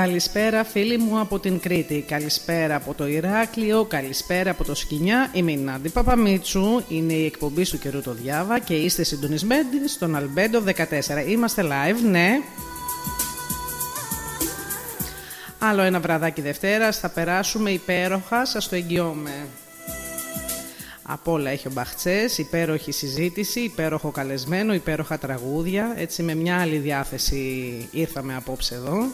Καλησπέρα φίλοι μου από την Κρήτη, καλησπέρα από το Ηράκλειο, καλησπέρα από το Σκινιά. Είμαι η Νάντι Παπαμίτσου, είναι η εκπομπή του καιρού το Διάβα και είστε συντονισμένοι στον Αλμπέντο 14. Είμαστε live, ναι. Άλλο ένα βραδάκι Δευτέρας, θα περάσουμε υπέροχα, σας το εγγυώμαι. Από όλα έχει ο Μπαχτσές, υπέροχη συζήτηση, υπέροχο καλεσμένο, υπέροχα τραγούδια. Έτσι με μια άλλη διάθεση ήρθαμε απόψε εδώ.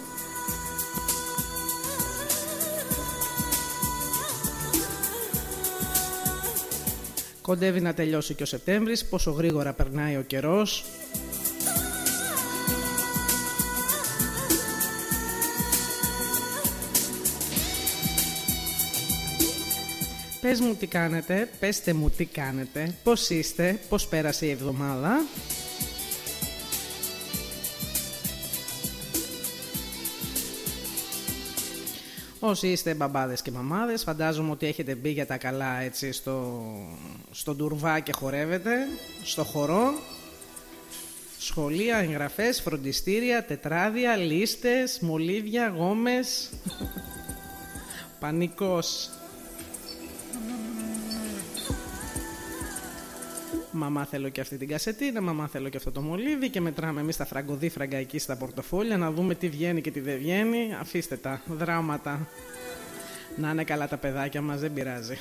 Κοντεύει να τελειώσει και ο Σεπτέμβρης, πόσο γρήγορα περνάει ο καιρός. Πες μου τι κάνετε, πέστε μου τι κάνετε, πώς είστε, πώς πέρασε η εβδομάδα. Όσοι είστε μπαμπάδες και μαμάδες, φαντάζομαι ότι έχετε μπει για τα καλά έτσι στο, στο ντουρβά και χορεύετε, στο χορό. Σχολεία, εγγραφές, φροντιστήρια, τετράδια, λίστες, μολύβια, γόμες. Πανικός. Μαμά θέλω και αυτή την κασετίνα, μαμά θέλω και αυτό το μολύβι και μετράμε εμείς τα φραγκοδίφραγκα εκεί στα πορτοφόλια να δούμε τι βγαίνει και τι δεν βγαίνει. Αφήστε τα δράματα. Να είναι καλά τα παιδάκια μας, δεν πειράζει.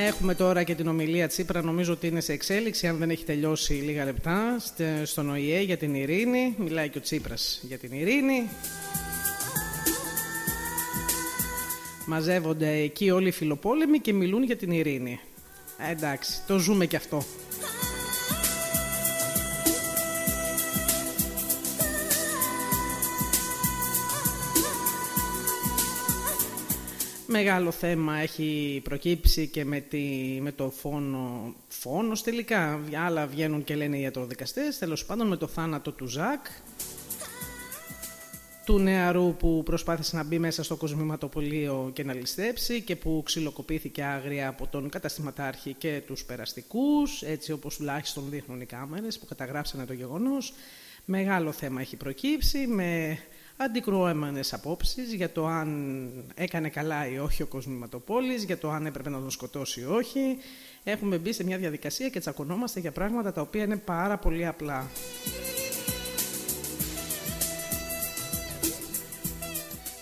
Έχουμε τώρα και την ομιλία Τσίπρα, νομίζω ότι είναι σε εξέλιξη, αν δεν έχει τελειώσει λίγα λεπτά, στον ΟΗΕ για την ειρήνη. Μιλάει και ο Τσίπρας για την ειρήνη. Μαζεύονται εκεί όλοι οι φιλοπόλεμοι και μιλούν για την ειρήνη. Ε, εντάξει, το ζούμε και αυτό. Μεγάλο θέμα έχει προκύψει και με, τη, με το φόνο, φόνος τελικά. Άλλα βγαίνουν και λένε οι ιατροδικαστές. Τέλος πάντων με το θάνατο του Ζακ, του νεαρού που προσπάθησε να μπει μέσα στο κοσμηματοπολείο και να ληστέψει και που ξυλοκοπήθηκε άγρια από τον καταστηματάρχη και τους περαστικούς, έτσι όπως τουλάχιστον δείχνουν οι κάμερες που καταγράψανε το γεγονός. Μεγάλο θέμα έχει προκύψει με αντικρουόμενες απόψεις για το αν έκανε καλά ή όχι ο Κοσμηματοπόλης, για το αν έπρεπε να τον σκοτώσει ή όχι. Έχουμε μπει σε μια διαδικασία και τσακωνόμαστε για πράγματα τα οποία είναι πάρα πολύ απλά.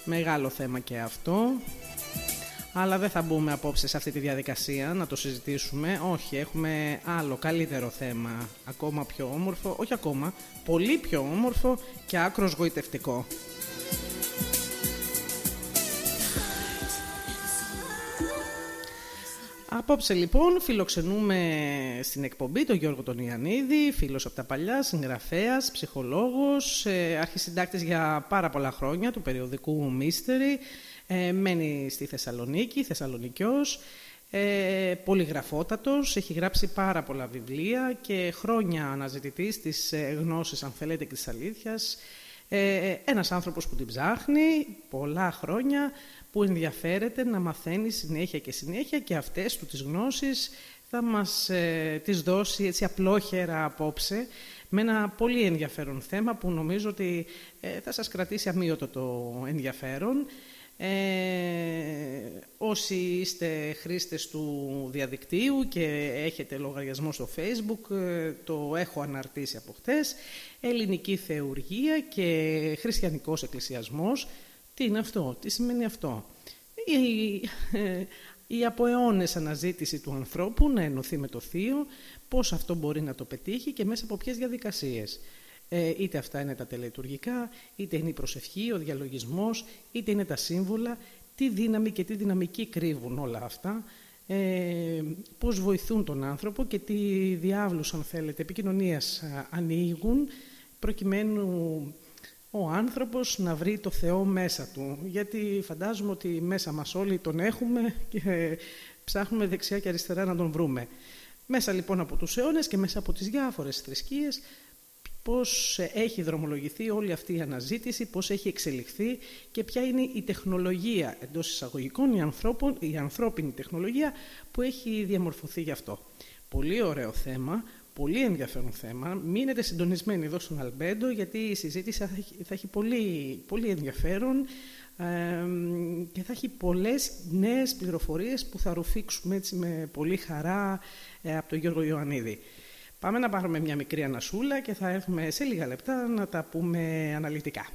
Μεγάλο θέμα και αυτό. Αλλά δεν θα μπούμε απόψε σε αυτή τη διαδικασία να το συζητήσουμε. Όχι, έχουμε άλλο καλύτερο θέμα. Ακόμα πιο όμορφο, όχι ακόμα, πολύ πιο όμορφο και άκρος γοητευτικό. Απόψε λοιπόν φιλοξενούμε στην εκπομπή τον Γιώργο τον Ιαννίδη, φίλος από τα παλιά, συγγραφέας, ψυχολόγος, ε, αρχισυντάκτης για πάρα πολλά χρόνια του περιοδικού Mystery, ε, μένει στη Θεσσαλονίκη, Θεσσαλονικιός, ε, πολυγραφότατος, έχει γράψει πάρα πολλά βιβλία και χρόνια αναζητητής της ε, γνώσης, αν θέλετε, και της αλήθειας. Ε, ένας άνθρωπος που την ψάχνει πολλά χρόνια, που ενδιαφέρεται να μαθαίνει συνέχεια και συνέχεια και αυτές του τις γνώσεις θα μας ε, τις δώσει έτσι απλόχερα απόψε με ένα πολύ ενδιαφέρον θέμα που νομίζω ότι ε, θα σας κρατήσει αμύωτο το ενδιαφέρον. Ε, όσοι είστε χρήστες του διαδικτύου και έχετε λογαριασμό στο facebook, ε, το έχω αναρτήσει από χτες, ελληνική θεουργία και χριστιανικός εκκλησιασμός, τι είναι αυτό, τι σημαίνει αυτό; Η, η από αιώνες αναζήτηση του ανθρώπου να ενωθεί με το Θείο, πώς αυτό μπορεί να το πετύχει και μέσα από ποιες διαδικασίες. Ε, είτε αυτά είναι τα τελετουργικά, είτε είναι η προσευχή, ο διαλογισμός, είτε είναι τα σύμβολα, τι δύναμη και τι δυναμική κρύβουν όλα αυτά, ε, πώς βοηθούν τον άνθρωπο και τι διάβλους, αν θέλετε, επικοινωνίας ανοίγουν, προκειμένου ο άνθρωπος να βρει το Θεό μέσα του. Γιατί φαντάζομαι ότι μέσα μας όλοι τον έχουμε και ψάχνουμε δεξιά και αριστερά να τον βρούμε. Μέσα λοιπόν από τους αιώνες και μέσα από τις διάφορες θρησκείες πώς έχει δρομολογηθεί όλη αυτή η αναζήτηση, πώς έχει εξελιχθεί και ποια είναι η τεχνολογία εντός εισαγωγικών, η, ανθρώπων, η ανθρώπινη τεχνολογία που έχει διαμορφωθεί γι' αυτό. Πολύ ωραίο θέμα, πολύ ενδιαφέρον θέμα. Μείνετε συντονισμένοι εδώ στον Αλμπέντο γιατί η συζήτηση θα έχει, θα έχει πολύ, πολύ ενδιαφέρον και θα έχει πολλές νέες πληροφορίες που θα ρουφήξουμε έτσι με πολύ χαρά ε, από τον Γιώργο Ιωαννίδη. Πάμε να πάρουμε μια μικρή ανασούλα και θα έρθουμε σε λίγα λεπτά να τα πούμε αναλυτικά.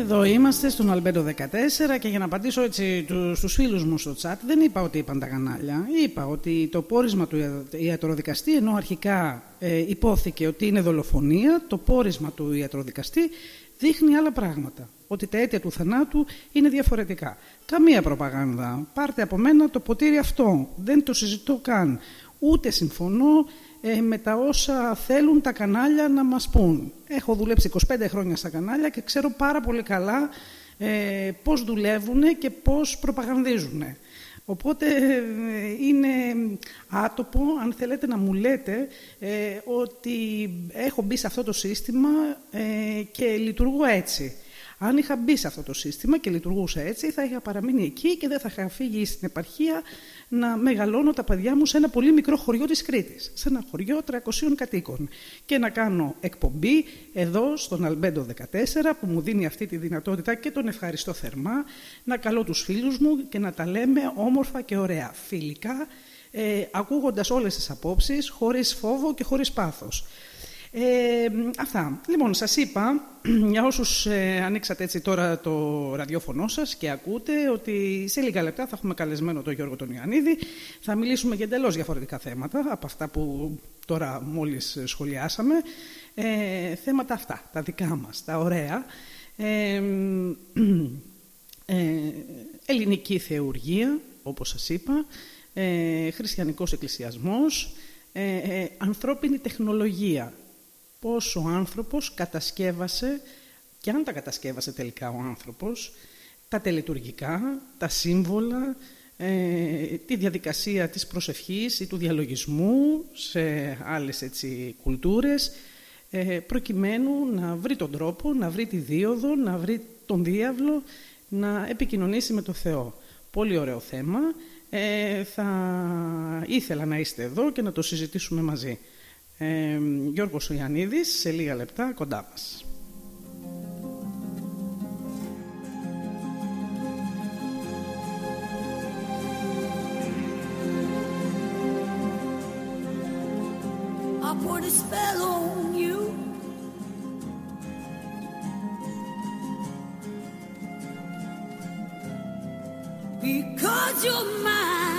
Εδώ είμαστε στον Αλμπέντο 14 και για να απαντήσω έτσι στους φίλους μου στο chat δεν είπα ότι είπαν τα κανάλια. Είπα ότι το πόρισμα του ιατροδικαστή ενώ αρχικά ε, υπόθηκε ότι είναι δολοφονία, το πόρισμα του ιατροδικαστή δείχνει άλλα πράγματα. Ότι τα αίτια του θανάτου είναι διαφορετικά. Καμία προπαγάνδα. Πάρτε από μένα το ποτήρι αυτό. Δεν το συζητώ καν. Ούτε συμφωνώ ε, με τα όσα θέλουν τα κανάλια να μας πούν. Έχω δουλέψει 25 χρόνια στα κανάλια και ξέρω πάρα πολύ καλά ε, πώς δουλεύουν και πώς προπαγανδίζουν. Οπότε ε, είναι άτοπο, αν θέλετε να μου λέτε, ε, ότι έχω μπει σε αυτό το σύστημα ε, και λειτουργώ έτσι. Αν είχα μπει σε αυτό το σύστημα και λειτουργούσα έτσι, θα είχα παραμείνει εκεί και δεν θα είχα φύγει στην επαρχία να μεγαλώνω τα παιδιά μου σε ένα πολύ μικρό χωριό της Κρήτης, σε ένα χωριό 300 κατοίκων και να κάνω εκπομπή εδώ στον Αλμπέντο 14 που μου δίνει αυτή τη δυνατότητα και τον ευχαριστώ θερμά να καλώ τους φίλους μου και να τα λέμε όμορφα και ωραία, φιλικά, ε, ακούγοντας όλες τις απόψεις, χωρίς φόβο και χωρίς πάθος. Ε, αυτά. Λοιπόν, σας είπα, για όσους ε, ανοίξατε έτσι τώρα το ραδιόφωνο σας και ακούτε, ότι σε λίγα λεπτά θα έχουμε καλεσμένο τον Γιώργο τον Ιωαννίδη. Θα μιλήσουμε για εντελώς διαφορετικά θέματα από αυτά που τώρα μόλις σχολιάσαμε. Ε, θέματα αυτά, τα δικά μας, τα ωραία. Ε, ε, ελληνική θεουργία, όπως σας είπα, ε, χριστιανικός εκκλησιασμός, ε, ε ανθρώπινη τεχνολογία, πώς ο άνθρωπος κατασκεύασε, και αν τα κατασκεύασε τελικά ο άνθρωπος, τα τελετουργικά, τα σύμβολα, ε, τη διαδικασία της προσευχής ή του διαλογισμού σε άλλες έτσι, κουλτούρες, ε, προκειμένου να βρει τον τρόπο, να βρει τη δίωδο, να βρει τον διάβλο, να επικοινωνήσει με το Θεό. Πολύ ωραίο θέμα. Ε, θα ήθελα να είστε εδώ και να το συζητήσουμε μαζί. Ε, Γιώργος Ιαννίδης, σε λίγα λεπτά κοντά μας. I put a spell on you Because you're mine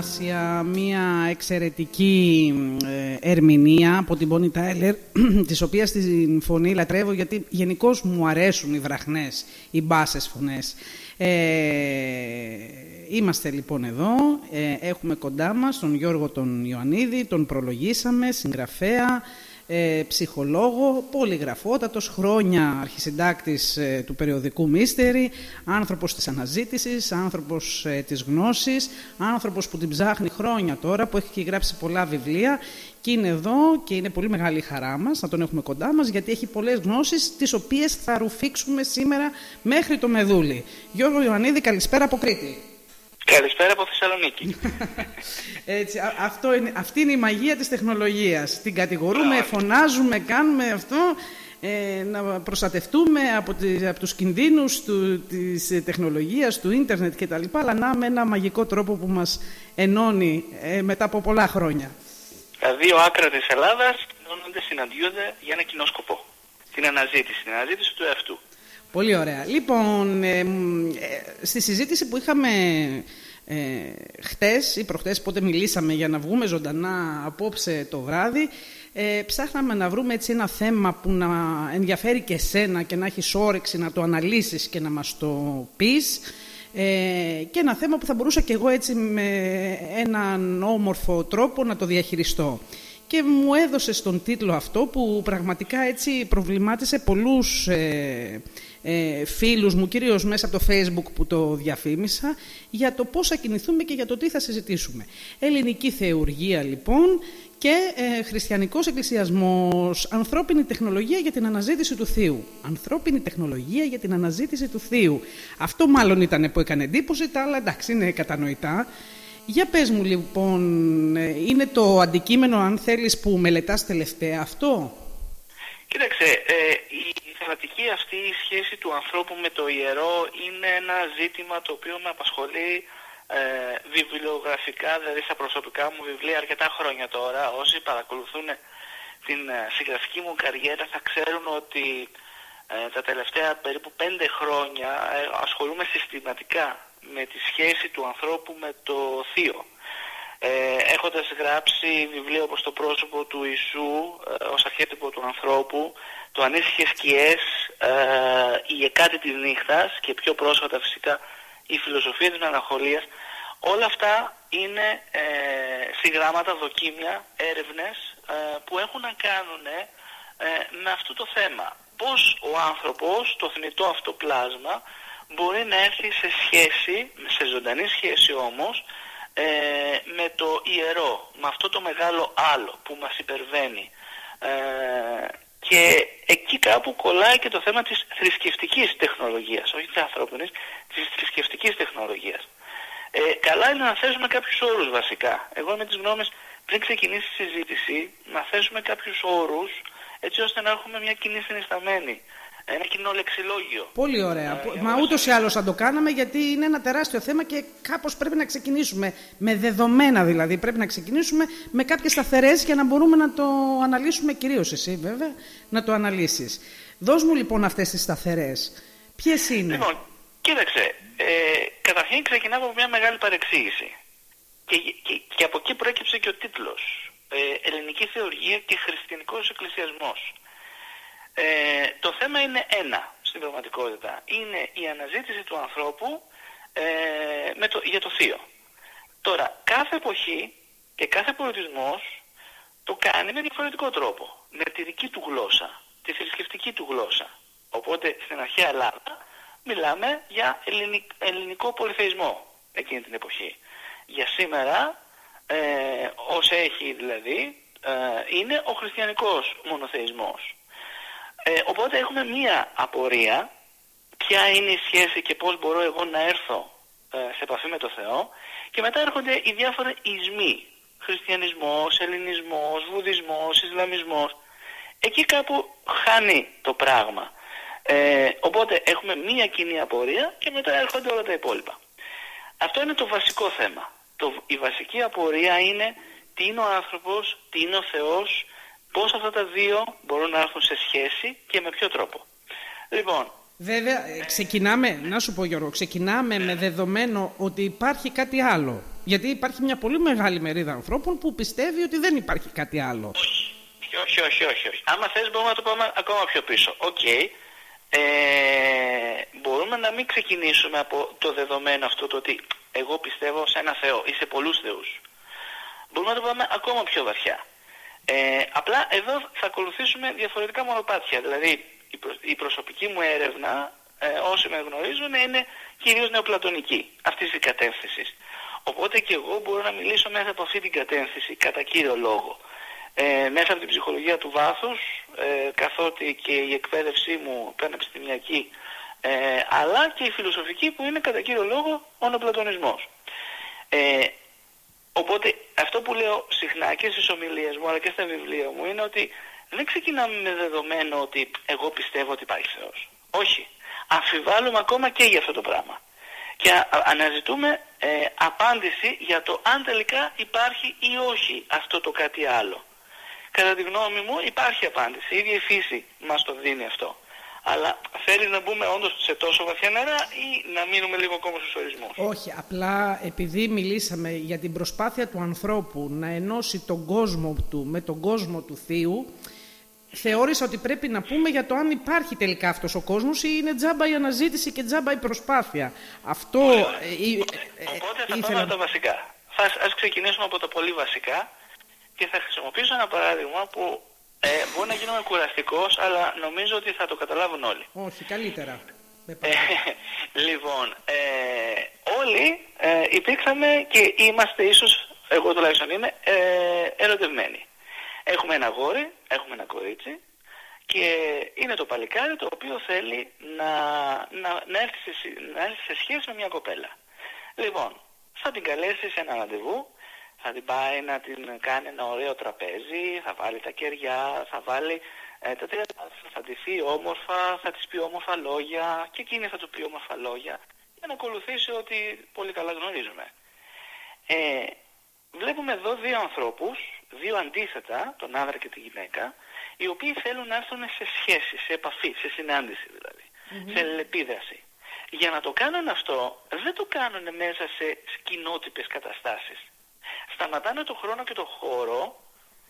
Θαυμάσια, μια εξαιρετική ε, ερμηνεία από την Bonnie Tyler, της οποίας την φωνή λατρεύω γιατί γενικώς μου αρέσουν οι βραχνές, οι μπάσες φωνές. Ε, είμαστε λοιπόν εδώ, ε, έχουμε κοντά μας τον Γιώργο τον Ιωαννίδη, τον προλογίσαμε, συγγραφέα, ε, ψυχολόγο, πολυγραφότατος, χρόνια αρχισυντάκτης ε, του περιοδικού Μίστερη, άνθρωπος της αναζήτησης, άνθρωπος ε, της γνώσης, άνθρωπος που την ψάχνει χρόνια τώρα, που έχει και γράψει πολλά βιβλία και είναι εδώ και είναι πολύ μεγάλη η χαρά μας να τον έχουμε κοντά μας γιατί έχει πολλές γνώσεις τις οποίες θα ρουφήξουμε σήμερα μέχρι το Μεδούλη. Γιώργο Ιωαννίδη, καλησπέρα από Κρήτη. Καλησπέρα από Θεσσαλονίκη. Έτσι, αυτό είναι, αυτή είναι η μαγεία της τεχνολογίας. Την κατηγορούμε, φωνάζουμε, κάνουμε αυτό, ε, να προστατευτούμε από, τις, από τους κινδύνους του, της τεχνολογίας, του ίντερνετ κτλ. Αλλά να με ένα μαγικό τρόπο που μας ενώνει ε, μετά από πολλά χρόνια. Τα δύο άκρα της Ελλάδας ενώνονται, συναντιούνται για ένα κοινό σκοπό. Την αναζήτηση, την αναζήτηση του εαυτού. Πολύ ωραία. Λοιπόν, ε, στη συζήτηση που είχαμε ε, χτες ή προχτές, πότε μιλήσαμε για να βγούμε ζωντανά απόψε το βράδυ, ε, ψάχναμε να βρούμε έτσι ένα θέμα που να ενδιαφέρει και σένα και να έχεις όρεξη να το αναλύσεις και να μας το πεις. Ε, και ένα θέμα που θα μπορούσα και εγώ έτσι με έναν όμορφο τρόπο να το διαχειριστώ και μου έδωσες τον τίτλο αυτό που πραγματικά έτσι προβλημάτισε πολλούς ε, ε, φίλους μου, κυρίως μέσα από το facebook που το διαφήμισα, για το πώς θα κινηθούμε και για το τι θα συζητήσουμε. Ελληνική θεουργία λοιπόν και ε, χριστιανικός εκκλησιασμός, ανθρώπινη τεχνολογία για την αναζήτηση του Θείου. Ανθρώπινη τεχνολογία για την αναζήτηση του Θείου. Αυτό μάλλον ήταν που έκανε εντύπωση, τα άλλα εντάξει είναι κατανοητά. Για πες μου λοιπόν, ε, είναι το αντικείμενο αν θέλεις που μελετάς τελευταία αυτό; Κοίταξε, ε, η θεματική αυτή η σχέση του ανθρώπου με το ιερό είναι ένα ζήτημα το οποίο με απασχολεί ε, βιβλιογραφικά, δηλαδή στα προσωπικά μου βιβλία αρκετά χρόνια τώρα. Όσοι παρακολουθούν την ε, συγγραφική μου καριέρα θα ξέρουν ότι τα τελευταία περίπου πέντε χρόνια ασχολούμαι συστηματικά με τη σχέση του ανθρώπου με το θείο. Ε, έχοντας γράψει βιβλίο όπως το πρόσωπο του Ιησού ε, ως αρχέτυπο του ανθρώπου, το ανήσυχες σκιές, ε, η εκάτη της νύχτας και πιο πρόσφατα φυσικά η φιλοσοφία της αναχολίας, όλα αυτά είναι ε, συγγράμματα, δοκίμια, έρευνες ε, που έχουν να κάνουν ε, με αυτό το θέμα. Πώς ο άνθρωπος, το θνητό αυτό πλάσμα, μπορεί να έρθει σε σχέση, σε ζωντανή σχέση όμως, ε, με το ιερό, με αυτό το μεγάλο άλλο που μας υπερβαίνει. Ε, και εκεί κάπου κολλάει και το θέμα της θρησκευτικής τεχνολογίας, όχι της ανθρώπινης, της θρησκευτικής τεχνολογίας. Ε, καλά είναι να θέσουμε κάποιους όρους βασικά. Εγώ με τις γνώμες πριν ξεκινήσει η συζήτηση να θέσουμε κάποιους όρους έτσι ώστε να έχουμε μια κοινή συνισταμένη ένα κοινό λεξιλόγιο. Πολύ ωραία. Ε, Μα ούτως ή άλλως θα το κάναμε γιατί είναι ένα τεράστιο θέμα και κάπως πρέπει να ξεκινήσουμε. Με δεδομένα δηλαδή. Πρέπει να ξεκινήσουμε με κάποιες σταθερές για να μπορούμε να το αναλύσουμε κυρίως εσύ βέβαια. Να το αναλύσεις. Δώσ' μου λοιπόν αυτές τις σταθερές. Ποιες είναι; Λοιπόν, κοίταξε. Ε, καταρχήν ξεκινάμε από μια μεγάλη παρεξήγηση. Και, και, και από εκεί προέκυψε και ο τίτλος. Ε, Ελληνική Θεωργία και Χριστιανικός Εκκλησιασμός. Ε, το θέμα είναι ένα στην πραγματικότητα. Είναι η αναζήτηση του ανθρώπου ε, με το, για το θείο. Τώρα, κάθε εποχή και κάθε πολιτισμός το κάνει με διαφορετικό τρόπο. Με τη δική του γλώσσα, τη θρησκευτική του γλώσσα. Οπότε στην αρχαία Ελλάδα μιλάμε για ελληνικό πολυθεϊσμό εκείνη την εποχή. Για σήμερα, ε, ως έχει δηλαδή, ε, είναι ο χριστιανικός μονοθεϊσμός. Ε, οπότε έχουμε μία απορία, ποια είναι η σχέση και πώς μπορώ εγώ να έρθω ε, σε επαφή με το Θεό και μετά έρχονται οι διάφοροι ισμοί, χριστιανισμός, ελληνισμός, βουδισμός, ισλαμισμός. Εκεί κάπου χάνει το πράγμα. Ε, οπότε έχουμε μία κοινή απορία και μετά έρχονται όλα τα υπόλοιπα. Αυτό είναι το βασικό θέμα. Το, η βασική απορία είναι τι είναι ο άνθρωπος, τι είναι ο Θεός, πώς αυτά τα δύο μπορούν να έρθουν σε σχέση και με ποιο τρόπο. Λοιπόν, Βέβαια, ξεκινάμε, να σου πω Γιώργο, ξεκινάμε με δεδομένο ότι υπάρχει κάτι άλλο. Γιατί υπάρχει μια πολύ μεγάλη μερίδα ανθρώπων που πιστεύει ότι δεν υπάρχει κάτι άλλο. Όχι, όχι, όχι. όχι. Άμα θες μπορούμε να το πάμε ακόμα πιο πίσω. OK. Okay. Ε, μπορούμε να μην ξεκινήσουμε από το δεδομένο αυτό το ότι εγώ πιστεύω σε ένα Θεό ή σε πολλούς θεούς. Μπορούμε να το πάμε ακόμα πιο βαθιά. Ε, απλά εδώ θα ακολουθήσουμε διαφορετικά μονοπάτια. Δηλαδή η, προσωπική μου έρευνα, ε, όσοι με γνωρίζουν, είναι κυρίως νεοπλατωνική αυτής της κατεύθυνσης. Οπότε και εγώ μπορώ να μιλήσω μέσα από αυτή την κατεύθυνση, κατά κύριο λόγο. Ε, μέσα από την ψυχολογία του βάθους, ε, καθότι και η εκπαίδευσή μου πανεπιστημιακή, ε, αλλά και η φιλοσοφική που είναι κατά κύριο λόγο ο νεοπλατωνισμός. Ε, οπότε αυτό που λέω συχνά και στις ομιλίες μου αλλά και στα βιβλία μου είναι ότι δεν ξεκινάμε με δεδομένο ότι εγώ πιστεύω ότι υπάρχει Θεός. Όχι. Αμφιβάλλουμε ακόμα και για αυτό το πράγμα. Και αναζητούμε ε, απάντηση για το αν τελικά υπάρχει ή όχι αυτό το κάτι άλλο. Κατά τη γνώμη μου υπάρχει απάντηση. Η ίδια η φύση μας το δίνει αυτό. Αλλά θέλει να μπούμε όντως σε τόσο βαθιά νερά ή να μείνουμε λίγο ακόμα στους ορισμούς; Όχι, απλά επειδή μιλήσαμε για την προσπάθεια του ανθρώπου να ενώσει τον κόσμο του με τον κόσμο του Θείου, θεώρησα ότι πρέπει να πούμε για το αν υπάρχει τελικά αυτός ο κόσμος ή είναι τζάμπα η αναζήτηση και τζάμπα η προσπάθεια. Αυτό ε, ε, ε, Οπότε θα ήθελα... πάμε τα βασικά. Ας, ας ξεκινήσουμε από τα πολύ βασικά και θα χρησιμοποιήσω ένα παράδειγμα που ε, μπορεί να γίνομαι κουραστικός, αλλά νομίζω ότι θα το καταλάβουν όλοι. Όχι, καλύτερα. λοιπόν, ε, όλοι ε, υπήρξαμε και είμαστε ίσως, εγώ τουλάχιστον είμαι, ε, ερωτευμένοι. Έχουμε ένα γόρι, έχουμε ένα κορίτσι και είναι το παλικάρι το οποίο θέλει να, να, να, έρθει σε, να έρθει σε σχέση με μια κοπέλα. Λοιπόν, θα την καλέσει σε ένα ραντεβού, θα την πάει να την κάνει ένα ωραίο τραπέζι, θα βάλει τα κεριά, θα βάλει ε, τα τρία, θα τη όμορφα, θα της πει όμορφα λόγια και εκείνη θα του πει όμορφα λόγια για να ακολουθήσει ότι πολύ καλά γνωρίζουμε. Ε, βλέπουμε εδώ δύο ανθρώπους, δύο αντίθετα, τον άνδρα και τη γυναίκα, οι οποίοι θέλουν να έρθουν σε σχέση, σε επαφή, σε συνάντηση δηλαδή, σε ελεπίδραση. Για να το κάνουν αυτό, δεν το κάνουν μέσα σε σκηνότυπες καταστάσεις. Σταματάνε το χρόνο και το χώρο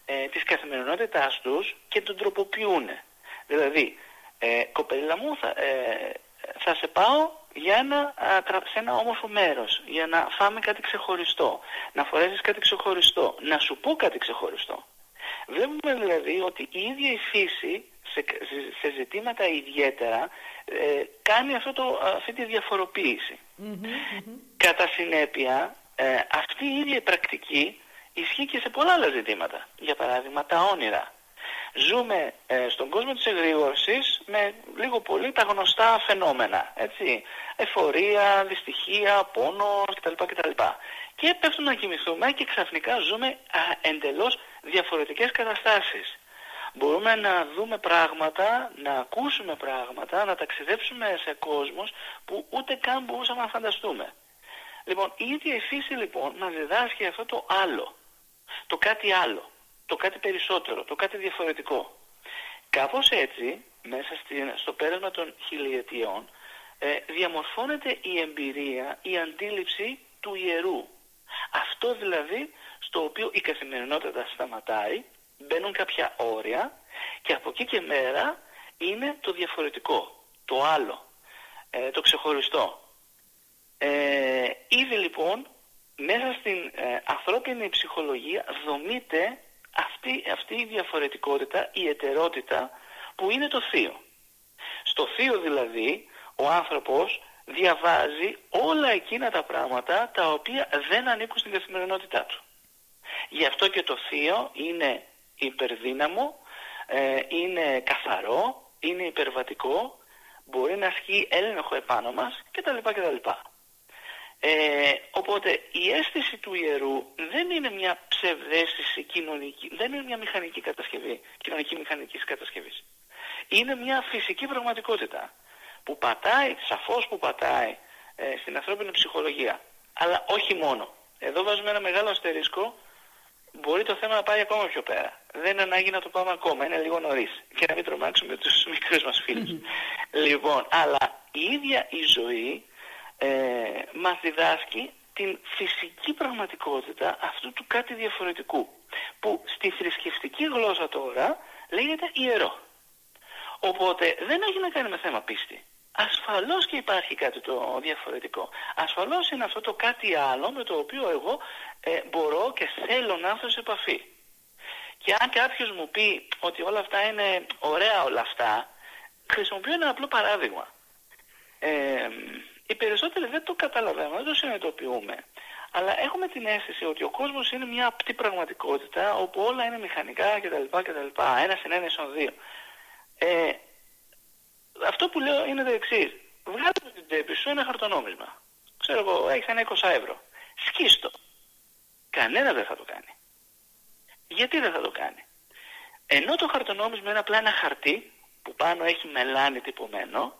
ε, της καθημερινότητάς τους και τον τροποποιούν. Δηλαδή, ε, κοπέλα μου, θα, ε, θα σε πάω για ένα, σε ένα όμορφο μέρος, για να φάμε κάτι ξεχωριστό, να φορέσεις κάτι ξεχωριστό, να σου πω κάτι ξεχωριστό. Βλέπουμε δηλαδή ότι η ίδια η φύση σε, σε ζητήματα ιδιαίτερα ε, κάνει αυτό το, αυτή τη διαφοροποίηση. Κατά συνέπεια, ε, αυτή η ίδια πρακτική ισχύει και σε πολλά άλλα ζητήματα. Για παράδειγμα τα όνειρα. Ζούμε ε, στον κόσμο της εγρήγορσης με λίγο πολύ τα γνωστά φαινόμενα. Έτσι. Εφορία, δυστυχία, πόνος κτλ. κτλ. Και πέφτουμε να κοιμηθούμε και ξαφνικά ζούμε α, εντελώς διαφορετικές καταστάσεις. Μπορούμε να δούμε πράγματα, να ακούσουμε πράγματα, να ταξιδέψουμε σε κόσμος που ούτε καν μπορούσαμε να φανταστούμε. Λοιπόν, η ίδια η φύση λοιπόν μας διδάσκει αυτό το άλλο, το κάτι άλλο το κάτι περισσότερο, το κάτι διαφορετικό. Κάπως έτσι, μέσα στο πέρασμα των χιλιετιών, ε, διαμορφώνεται η εμπειρία, η αντίληψη του ιερού. Αυτό δηλαδή στο οποίο η καθημερινότητα σταματάει, μπαίνουν κάποια όρια και από εκεί και μέρα είναι το διαφορετικό, το άλλο, ε, το ξεχωριστό. Ε, ήδη λοιπόν μέσα στην ε, ανθρώπινη ψυχολογία δομείται αυτή, αυτή η διαφορετικότητα, η ετερότητα που είναι το θείο. Στο θείο δηλαδή ο άνθρωπος διαβάζει όλα εκείνα τα πράγματα τα οποία δεν ανήκουν στην καθημερινότητά του. Γι' αυτό και το θείο είναι υπερδύναμο, ε, είναι καθαρό, είναι υπερβατικό, μπορεί να ασκεί έλεγχο επάνω μας κτλ. κτλ. Ε, οπότε η αίσθηση του ιερού δεν είναι μια ψευδέστηση κοινωνική, δεν είναι μια μηχανική κατασκευή, κοινωνική μηχανικής κατασκευής. Είναι μια φυσική πραγματικότητα που πατάει, σαφώς που πατάει ε, στην ανθρώπινη ψυχολογία. Αλλά όχι μόνο. Εδώ βάζουμε ένα μεγάλο αστερίσκο, μπορεί το θέμα να πάει ακόμα πιο πέρα. Δεν είναι ανάγκη να το πάμε ακόμα, είναι λίγο νωρίς. Και να μην τρομάξουμε τους μικρούς μας φίλους. λοιπόν, αλλά η ίδια η ζωή ε, μας διδάσκει την φυσική πραγματικότητα αυτού του κάτι διαφορετικού που στη θρησκευτική γλώσσα τώρα λέγεται ιερό. Οπότε δεν έχει να κάνει με θέμα πίστη. Ασφαλώς και υπάρχει κάτι το διαφορετικό. Ασφαλώς είναι αυτό το κάτι άλλο με το οποίο εγώ ε, μπορώ και θέλω να έρθω σε επαφή. Και αν κάποιος μου πει ότι όλα αυτά είναι ωραία όλα αυτά, χρησιμοποιώ ένα απλό παράδειγμα. Ε, οι περισσότεροι δεν το καταλαβαίνουμε, δεν το συνειδητοποιούμε. Αλλά έχουμε την αίσθηση ότι ο κόσμος είναι μια απτή πραγματικότητα όπου όλα είναι μηχανικά κτλ. κτλ. Ένας συν ένα ίσον δύο. Ε, αυτό που λέω είναι το εξής. Βγάλε την τσέπη σου ένα χαρτονόμισμα. Ξέρω εγώ, έχεις ένα 20 ευρώ. Σκίστο. Κανένα δεν θα το κάνει. Γιατί δεν θα το κάνει; Ενώ το χαρτονόμισμα είναι απλά ένα χαρτί που πάνω έχει μελάνι τυπωμένο,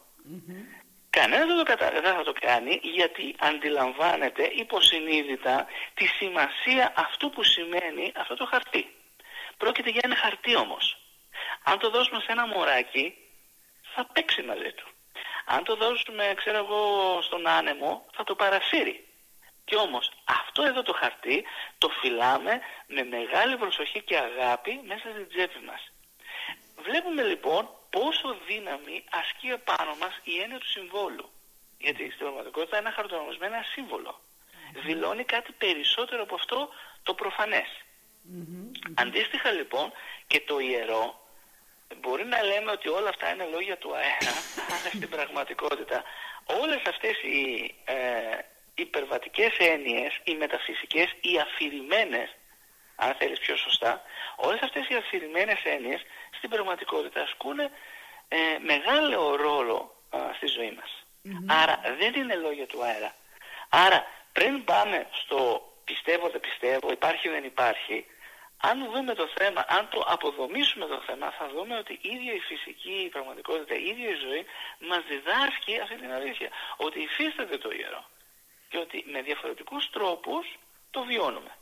Κανένας δεν, το δεν θα το κάνει γιατί αντιλαμβάνεται υποσυνείδητα τη σημασία αυτού που σημαίνει αυτό το χαρτί. Πρόκειται για ένα χαρτί όμως. Αν το δώσουμε σε ένα μωράκι θα παίξει μαζί του. Αν το δώσουμε, ξέρω εγώ, στον άνεμο θα το παρασύρει. Και όμως αυτό εδώ το χαρτί το φυλάμε με μεγάλη προσοχή και αγάπη μέσα στην τσέπη μας. Βλέπουμε λοιπόν πόσο δύναμη ασκεί επάνω μας η έννοια του συμβόλου. Γιατί στην πραγματικότητα ένα χαρτονομισμό ένα σύμβολο. Δηλώνει κάτι περισσότερο από αυτό το προφανες Αντίστοιχα λοιπόν και το ιερό μπορεί να λέμε ότι όλα αυτά είναι λόγια του αέρα, αλλά στην πραγματικότητα όλες αυτές οι ε, υπερβατικές έννοιες, οι μεταφυσικές, οι αφηρημένες, αν θέλεις πιο σωστά, όλες αυτές οι αφηρημένες έννοιες στην πραγματικότητα ασκούν ε, μεγάλο ρόλο στη ζωή μας. Άρα δεν είναι λόγια του αέρα. Άρα πριν πάμε στο πιστεύω δεν πιστεύω, υπάρχει δεν υπάρχει, αν δούμε το θέμα, αν το αποδομήσουμε το θέμα, θα δούμε ότι η ίδια η φυσική η πραγματικότητα, η ίδια η ζωή μας διδάσκει αυτή την αλήθεια. Ότι υφίσταται το ιερό. Και ότι με διαφορετικούς τρόπους το βιώνουμε.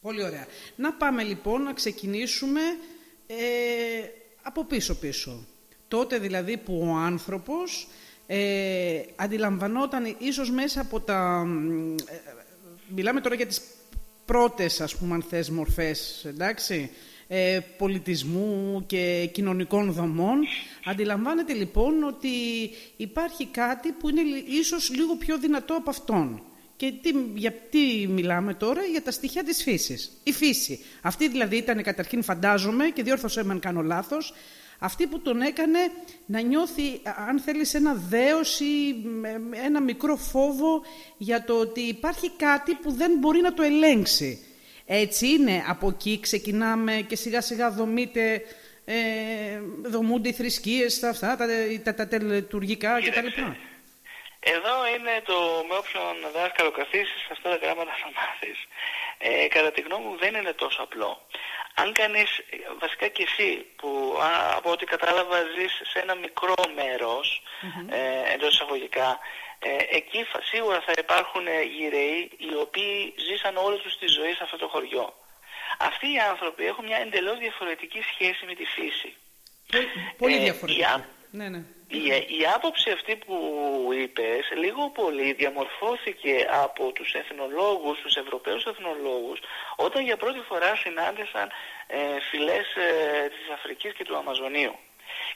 Πολύ ωραία. Να πάμε λοιπόν να ξεκινήσουμε ε, από πίσω πίσω. Τότε δηλαδή που ο άνθρωπος ε, αντιλαμβανόταν ίσως μέσα από τα... Ε, μιλάμε τώρα για τις πρώτες, ας πούμε, αν θες, μορφές, εντάξει, ε, πολιτισμού και κοινωνικών δομών. Αντιλαμβάνεται λοιπόν ότι υπάρχει κάτι που είναι ίσως λίγο πιο δυνατό από αυτόν. Και τι, για τι μιλάμε τώρα, για τα στοιχεία της φύσης. Η φύση. Αυτή δηλαδή ήταν καταρχήν φαντάζομαι, και διόρθωσέ με αν κάνω λάθος, αυτή που τον έκανε να νιώθει, αν θέλεις, ένα δέος ή ένα μικρό φόβο για το ότι υπάρχει κάτι που δεν μπορεί να το ελέγξει. Έτσι είναι, από εκεί ξεκινάμε και σιγά σιγά δομείται, ε, δομούνται οι θρησκείες, αυτά, τα, τα, τα τελετουργικά κτλ. Εδώ είναι το με όποιον δάσκαλο καθίσεις, αυτά τα γράμματα θα μάθεις. Ε, κατά τη γνώμη μου δεν είναι τόσο απλό αν κανείς, βασικά και εσύ, που από ό,τι κατάλαβα ζεις σε ένα μικρό μέρος, mm-hmm. ε, εντός εισαγωγικά, ε, εκεί σίγουρα θα υπάρχουν γυραιοί οι οποίοι ζήσαν όλη τους τη ζωή σε αυτό το χωριό. Αυτοί οι άνθρωποι έχουν μια εντελώς διαφορετική σχέση με τη φύση. Πολύ ε, διαφορετική. ναι, ναι. Η, η άποψη αυτή που είπες λίγο πολύ διαμορφώθηκε από τους εθνολόγους, τους Ευρωπαίους εθνολόγους όταν για πρώτη φορά συνάντησαν ε, φυλές ε, της Αφρικής και του Αμαζονίου.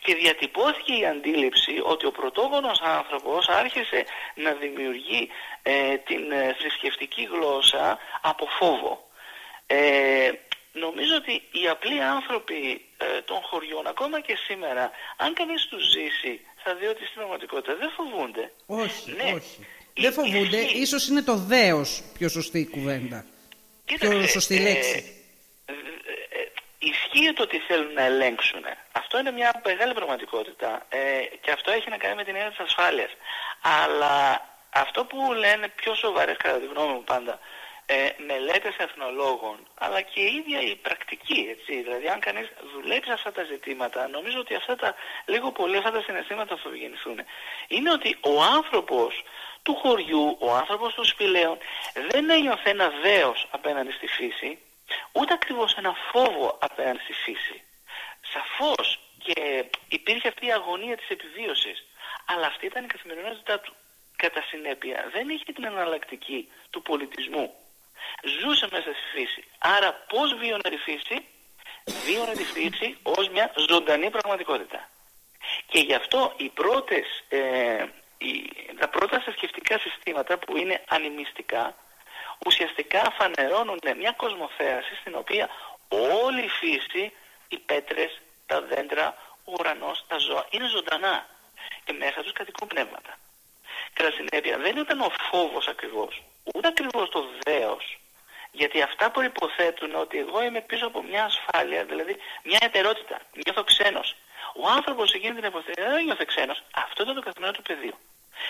Και διατυπώθηκε η αντίληψη ότι ο πρωτόγονος άνθρωπος άρχισε να δημιουργεί ε, την ε, θρησκευτική γλώσσα από φόβο. Ε, Νομίζω ότι οι απλοί άνθρωποι ε, των χωριών, ακόμα και σήμερα, αν κανείς τους ζήσει, θα δει ότι στην πραγματικότητα δεν φοβούνται. Όχι, ναι. όχι. Δεν φοβούνται, ισχύει. ίσως είναι το δέος πιο σωστή η κουβέντα. Κοίταξε, πιο σωστή λέξη. Ε, ε, ε, ισχύει το ότι θέλουν να ελέγξουν. Αυτό είναι μια μεγάλη πραγματικότητα ε, και αυτό έχει να κάνει με την έννοια της ασφάλειας. Αλλά αυτό που λένε πιο σοβαρές κατά τη γνώμη μου πάντα, ε, μελέτες εθνολόγων, αλλά και η ίδια η πρακτική, έτσι. Δηλαδή, αν κανείς δουλέψει αυτά τα ζητήματα, νομίζω ότι αυτά τα, λίγο πολύ αυτά τα συναισθήματα θα γεννηθούν. Είναι ότι ο άνθρωπος του χωριού, ο άνθρωπος των σπηλαίων, δεν ένιωθε ένα δέος απέναντι στη φύση, ούτε ακριβώς ένα φόβο απέναντι στη φύση. Σαφώς και υπήρχε αυτή η αγωνία της επιβίωσης, αλλά αυτή ήταν η καθημερινότητά του. κατά συνέπεια δεν είχε την εναλλακτική του πολιτισμού. Ζούσε μέσα στη φύση. Άρα πώς βίωνε τη φύση, βίωνε τη φύση ως μια ζωντανή πραγματικότητα. Και γι' αυτό οι πρώτες, ε, οι, τα πρώτα θρησκευτικά συστήματα που είναι ανημιστικά ουσιαστικά φανερώνουν μια κοσμοθέαση στην οποία όλη η φύση, οι πέτρες, τα δέντρα, ο ουρανός, τα ζώα είναι ζωντανά και μέσα τους κατοικούν πνεύματα. Κατά συνέπεια δεν ήταν ο φόβος ακριβώς, ούτε ακριβώς το δέος, γιατί αυτά που υποθέτουν ότι εγώ είμαι πίσω από μια ασφάλεια, δηλαδή μια ετερότητα, νιώθω ξένος. Ο άνθρωπος εκείνη την εποχή δεν νιώθε ξένος. Αυτό ήταν το καθημερινό του πεδίο.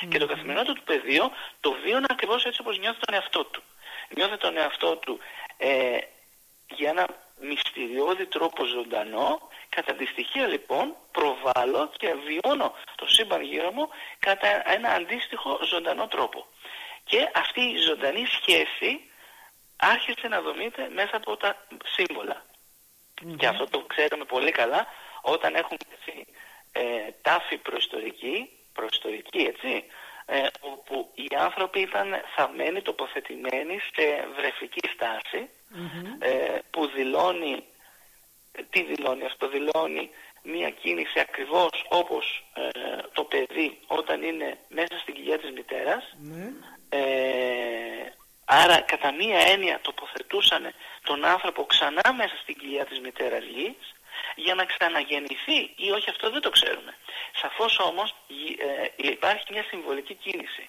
Και το καθημερινό του πεδίο το βίωνε ακριβώς έτσι όπως νιώθει τον εαυτό του. Νιώθει τον εαυτό του ε, για ένα μυστηριώδη τρόπο ζωντανό. Κατά τη στοιχεία λοιπόν προβάλλω και βιώνω το σύμπαν γύρω μου κατά ένα αντίστοιχο ζωντανό τρόπο. Και αυτή η ζωντανή σχέση άρχισε να δομείται μέσα από τα συμβολα Και αυτό το ξέρουμε πολύ καλά όταν έχουμε έτσι, ε, τάφη προϊστορική, προϊστορική έτσι, ε, όπου οι άνθρωποι ήταν θαμμένοι, τοποθετημένοι σε βρεφική ε, που δηλώνει, τι δηλώνει αυτό, δηλώνει μία κίνηση ακριβώς όπως ε, το παιδί όταν είναι μέσα στην κοιλιά της μητέρας. Ναι. Ε, άρα κατά μία έννοια τοποθετούσαν τον άνθρωπο ξανά μέσα στην κοιλιά της μητέρας γης για να ξαναγεννηθεί ή όχι αυτό δεν το ξέρουμε. Σαφώς όμως ε, υπάρχει μια συμβολική κίνηση.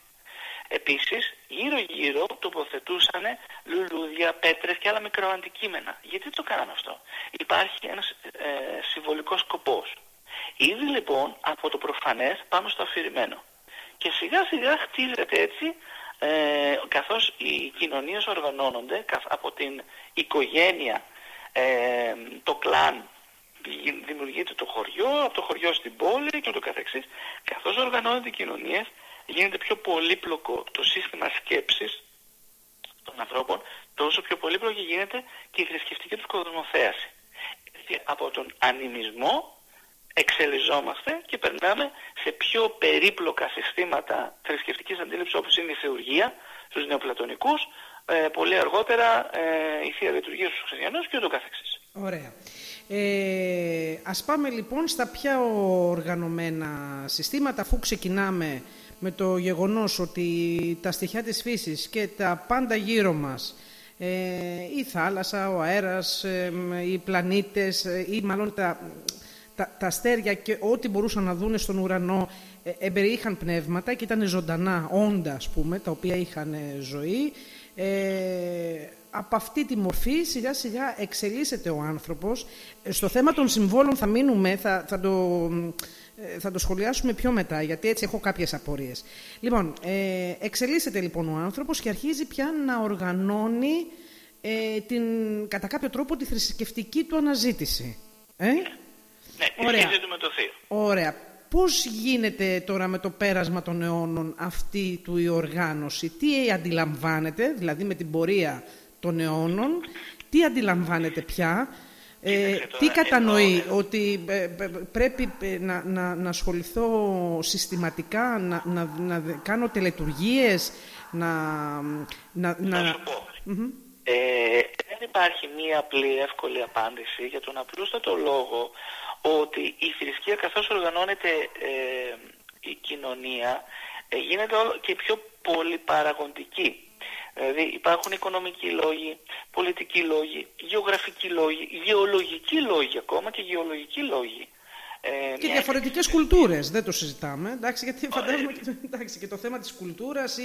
Επίσης, γύρω-γύρω τοποθετούσαν λουλούδια, πέτρες και άλλα μικροαντικείμενα. Γιατί το κάνανε αυτό; Υπάρχει ένας ε, συμβολικός σκοπός. Ήδη λοιπόν από το προφανές πάμε στο αφηρημένο. Και σιγά σιγά χτίζεται έτσι ε, καθώς οι κοινωνίες οργανώνονται από την οικογένεια, ε, το κλάν δημιουργείται το χωριό, από το χωριό στην πόλη και το καθεξής. Καθώς οργανώνονται οι κοινωνίες, γίνεται πιο πολύπλοκο το σύστημα σκέψης των ανθρώπων, τόσο πιο πολύπλοκη γίνεται και η θρησκευτική τους κοσμοθέαση. από τον ανημισμό εξελιζόμαστε και περνάμε σε πιο περίπλοκα συστήματα θρησκευτικής αντίληψης όπως είναι η θεουργία στους νεοπλατωνικούς, ε, πολύ αργότερα ε, η Θεία Λειτουργία στους Χριστιανούς και ούτω καθεξής. Ωραία. Ε, ας πάμε λοιπόν στα πιο οργανωμένα συστήματα αφού ξεκινάμε με το γεγονός ότι τα στοιχεία της φύσης και τα πάντα γύρω μας ε, η θάλασσα, ο αέρας, ε, οι πλανήτες ε, ή μάλλον τα, τα, τα αστέρια και ό,τι μπορούσαν να δούνε στον ουρανό ε, εμπεριείχαν πνεύματα και ήταν ζωντανά όντα, ας πούμε, τα οποία είχαν ζωή. Ε, από αυτή τη μορφή σιγά σιγά εξελίσσεται ο άνθρωπος. Ε, στο θέμα των συμβόλων θα μείνουμε, θα, θα, το, ε, θα το σχολιάσουμε πιο μετά, γιατί έτσι έχω κάποιες απορίες. Λοιπόν, ε, εξελίσσεται λοιπόν ο άνθρωπος και αρχίζει πια να οργανώνει ε, την, κατά κάποιο τρόπο τη θρησκευτική του αναζήτηση. Ε; Ναι, Ωραία. με το Θείο. Ωραία. Πώς γίνεται τώρα με το πέρασμα των αιώνων αυτή του η οργάνωση, τι αντιλαμβάνεται, δηλαδή με την πορεία των αιώνων, τι αντιλαμβάνεται πια, ε, τι κατανοεί, ότι ε, πρέπει ε, να, να, να ασχοληθώ συστηματικά, να, να, να κάνω τελετουργίες, να... να, να... σου πω. Ε, δεν υπάρχει μία απλή εύκολη απάντηση για τον απλούστατο λόγο ότι η θρησκεία καθώς οργανώνεται η κοινωνία γίνεται όλο και πιο πολυπαραγοντική. Δηλαδή υπάρχουν οικονομικοί λόγοι, πολιτικοί λόγοι, γεωγραφικοί λόγοι, γεωλογικοί λόγοι ακόμα και γεωλογικοί λόγοι. Ε, και διαφορετικές κουλτούρες, δεν το συζητάμε. Εντάξει, γιατί φαντάζομαι και, εντάξει, και το θέμα της κουλτούρας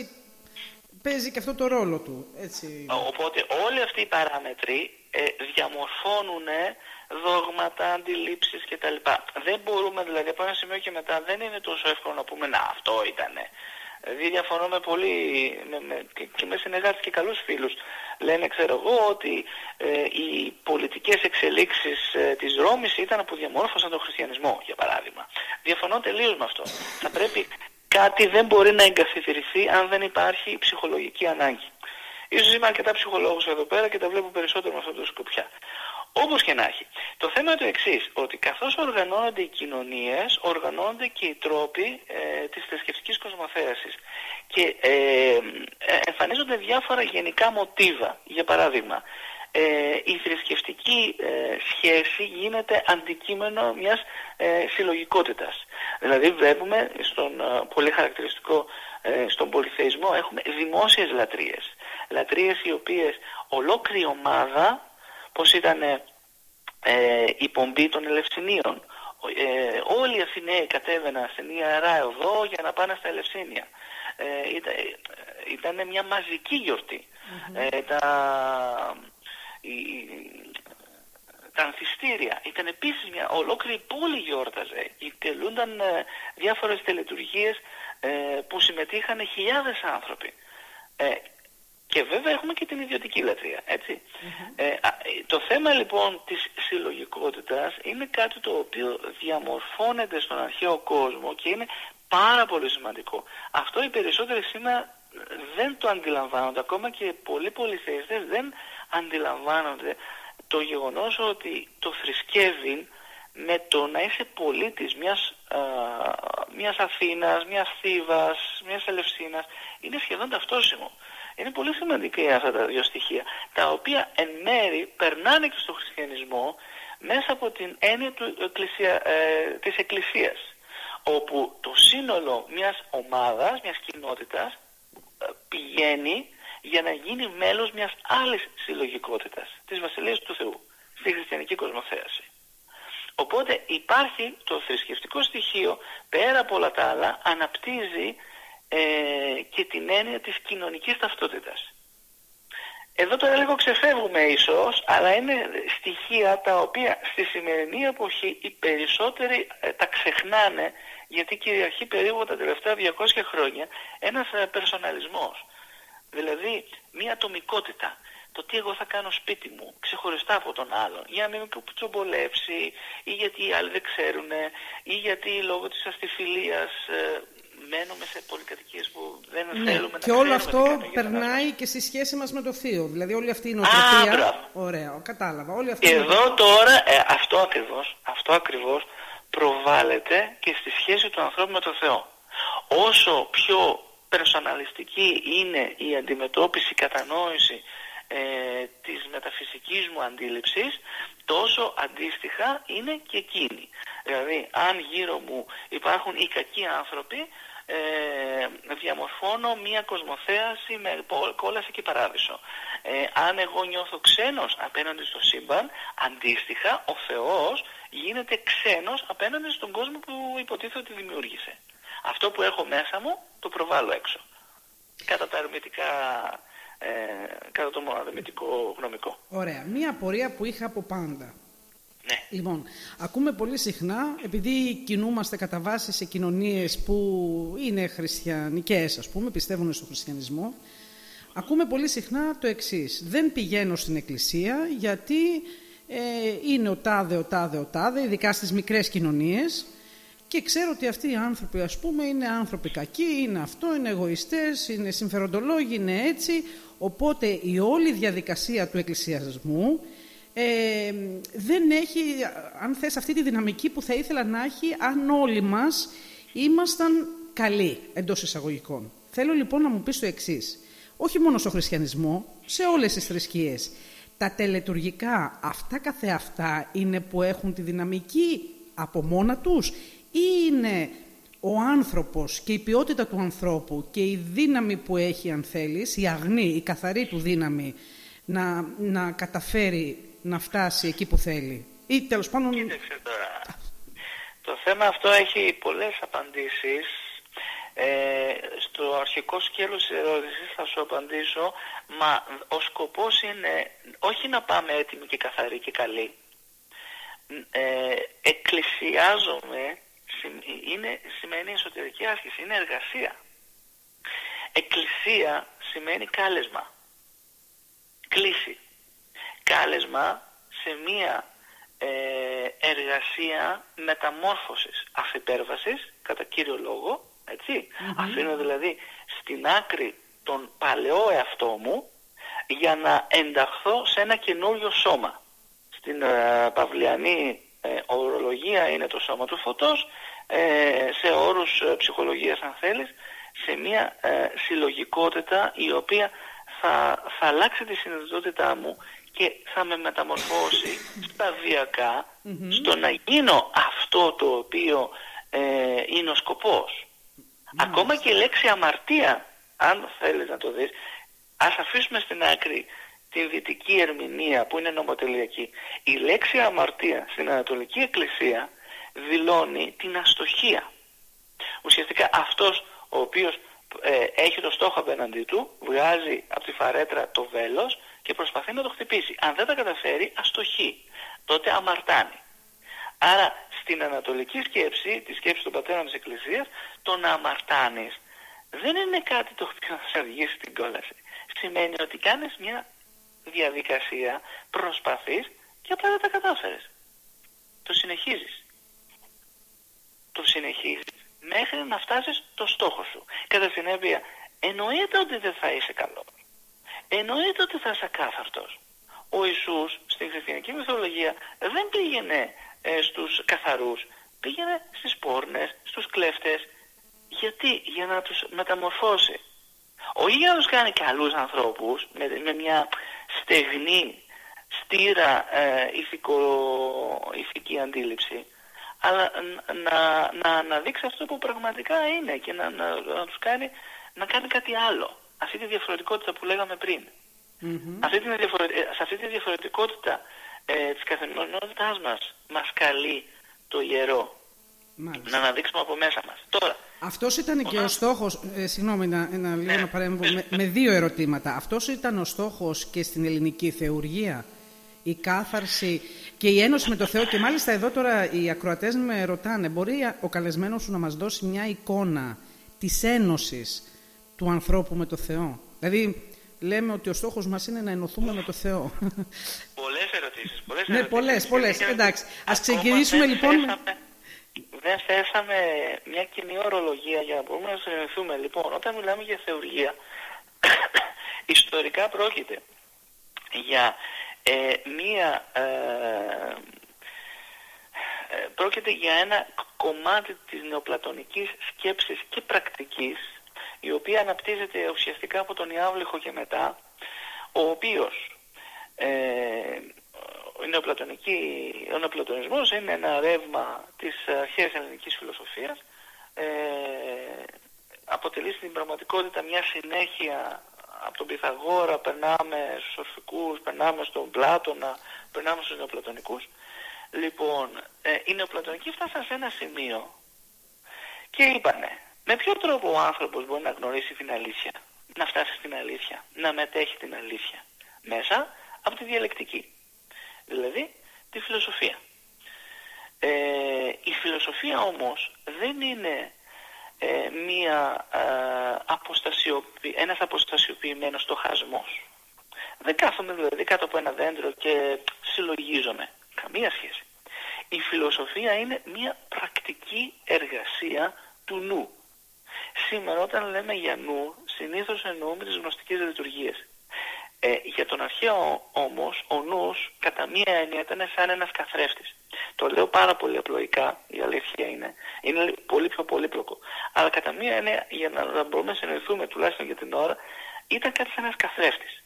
παίζει και αυτό το ρόλο του. Έτσι. Οπότε όλοι αυτοί οι παράμετροι ε, διαμορφώνουν δόγματα, αντιλήψεις κτλ. Δεν μπορούμε δηλαδή από ένα σημείο και μετά δεν είναι τόσο εύκολο να πούμε να αυτό ήτανε Δηλαδή διαφωνώ με πολύ με, με, και με συνεργάτες και καλούς φίλους. Λένε, ξέρω εγώ, ότι ε, οι πολιτικές εξελίξεις ε, της Ρώμης ήταν που διαμόρφωσαν τον χριστιανισμό, για παράδειγμα. Διαφωνώ τελείως με αυτό. Θα πρέπει κάτι δεν μπορεί να εγκαθιδρυθεί αν δεν υπάρχει ψυχολογική ανάγκη. Ίσως είμαι αρκετά ψυχολόγος εδώ πέρα και τα βλέπω περισσότερο με αυτό το σκοπιά. Όπως και να έχει. Το θέμα είναι το εξής, ότι καθώς οργανώνονται οι κοινωνίες, οργανώνονται και οι τρόποι ε, της θρησκευτικής κοσμοθέασης. και ε, ε, εμφανίζονται διάφορα γενικά μοτίβα. Για παράδειγμα, ε, η θρησκευτική σχέση γίνεται αντικείμενο μιας συλλογικότητας. Δηλαδή βλέπουμε στον πολύ χαρακτηριστικό στον πολυθεϊσμό έχουμε δημόσιες λατρείες. Λατρείες οι οποίες ολόκληρη ομάδα, πως ήταν η πομπή των Ελευσινίων, ε, όλοι οι Αθηναίοι κατέβαιναν στην Ιερά εδώ για να πάνε στα Ελευσίνια. Ε, ήταν, ήταν μια μαζική γιορτή. Ε, τα, η, τα ανθιστήρια ήταν επίσης μια ολόκληρη πόλη γιόρταζε. Τελούνταν ε, διάφορες τελετουργίες ε, που συμμετείχαν χιλιάδες άνθρωποι. Ε, και βέβαια έχουμε και την ιδιωτική λατρεία, ε, το θέμα λοιπόν της συλλογικότητας είναι κάτι το οποίο διαμορφώνεται στον αρχαίο κόσμο και είναι πάρα πολύ σημαντικό. Αυτό οι περισσότεροι σήμερα δεν το αντιλαμβάνονται, ακόμα και πολλοί πολυθεϊστές δεν αντιλαμβάνονται το γεγονός ότι το θρησκεύει με το να είσαι πολίτης μιας, α, μιας Αθήνας, μιας Θήβας, μιας Ελευσίνας είναι σχεδόν ταυτόσιμο. Είναι πολύ σημαντικά αυτά τα δύο στοιχεία, τα οποία εν μέρη περνάνε και στο χριστιανισμό μέσα από την έννοια του εκκλησία, ε, της εκκλησίας, όπου το σύνολο μιας ομάδας, μιας κοινότητας, ε, πηγαίνει για να γίνει μέλος μιας άλλης συλλογικότητας, της Βασιλείας του Θεού, στη χριστιανική κοσμοθέαση. Οπότε υπάρχει το θρησκευτικό στοιχείο, πέρα από όλα τα άλλα, αναπτύσσει ε, και την έννοια της κοινωνικής ταυτότητας. Εδώ τώρα λίγο ξεφεύγουμε ίσως, αλλά είναι στοιχεία τα οποία στη σημερινή εποχή οι περισσότεροι ε, τα ξεχνάνε γιατί κυριαρχεί περίπου τα τελευταία 200 χρόνια ένας ε, περσοναλισμός. Δηλαδή μια ατομικότητα. Το τι εγώ θα κάνω σπίτι μου, ξεχωριστά από τον άλλον, για να μην με τσομπολεύσει, ή γιατί οι άλλοι δεν ξέρουν, ή γιατί λόγω της αστιφιλίας ε, μένουμε σε πολυκατοικίες που δεν ναι. θέλουμε και να όλο αυτό περνάει και στη σχέση μας με το θείο. Δηλαδή όλη αυτή η νοοτροπία... Ωραία, κατάλαβα. Όλη αυτή Εδώ τώρα ε, αυτό ακριβώς, αυτό ακριβώς προβάλλεται και στη σχέση του ανθρώπου με το Θεό. Όσο πιο περσοναλιστική είναι η αντιμετώπιση, η κατανόηση ε, της μεταφυσικής μου αντίληψης, τόσο αντίστοιχα είναι και εκείνη. Δηλαδή, αν γύρω μου υπάρχουν οι κακοί άνθρωποι, ε, διαμορφώνω μία κοσμοθέαση με κόλαση και παράδεισο. Ε, αν εγώ νιώθω ξένος απέναντι στο σύμπαν, αντίστοιχα ο Θεός γίνεται ξένος απέναντι στον κόσμο που υποτίθεται ότι δημιούργησε. Αυτό που έχω μέσα μου το προβάλλω έξω. Κατά τα αρνητικά ε, κατά το αρνητικό γνωμικό. Ωραία. Μία απορία που είχα από πάντα. Ναι. Λοιπόν, ακούμε πολύ συχνά, επειδή κινούμαστε κατά βάση σε κοινωνίες που είναι χριστιανικές, ας πούμε, πιστεύουν στο χριστιανισμό, ακούμε πολύ συχνά το εξής. Δεν πηγαίνω στην εκκλησία γιατί ε, είναι ο τάδε, ο τάδε, ο τάδε, ειδικά στις μικρές κοινωνίες, και ξέρω ότι αυτοί οι άνθρωποι, ας πούμε, είναι άνθρωποι κακοί, είναι αυτό, είναι εγωιστές, είναι συμφεροντολόγοι, είναι έτσι. Οπότε η όλη διαδικασία του εκκλησιασμού ε, δεν έχει, αν θες, αυτή τη δυναμική που θα ήθελα να έχει αν όλοι μας ήμασταν καλοί εντός εισαγωγικών. Θέλω λοιπόν να μου πεις το εξής. Όχι μόνο στο χριστιανισμό, σε όλες τις θρησκείες. Τα τελετουργικά αυτά καθεαυτά είναι που έχουν τη δυναμική από μόνα τους ή είναι ο άνθρωπος και η ποιότητα του ανθρώπου και η δύναμη που έχει αν θέλεις, η αγνή, η καθαρή του δύναμη να, να καταφέρει να φτάσει εκεί που θέλει. Ή τέλος πάντων... Κοίταξε τώρα. Το θέμα αυτό έχει πολλές απαντήσεις. Ε, στο αρχικό σκέλος της ερώτησης θα σου απαντήσω, μα ο σκοπός είναι όχι να πάμε έτοιμοι και καθαροί και καλοί. Ε, εκκλησιάζομαι, είναι, σημαίνει εσωτερική άσκηση, είναι εργασία. Εκκλησία σημαίνει κάλεσμα, κλίση κάλεσμα σε μία ε, εργασία μεταμόρφωσης αφυπέρβασης, κατά κύριο λόγο, έτσι. Αφήνω δηλαδή στην άκρη τον παλαιό εαυτό μου για να ενταχθώ σε ένα καινούριο σώμα. Στην ε, παυλιανή ε, ορολογία είναι το σώμα του φωτός, ε, σε όρους ψυχολογίας αν θέλεις, σε μια ε, συλλογικότητα η οποία θα, θα αλλάξει τη συνειδητότητά μου και θα με μεταμορφώσει στο να γίνω αυτό το οποίο ε, είναι ο σκοπός. Ακόμα και η λέξη αμαρτία, αν θέλεις να το δεις, ας αφήσουμε στην άκρη την δυτική ερμηνεία που είναι νομοτελειακή. Η λέξη αμαρτία στην Ανατολική Εκκλησία δηλώνει την αστοχία. Ουσιαστικά αυτός ο οποίος ε, έχει το στόχο απέναντί του, βγάζει από τη φαρέτρα το βέλος και προσπαθεί να το χτυπήσει. Αν δεν τα καταφέρει, αστοχεί. Τότε αμαρτάνει. Άρα στην ανατολική σκέψη, τη σκέψη των πατέρων της Εκκλησίας, το να αμαρτάνεις δεν είναι κάτι το οποίο θα σε οδηγήσει στην κόλαση. Σημαίνει ότι κάνεις μια διαδικασία, προσπαθείς και απλά δεν τα κατάφερες. Το συνεχίζεις. Το συνεχίζεις μέχρι να φτάσεις το στόχο σου. Κατά συνέπεια, εννοείται ότι δεν θα είσαι καλό. Εννοείται ότι θα είσαι ακάθαρτος. Ο Ιησούς στην χριστιανική μυθολογία δεν πήγαινε ε, στους καθαρούς, πήγαινε στις πόρνες, στους κλέφτες. Γιατί, για να τους μεταμορφώσει. Όχι για να τους κάνει καλούς ανθρώπους, με, με μια στεγνή, στήρα ε, ηθικο, ηθική αντίληψη, αλλά να, να αναδείξει αυτό που πραγματικά είναι και να, να, να τους κάνει να κάνει κάτι άλλο. Αυτή τη διαφορετικότητα που λέγαμε πριν. Αυτή τη σε αυτή τη διαφορετικότητα ε, της καθημερινότητάς μας μας καλεί το ιερό. Να αναδείξουμε από μέσα μας. Τώρα, αυτός ήταν και ο στόχος, ε, συγγνώμη να, να, ναι, να παρέμβω, με, με, δύο ερωτήματα. Αυτός ήταν ο στόχος και στην ελληνική θεουργία; Η κάθαρση και η ένωση με το Θεό; Και μάλιστα εδώ τώρα οι ακροατές με ρωτάνε, μπορεί ο καλεσμένος σου να μας δώσει μια εικόνα της ένωσης του ανθρώπου με το Θεό. Δηλαδή, λέμε ότι ο στόχος μας είναι να ενωθούμε με το Θεό. Πολλές ερωτήσεις. Πολλές ναι, πολλές, πολλές. Εντάξει, ας ξεκινήσουμε λοιπόν... δεν θέσαμε μια κοινή ορολογία για να μπορούμε να συνεχθούμε. Λοιπόν, όταν μιλάμε για θεουργία, ιστορικά πρόκειται για ε, μία ε, ε, πρόκειται για ένα κομμάτι της νεοπλατωνικής σκέψης και πρακτικής η οποία αναπτύσσεται ουσιαστικά από τον Ιάβληχο και μετά ο οποίος ε, ο, νεοπλατωνική, ο νεοπλατωνισμός είναι ένα ρεύμα της αρχαίας ελληνικής φιλοσοφίας ε, αποτελεί στην πραγματικότητα μια συνέχεια από τον Πυθαγόρα περνάμε στους ορφικούς, περνάμε στον Πλάτωνα, περνάμε στους νεοπλατωνικούς. Λοιπόν, ε, οι νεοπλατωνικοί φτάσαν σε ένα σημείο και είπανε με ποιο τρόπο ο άνθρωπος μπορεί να γνωρίσει την αλήθεια, να φτάσει στην αλήθεια, να μετέχει την αλήθεια; Μέσα από τη διαλεκτική, δηλαδή τη φιλοσοφία. Ε, η φιλοσοφία όμως δεν είναι ε, μία, ε, αποστασιοποιη... ένας αποστασιοποιημένος στοχασμός. Δεν κάθομαι δηλαδή κάτω από ένα δέντρο και συλλογίζομαι. Καμία σχέση. Η φιλοσοφία είναι μία πρακτική εργασία του νου. Σήμερα όταν λέμε για νου, συνήθως εννοούμε τις γνωστικές λειτουργίες. Ε, για τον αρχαίο όμως, ο νους κατά μία έννοια ήταν σαν ένας καθρέφτης. Το λέω πάρα πολύ απλοϊκά, η αλήθεια είναι. Είναι πολύ πιο πολύπλοκο. Αλλά κατά μία έννοια, για να, μπορούμε να συνεχθούμε τουλάχιστον για την ώρα, ήταν κάτι σαν ένας καθρέφτης.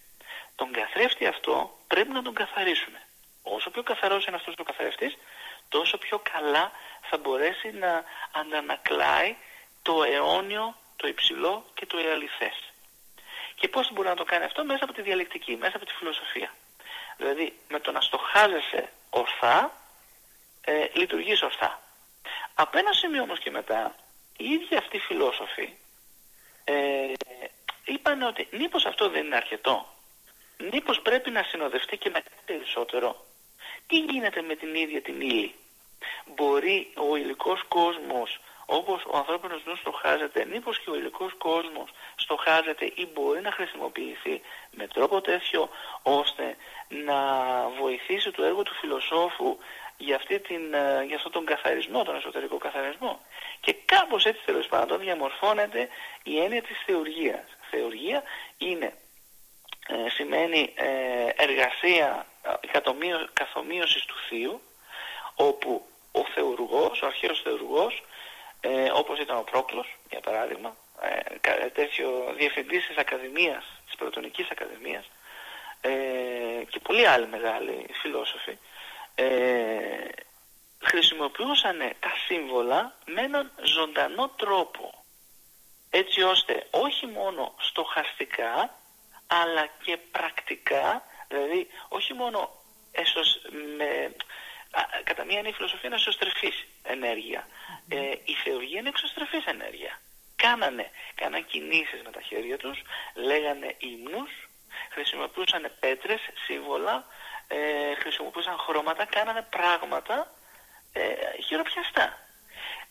Τον καθρέφτη αυτό πρέπει να τον καθαρίσουμε. Όσο πιο καθαρός είναι αυτός ο καθρέφτης, τόσο πιο καλά θα μπορέσει να αντανακλάει το αιώνιο, το υψηλό και το εαληθές. Και πώς μπορεί να το κάνει αυτό; Μέσα από τη διαλεκτική, μέσα από τη φιλοσοφία. Δηλαδή με το να στοχάζεσαι ορθά, ε, λειτουργείς σωστά. Από ένα σημείο όμως και μετά, οι ίδιοι αυτοί οι φιλόσοφοι ε, είπαν ότι μήπως αυτό δεν είναι αρκετό. Μήπως πρέπει να συνοδευτεί και με κάτι περισσότερο. Τι γίνεται με την ίδια την ύλη; Μπορεί ο υλικός κόσμος όπως ο ανθρώπινος νους στοχάζεται, μήπως και ο υλικός κόσμος στοχάζεται ή μπορεί να χρησιμοποιηθεί με τρόπο τέτοιο ώστε να βοηθήσει το έργο του φιλοσόφου για, αυτή την, ε, για αυτόν τον καθαρισμό, τον εσωτερικό καθαρισμό. Και κάπως έτσι τέλος πάντων διαμορφώνεται η έννοια της θεουργίας. Θεουργία είναι, ε, σημαίνει ε, εργασία καθομοίωσης του θείου, όπου ο θεουργός, ο αρχαίος θεουργός, ε, όπως ήταν ο Πρόκλος, για παράδειγμα, ε, τέτοιο διευθυντής της Ακαδημίας, της Πρωτονικής Ακαδημίας ε, και πολλοί άλλοι μεγάλοι φιλόσοφοι ε, χρησιμοποιούσαν τα σύμβολα με έναν ζωντανό τρόπο έτσι ώστε όχι μόνο στοχαστικά αλλά και πρακτικά δηλαδή όχι μόνο έσως με, κατά μία είναι η φιλοσοφία είναι εσωστρεφής ενέργεια. Ε, η θεωρία είναι εξωστρεφής ενέργεια. Κάνανε, κάνανε κινήσεις με τα χέρια τους λέγανε ύμνους χρησιμοποιούσαν πέτρες, σύμβολα ε, χρησιμοποιούσαν χρώματα κάνανε πράγματα ε, χειροπιαστά.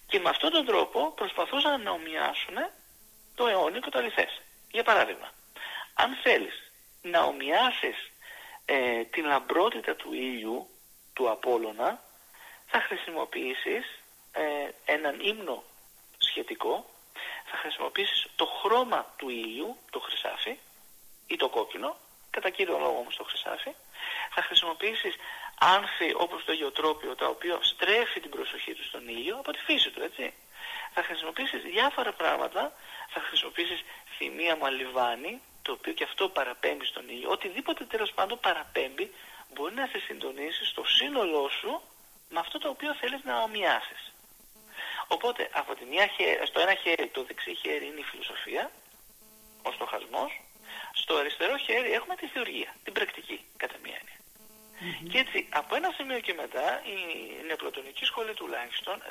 Και με αυτόν τον τρόπο προσπαθούσαν να ομοιάσουν το αιώνιο και το αληθές. Για παράδειγμα, αν θέλεις να ομοιάσεις ε, την λαμπρότητα του ήλιου, του Απόλλωνα, θα χρησιμοποιήσεις ε, έναν ύμνο σχετικό, θα χρησιμοποιήσεις το χρώμα του ήλιου, το χρυσάφι, ή το κόκκινο, κατά κύριο λόγο όμως το χρυσάφι, θα χρησιμοποιήσεις άνθη όπως το γεωτρόπιο, το οποίο στρέφει την προσοχή του στον ήλιο από τη φύση του, έτσι. Θα χρησιμοποιήσεις διάφορα πράγματα, θα χρησιμοποιήσεις θυμία μαλιβάνι, το οποίο και αυτό παραπέμπει στον ήλιο. Οτιδήποτε τέλος πάντων παραπέμπει μπορεί να σε συντονίσεις στο σύνολό σου με αυτό το οποίο θέλεις να ομοιάσεις. Οπότε από τη μια στο ένα χέρι, το δεξί χέρι είναι η φιλοσοφία, ο στοχασμός, στο αριστερό χέρι έχουμε τη θεωρία, την πρακτική κατά μία έννοια. Και έτσι από ένα σημείο και μετά η νεοπλατωνική σχολή τουλάχιστον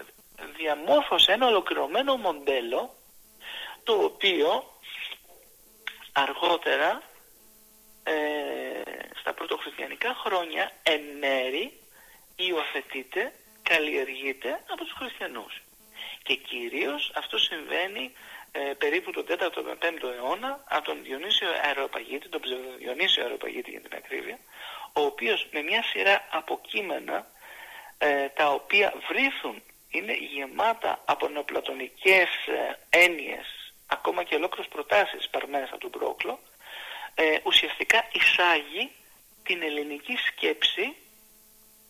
διαμόρφωσε ένα ολοκληρωμένο μοντέλο το οποίο αργότερα ε, στα πρωτοχριστιανικά χρόνια εν μέρη υιοθετείται, καλλιεργείται από τους χριστιανούς. Και κυρίως αυτό συμβαίνει ε, περίπου τον 4ο με 5ο αιώνα από τον Διονύσιο Αεροπαγίτη, τον Διονύσιο Αεροπαγίτη για την ακρίβεια, ο οποίος με μια σειρά αποκείμενα ε, τα οποία βρίθουν είναι γεμάτα από νεοπλατωνικές ε, έννοιες, ακόμα και ολόκληρες προτάσεις παρμένες από τον Πρόκλο, ε, ουσιαστικά εισάγει την ελληνική σκέψη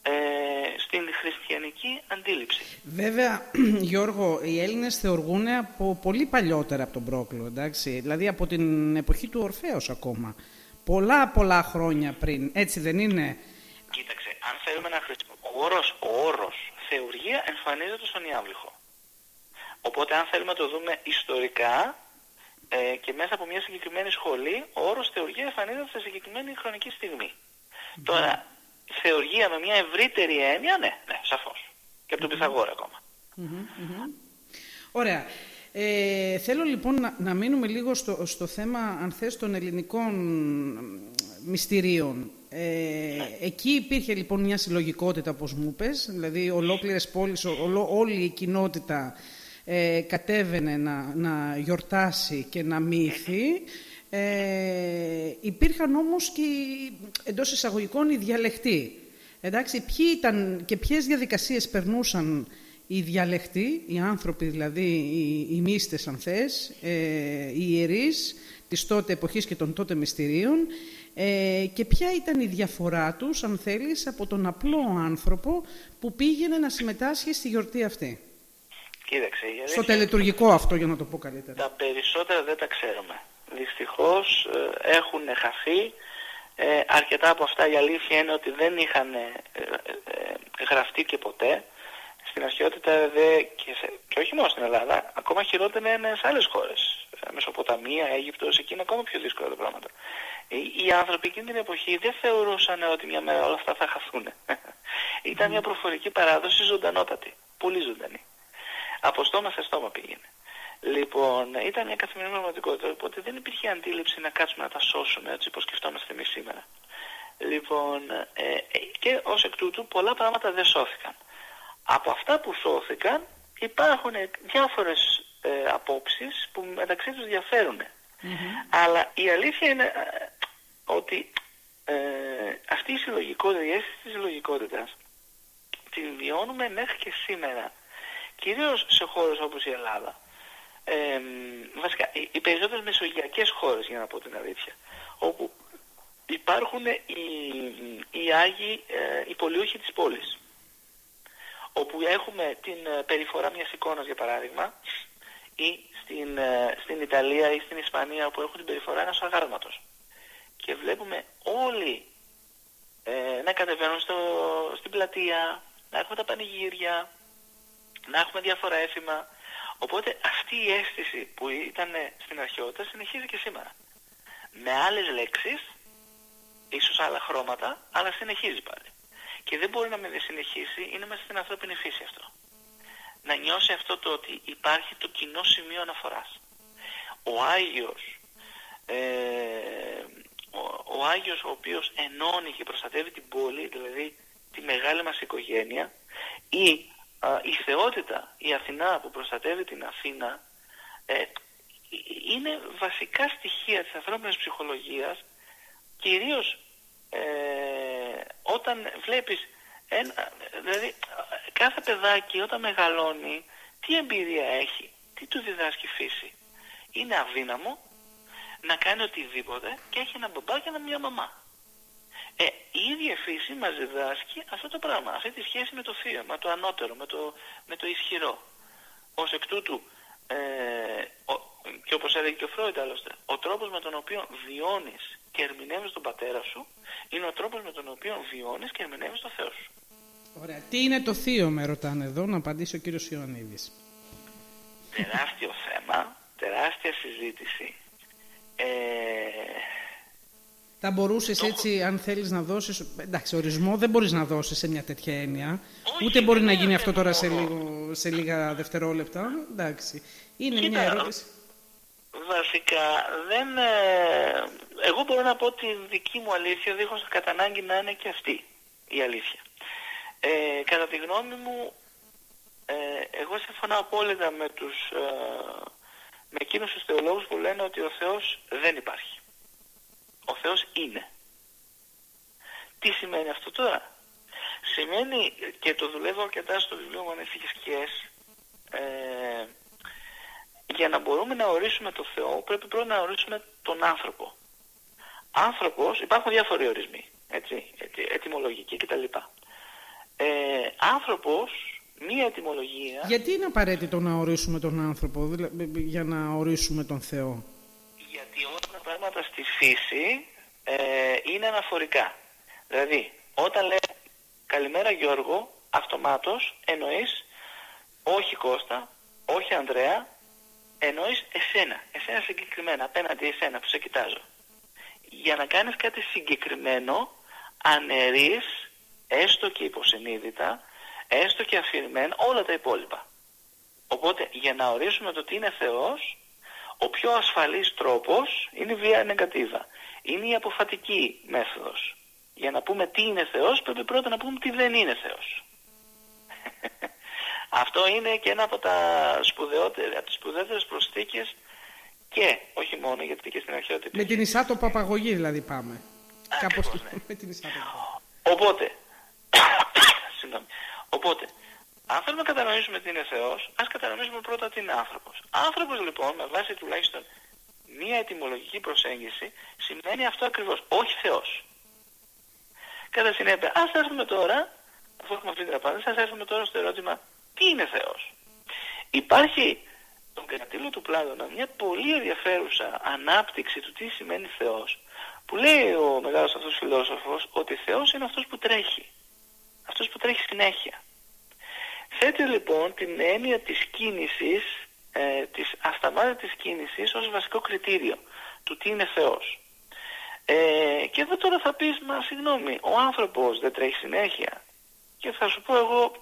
ε, στην χριστιανική αντίληψη. Βέβαια, Γιώργο, οι Έλληνες θεωρούν από πολύ παλιότερα από τον Πρόκλο, εντάξει, δηλαδή από την εποχή του Ορφέως ακόμα. Πολλά πολλά χρόνια πριν, έτσι δεν είναι; Κοίταξε, αν θέλουμε να χρησιμοποιήσουμε, ο όρος, ο όρος θεουργία εμφανίζεται στον Ιάβληχο. Οπότε αν θέλουμε να το δούμε ιστορικά ε, και μέσα από μια συγκεκριμένη σχολή, ο όρος θεουργία εμφανίζεται σε συγκεκριμένη χρονική στιγμή. Τώρα, θεουργία με μια ευρύτερη έννοια, ναι, ναι, σαφώς. Και από τον Πυθαγόρα ακόμα. Ωραία. Ε, θέλω λοιπόν να, να μείνουμε λίγο στο, στο θέμα, αν θες, των ελληνικών μυστηρίων. Ε, εκεί υπήρχε λοιπόν μια συλλογικότητα, όπως μου πες, δηλαδή ολόκληρες πόλεις, όλη η κοινότητα ε, κατέβαινε να, να γιορτάσει και να μύθει. Ε, υπήρχαν όμως και εντός εισαγωγικών οι διαλεκτοί. Εντάξει, ποιοι ήταν και ποιες διαδικασίες περνούσαν οι διαλεκτοί, οι άνθρωποι δηλαδή, οι, οι μύστες αν θες, ε, οι ιερείς της τότε εποχής και των τότε μυστηρίων ε, και ποια ήταν η διαφορά τους, αν θέλεις, από τον απλό άνθρωπο που πήγαινε να συμμετάσχει στη γιορτή αυτή; Κοίταξε, Στο τελετουργικό αυτό, για να το πω καλύτερα. Τα περισσότερα δεν τα ξέρουμε. Δυστυχώς ε, έχουν χαθεί. Ε, αρκετά από αυτά η αλήθεια είναι ότι δεν είχαν ε, γραφτεί και ποτέ. Στην αρχαιότητα δε, και, και όχι μόνο στην Ελλάδα, ακόμα χειρότερα είναι σε άλλες χώρες. Μεσοποταμία, Αίγυπτος, εκεί είναι ακόμα πιο δύσκολα τα πράγματα οι άνθρωποι εκείνη την εποχή δεν θεωρούσαν ότι μια μέρα όλα αυτά θα χαθούν. Ήταν μια προφορική παράδοση ζωντανότατη, πολύ ζωντανή. Από στόμα σε στόμα πήγαινε. Λοιπόν, ήταν μια καθημερινή πραγματικότητα, οπότε δεν υπήρχε αντίληψη να κάτσουμε να τα σώσουμε έτσι όπως σκεφτόμαστε εμείς σήμερα. Λοιπόν, ε, και ως εκ τούτου πολλά πράγματα δεν σώθηκαν. Από αυτά που σώθηκαν υπάρχουν διάφορες ε, απόψεις που μεταξύ τους διαφέρουν. Αλλά η αλήθεια είναι ε, ότι ε, αυτή η συλλογικότητα, η αίσθηση της συλλογικότητας την βιώνουμε μέχρι και σήμερα. Κυρίως σε χώρες όπως η Ελλάδα. Ε, βασικά, οι, οι περισσότερες μεσογειακές χώρες, για να πω την αλήθεια, όπου υπάρχουν οι, οι Άγιοι, ε, οι πολιούχοι της πόλης. Όπου έχουμε την ε, περιφορά μιας εικόνας, για παράδειγμα, ή στην, ε, στην Ιταλία ή στην Ισπανία που έχουν την περιφορά ενός αγάρματος. Και βλέπουμε όλοι ε, να κατεβαίνουν στο, στην πλατεία, να έχουμε τα πανηγύρια, να έχουμε διάφορα έθιμα. Οπότε αυτή η αίσθηση που ήταν στην αρχαιότητα συνεχίζει και σήμερα. Με άλλες λέξεις, ίσως άλλα χρώματα, αλλά συνεχίζει πάλι. Και δεν μπορεί να με συνεχίσει, είναι μέσα στην ανθρώπινη φύση αυτό. Να νιώσει αυτό το ότι υπάρχει το κοινό σημείο αναφοράς. Ο Άγιος, ε, ο, ο Άγιος ο οποίος ενώνει και προστατεύει την πόλη, δηλαδή τη μεγάλη μας οικογένεια, ή η θεότητα, η Αθηνά που προστατεύει την Αθήνα, ε, είναι βασικά στοιχεία της ανθρώπινης ψυχολογίας, κυρίως ε, όταν βλέπεις, ένα, δηλαδή κάθε παιδάκι όταν μεγαλώνει, τι εμπειρία έχει, τι του διδάσκει φύση. Είναι αδύναμο να κάνει οτιδήποτε και έχει ένα μπαμπά και μια μαμά. Ε, η ίδια φύση μας διδάσκει αυτό το πράγμα, αυτή τη σχέση με το θείο, με το ανώτερο, με το, με το ισχυρό. Ως εκ τούτου, ε, ο, και όπως έλεγε και ο Φρόιντ άλλωστε, ο τρόπος με τον οποίο βιώνεις και ερμηνεύεις τον πατέρα σου είναι ο τρόπος με τον οποίο βιώνεις και ερμηνεύεις τον Θεό σου. Ωραία. Τι είναι το θείο με ρωτάνε εδώ, να απαντήσει ο κύριος Ιωαννίδης. Τεράστιο θέμα, τεράστια συζήτηση. Ε, θα μπορούσες έτσι, αν θέλεις να δώσεις, εντάξει, ορισμό δεν μπορείς να δώσεις σε μια τέτοια έννοια. Ούτε μπορεί να γίνει αυτό τώρα σε, λίγο, σε λίγα δευτερόλεπτα. Εντάξει. Είναι μια ερώτηση. Βασικά, δεν, ε, εγώ μπορώ να πω τη δική μου αλήθεια, δίχως κατά ανάγκη να είναι και αυτή η αλήθεια. Ε, κατά τη γνώμη μου, ε, εγώ συμφωνώ απόλυτα με, τους, ε, με εκείνους τους θεολόγους που λένε ότι ο Θεός δεν υπάρχει. Ο Θεός είναι. Τι σημαίνει αυτό τώρα; Σημαίνει, και το δουλεύω αρκετά στο βιβλίο μου Ανεφισκές, ε, για να μπορούμε να ορίσουμε το Θεό πρέπει πρώτα να ορίσουμε τον άνθρωπο. Άνθρωπος, υπάρχουν διάφοροι ορισμοί, έτσι, ετοιμολογικοί κτλ. Ε, άνθρωπος, μία ετοιμολογία... Γιατί είναι απαραίτητο να ορίσουμε τον άνθρωπο, για να ορίσουμε τον Θεό; Γιατί όλα τα πράγματα στη φύση ε, είναι αναφορικά. Δηλαδή, όταν λέει καλημέρα Γιώργο, αυτομάτως εννοείς όχι Κώστα, όχι Ανδρέα, εννοείς εσένα, εσένα συγκεκριμένα, απέναντι εσένα που σε κοιτάζω. Για να κάνεις κάτι συγκεκριμένο, αναιρείς, έστω και υποσυνείδητα, έστω και αφηρημένα, όλα τα υπόλοιπα. Οπότε, για να ορίσουμε το τι είναι Θεός, ο πιο ασφαλής τρόπος είναι η βία νεγκατίβα. Είναι η αποφατική μέθοδος. Για να πούμε τι είναι Θεός πρέπει πρώτα να πούμε τι δεν είναι Θεός. Αυτό είναι και ένα από τα σπουδαιότερα, από τις σπουδαιότερες προσθήκες και όχι μόνο γιατί και στην αρχαιότητα. Με την Ισάτο Παπαγωγή δηλαδή πάμε. Κάπως ναι. με την Ισάτο. Οπότε, συγγνώμη, οπότε αν θέλουμε να κατανοήσουμε τι είναι Θεός, ας κατανοήσουμε πρώτα τι είναι άνθρωπος. Άνθρωπος λοιπόν, με βάση τουλάχιστον μία ετοιμολογική προσέγγιση, σημαίνει αυτό ακριβώς, όχι Θεός. Κατά συνέπεια, ας έρθουμε τώρα, αφού έχουμε αυτή την απάντηση, ας έρθουμε τώρα στο ερώτημα, τι είναι Θεός. Υπάρχει τον κατήλο του Πλάτωνα μια πολύ ενδιαφέρουσα ανάπτυξη του τι σημαίνει Θεός, που λέει ο μεγάλος αυτός φιλόσοφος ότι Θεός είναι αυτός που τρέχει. Αυτός που τρέχει συνέχεια. Θέτει λοιπόν την έννοια της κίνησης, ε, της ασταμάτητης κίνησης ως βασικό κριτήριο του τι είναι Θεός. Ε, και εδώ τώρα θα πεις, μα συγγνώμη, ο άνθρωπος δεν τρέχει συνέχεια. Και θα σου πω εγώ,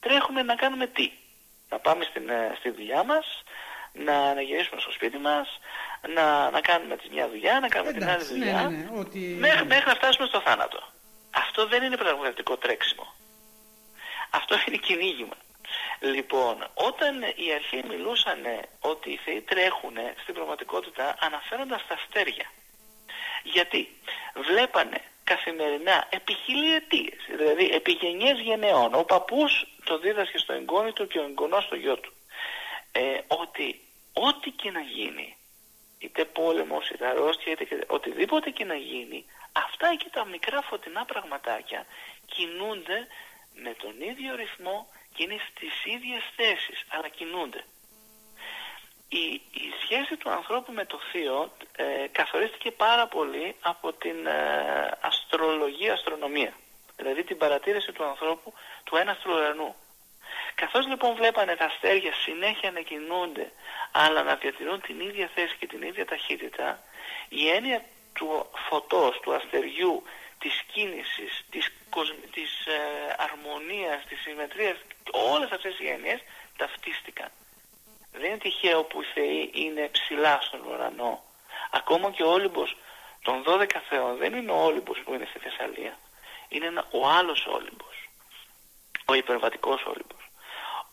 τρέχουμε να κάνουμε τι; Να πάμε στην, ε, στη δουλειά μας, να, να γυρίσουμε στο σπίτι μας, να, να κάνουμε τη μια δουλειά, να κάνουμε την άλλη δουλειά, ναι, ναι, ναι, ότι... μέχρι, μέχρι να φτάσουμε στο θάνατο. Αυτό δεν είναι πραγματικό τρέξιμο. Αυτό είναι κυνήγημα. Λοιπόν, όταν οι αρχαίοι μιλούσαν ότι οι θεοί τρέχουν στην πραγματικότητα αναφέροντας τα αστέρια. Γιατί βλέπανε καθημερινά επί χιλιετίες, δηλαδή επί γενιές γενεών, ο παππούς το δίδασκε στο εγγόνι του και ο εγγονός στο γιο του, ε, ότι ό,τι και να γίνει, είτε πόλεμος, είτε αρρώστια, είτε οτιδήποτε και να γίνει, αυτά εκεί τα μικρά φωτεινά πραγματάκια κινούνται με τον ίδιο ρυθμό και είναι στις ίδιες θέσεις, αλλά κινούνται. η, σχέση του ανθρώπου με το θείο ε, καθορίστηκε πάρα πολύ από την ε, αστρολογία, αστρονομία. Δηλαδή την παρατήρηση του ανθρώπου του έναστρου ουρανού. Καθώς λοιπόν βλέπανε τα αστέρια συνέχεια να κινούνται αλλά να διατηρούν την ίδια θέση και την ίδια ταχύτητα, η έννοια του φωτός, του αστεριού, της κίνησης, της, της ε, αρμονίας, της συμμετρίας, όλες αυτές οι έννοιες ταυτίστηκαν. Δεν είναι τυχαίο που οι θεοί είναι ψηλά στον ουρανό. Ακόμα και ο Όλυμπος των 12 θεών δεν είναι ο Όλυμπος που είναι στη Θεσσαλία. Είναι ένα, ο άλλος Όλυμπος. Ο υπερβατικός Όλυμπος.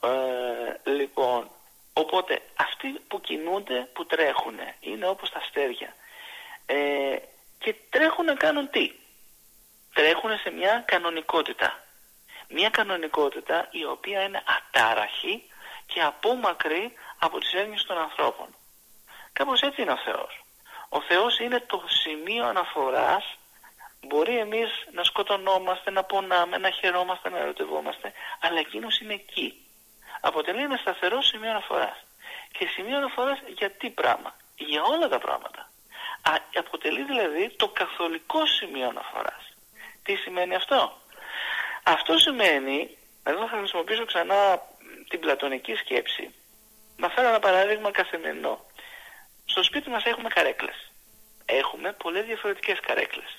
Ε, λοιπόν, οπότε αυτοί που κινούνται, που τρέχουν, είναι όπως τα αστέρια. Ε, και τρέχουν να κάνουν τι; Τρέχουν σε μια κανονικότητα. Μια κανονικότητα η οποία είναι ατάραχη και απόμακρη από τις έννοιες των ανθρώπων. Κάπως έτσι είναι ο Θεός. Ο Θεός είναι το σημείο αναφοράς Μπορεί εμείς να σκοτωνόμαστε, να πονάμε, να χαιρόμαστε, να ερωτευόμαστε, αλλά εκείνος είναι εκεί. Αποτελεί ένα σταθερό σημείο αναφοράς. Και σημείο αναφοράς για τι πράγμα; Για όλα τα πράγματα. Α, αποτελεί δηλαδή το καθολικό σημείο αναφοράς. Τι σημαίνει αυτό; Αυτό σημαίνει, εδώ θα χρησιμοποιήσω ξανά την πλατωνική σκέψη, να φέρω ένα παράδειγμα καθημερινό. Στο σπίτι μας έχουμε καρέκλες. Έχουμε πολλές διαφορετικές καρέκλες.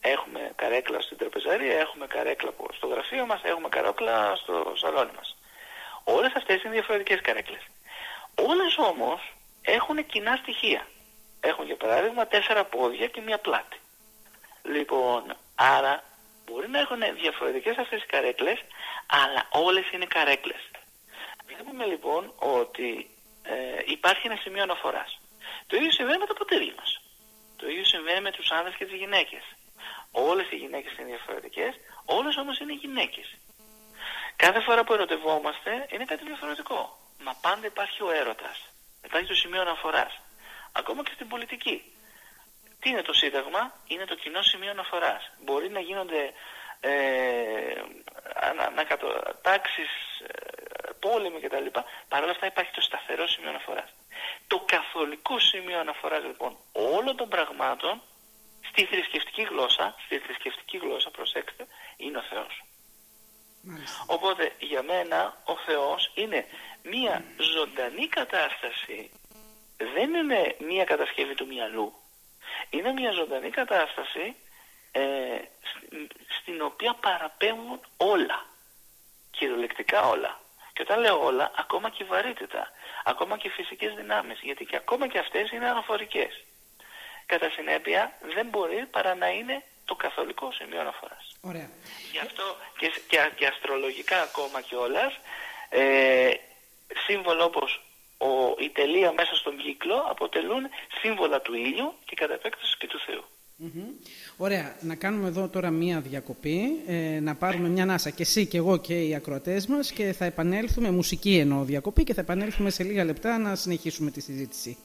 Έχουμε καρέκλα στην τραπεζαρία, έχουμε καρέκλα στο γραφείο μας, έχουμε καρέκλα στο σαλόνι μας. Όλες αυτές είναι διαφορετικές καρέκλες. Όλες όμως έχουν κοινά στοιχεία. Έχουν για παράδειγμα τέσσερα πόδια και μία πλάτη. Λοιπόν, άρα μπορεί να έχουν διαφορετικές αυτές τις καρέκλες, αλλά όλες είναι καρέκλες. Βλέπουμε λοιπόν ότι ε, υπάρχει ένα σημείο αναφοράς. Το ίδιο συμβαίνει με τα ποτήρια μας. Το ίδιο συμβαίνει με τους άνδρες και τις γυναίκες. Όλες οι γυναίκες είναι διαφορετικές, όλες όμως είναι γυναίκες. Κάθε φορά που ερωτευόμαστε είναι κάτι διαφορετικό. Μα πάντα υπάρχει ο έρωτας. Υπάρχει το σημείο αναφοράς. Ακόμα και στην πολιτική. Τι είναι το Σύνταγμα, είναι το κοινό σημείο αναφοράς. Μπορεί να γίνονται ε, ανακατατάξεις, ε, πόλεμοι κτλ. Παρ' όλα αυτά υπάρχει το σταθερό σημείο αναφοράς. Το καθολικό σημείο αναφοράς λοιπόν όλων των πραγμάτων στη θρησκευτική γλώσσα, στη θρησκευτική γλώσσα, προσέξτε, είναι ο Θεός. Οπότε για μένα ο Θεός είναι μία ζωντανή κατάσταση, δεν είναι μία κατασκευή του μυαλού. Είναι μία ζωντανή κατάσταση ε, στην οποία παραπέμπουν όλα, κυριολεκτικά όλα. Και όταν λέω όλα, ακόμα και βαρύτητα, ακόμα και φυσικές δυνάμεις, γιατί και ακόμα και αυτές είναι αναφορικές κατά συνέπεια δεν μπορεί παρά να είναι το καθολικό σημείο αναφοράς. Ωραία. Γι' αυτό και, και, και αστρολογικά ακόμα κιόλας, ε, σύμβολο όπως ο, η τελεία μέσα στον κύκλο αποτελούν σύμβολα του ήλιου και κατά επέκταση και του Θεού. Ωραία. Να κάνουμε εδώ τώρα μία διακοπή, ε, να πάρουμε μια ανάσα και εσύ και εγώ και οι ακροατές μας και θα επανέλθουμε, μουσική εννοώ διακοπή και θα επανέλθουμε σε λίγα λεπτά να συνεχίσουμε τη συζήτηση.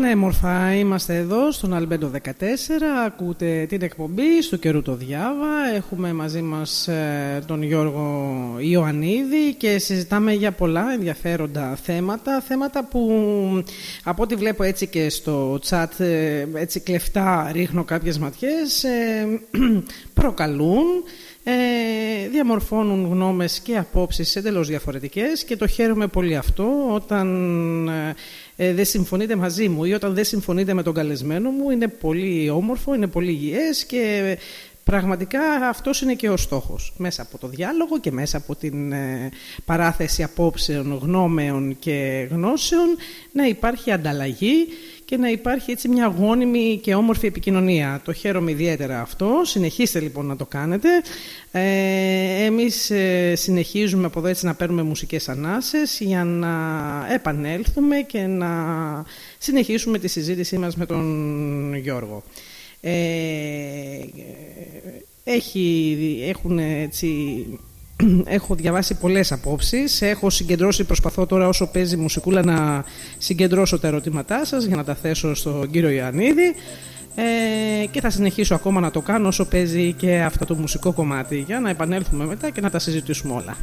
Πανέμορφα είμαστε εδώ στον Αλμπέντο 14, ακούτε την εκπομπή στο καιρού το διάβα, έχουμε μαζί μας ε, τον Γιώργο Ιωαννίδη και συζητάμε για πολλά ενδιαφέροντα θέματα, θέματα που από ό,τι βλέπω έτσι και στο chat ε, έτσι κλεφτά ρίχνω κάποιες ματιές, ε, προκαλούν ε, διαμορφώνουν γνώμες και απόψεις εντελώς διαφορετικές και το χαίρομαι πολύ αυτό όταν ε, ε, δεν συμφωνείτε μαζί μου ή όταν δεν συμφωνείτε με τον καλεσμένο μου είναι πολύ όμορφο, είναι πολύ υγιές και πραγματικά αυτός είναι και ο στόχος. Μέσα από το διάλογο και μέσα από την ε, παράθεση απόψεων, γνώμεων και γνώσεων να υπάρχει ανταλλαγή και να υπάρχει έτσι μια γόνιμη και όμορφη επικοινωνία. Το χαίρομαι ιδιαίτερα αυτό. Συνεχίστε λοιπόν να το κάνετε. Ε, εμείς ε, συνεχίζουμε από εδώ έτσι να παίρνουμε μουσικές ανάσες για να επανέλθουμε και να συνεχίσουμε τη συζήτησή μας με τον Γιώργο. Ε, έχει, έχουν έτσι έχω διαβάσει πολλές απόψεις, έχω συγκεντρώσει, προσπαθώ τώρα όσο παίζει μουσικούλα να συγκεντρώσω τα ερωτήματά σας για να τα θέσω στον κύριο Ιωαννίδη ε, και θα συνεχίσω ακόμα να το κάνω όσο παίζει και αυτό το μουσικό κομμάτι για να επανέλθουμε μετά και να τα συζητήσουμε όλα.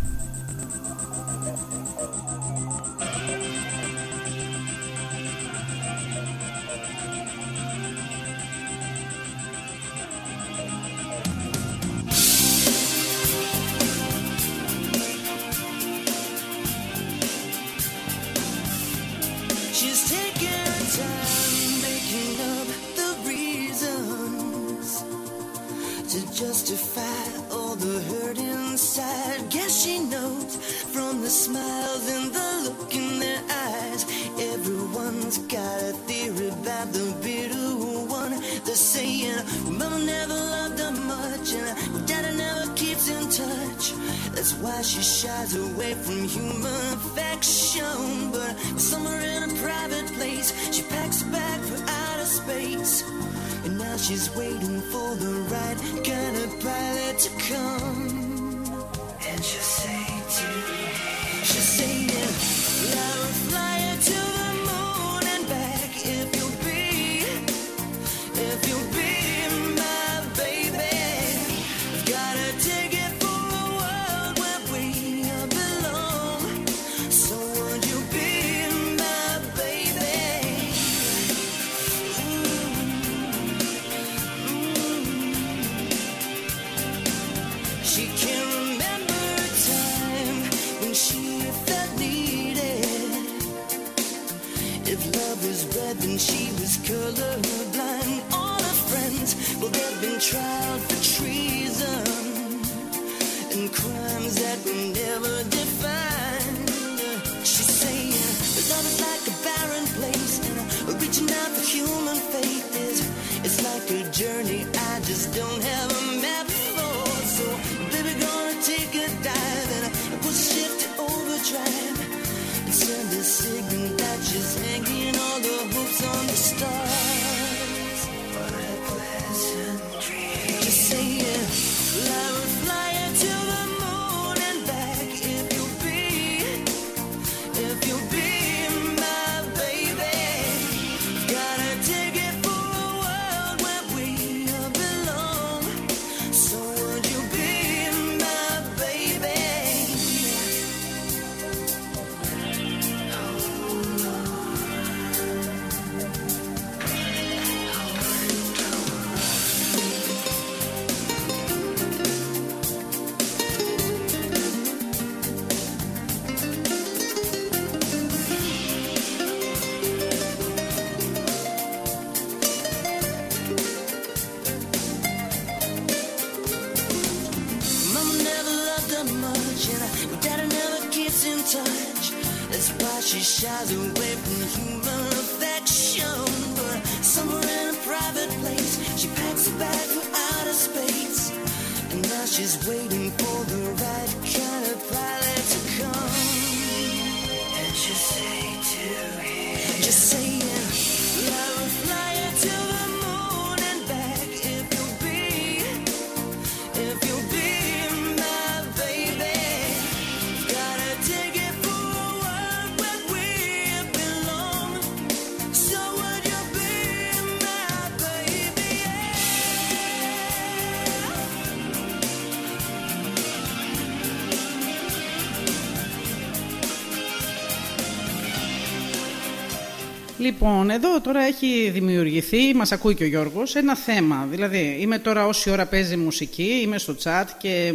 Λοιπόν, εδώ τώρα έχει δημιουργηθεί, μας ακούει και ο Γιώργος, ένα θέμα. Δηλαδή, είμαι τώρα όση ώρα παίζει μουσική, είμαι στο chat και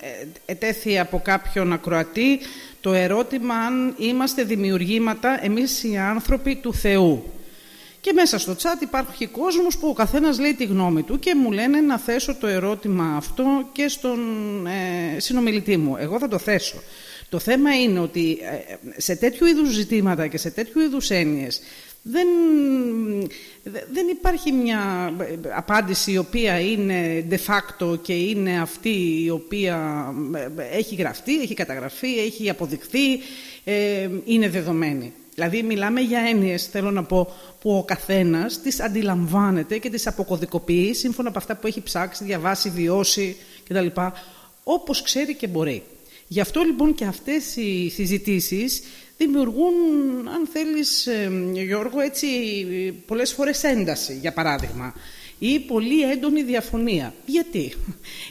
ε, ετέθη από κάποιον ακροατή το ερώτημα αν είμαστε δημιουργήματα εμείς οι άνθρωποι του Θεού. Και μέσα στο chat υπάρχει κόσμος που ο καθένας λέει τη γνώμη του και μου λένε να θέσω το ερώτημα αυτό και στον ε, συνομιλητή μου. Εγώ θα το θέσω. Το θέμα είναι ότι ε, σε τέτοιου είδους ζητήματα και σε τέτοιου είδους έννοιες δεν, δεν υπάρχει μια απάντηση η οποία είναι de facto και είναι αυτή η οποία ε, έχει γραφτεί, έχει καταγραφεί, έχει αποδειχθεί, ε, είναι δεδομένη. Δηλαδή μιλάμε για έννοιες, θέλω να πω, που ο καθένας τις αντιλαμβάνεται και τις αποκωδικοποιεί σύμφωνα από αυτά που έχει ψάξει, διαβάσει, βιώσει κτλ. Όπως ξέρει και μπορεί. Γι' αυτό λοιπόν και αυτές οι συζητήσεις δημιουργούν, αν θέλεις Γιώργο, έτσι πολλές φορές ένταση, για παράδειγμα, ή πολύ έντονη διαφωνία. Γιατί;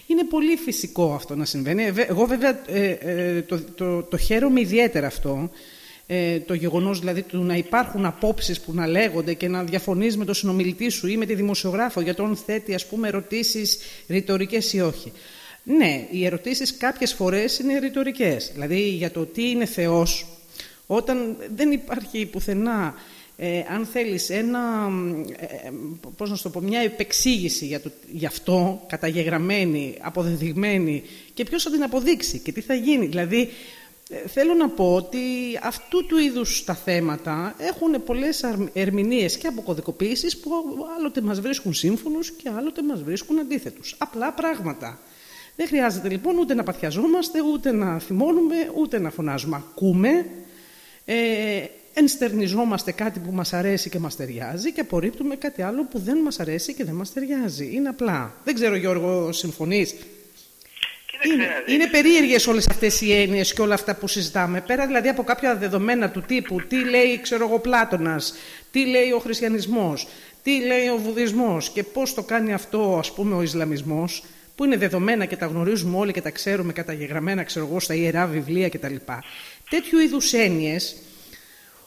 Είναι πολύ φυσικό αυτό να συμβαίνει. Εγώ βέβαια ε, ε, το, το, το χαίρομαι ιδιαίτερα αυτό, ε, το γεγονός δηλαδή του να υπάρχουν απόψεις που να λέγονται και να διαφωνείς με τον συνομιλητή σου ή με τη δημοσιογράφο για τον θέτει ας πούμε ερωτήσεις ρητορικές ή όχι. Ναι, οι ερωτήσεις κάποιες φορές είναι ρητορικές. Δηλαδή για το τι είναι Θεός, όταν δεν υπάρχει πουθενά, ε, αν θέλεις, ένα, ε, ε, πώς να το πω, μια επεξήγηση για, το, για αυτό, καταγεγραμμένη, αποδεδειγμένη και ποιος θα την αποδείξει και τι θα γίνει. Δηλαδή, ε, θέλω να πω ότι αυτού του είδους τα θέματα έχουν πολλές ερμηνείες και αποκωδικοποιήσεις που άλλοτε μας βρίσκουν σύμφωνους και άλλοτε μας βρίσκουν αντίθετους. Απλά πράγματα. Δεν χρειάζεται λοιπόν ούτε να παθιαζόμαστε, ούτε να θυμώνουμε, ούτε να φωνάζουμε. Ακούμε, ε, ενστερνιζόμαστε κάτι που μας αρέσει και μας ταιριάζει και απορρίπτουμε κάτι άλλο που δεν μας αρέσει και δεν μας ταιριάζει. Είναι απλά. Δεν ξέρω Γιώργο, συμφωνείς; Είναι, είναι περίεργες όλες αυτές οι έννοιες και όλα αυτά που συζητάμε. Πέρα δηλαδή από κάποια δεδομένα του τύπου, τι λέει ξέρω εγώ Πλάτωνας, τι λέει ο χριστιανισμός, τι λέει ο βουδισμός και πώς το κάνει αυτό ας πούμε ο Ισλαμισμός, που είναι δεδομένα και τα γνωρίζουμε όλοι και τα ξέρουμε καταγεγραμμένα, ξέρω εγώ, στα ιερά βιβλία κτλ. Τέτοιου είδους έννοιες,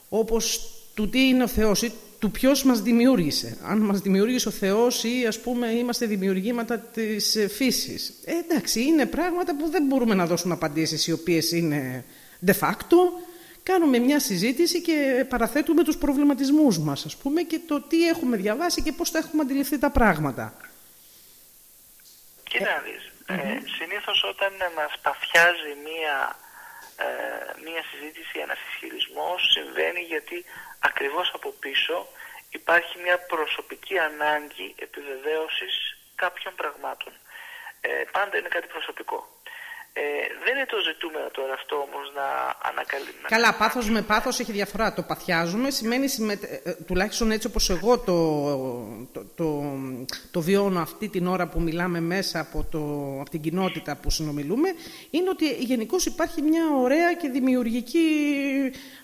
όπως του τι είναι ο Θεός ή του ποιος μας δημιούργησε. Αν μας δημιούργησε ο Θεός ή ας πούμε είμαστε δημιουργήματα της φύσης. Ε, εντάξει, είναι πράγματα που δεν μπορούμε να δώσουμε απαντήσεις οι οποίες είναι de facto. Κάνουμε μια συζήτηση και παραθέτουμε τους προβληματισμούς μας, ας πούμε, και το τι έχουμε διαβάσει και πώς τα έχουμε αντιληφθεί τα πράγματα. Κοίτα να δεις, ε, συνήθως όταν μας παθιάζει μία, ε, μία συζήτηση, ένας ισχυρισμός συμβαίνει γιατί ακριβώς από πίσω υπάρχει μια προσωπική ανάγκη επιβεβαίωσης κάποιων πραγμάτων. Ε, πάντα είναι κάτι προσωπικό. Ε, δεν είναι το ζητούμενο τώρα αυτό όμως να ανακαλύψουμε. Καλά, πάθος με πάθος έχει διαφορά. Το παθιάζουμε σημαίνει, ε, τουλάχιστον έτσι όπως εγώ το, το, το, το, βιώνω αυτή την ώρα που μιλάμε μέσα από, το, από την κοινότητα που συνομιλούμε, είναι ότι γενικώς υπάρχει μια ωραία και δημιουργική,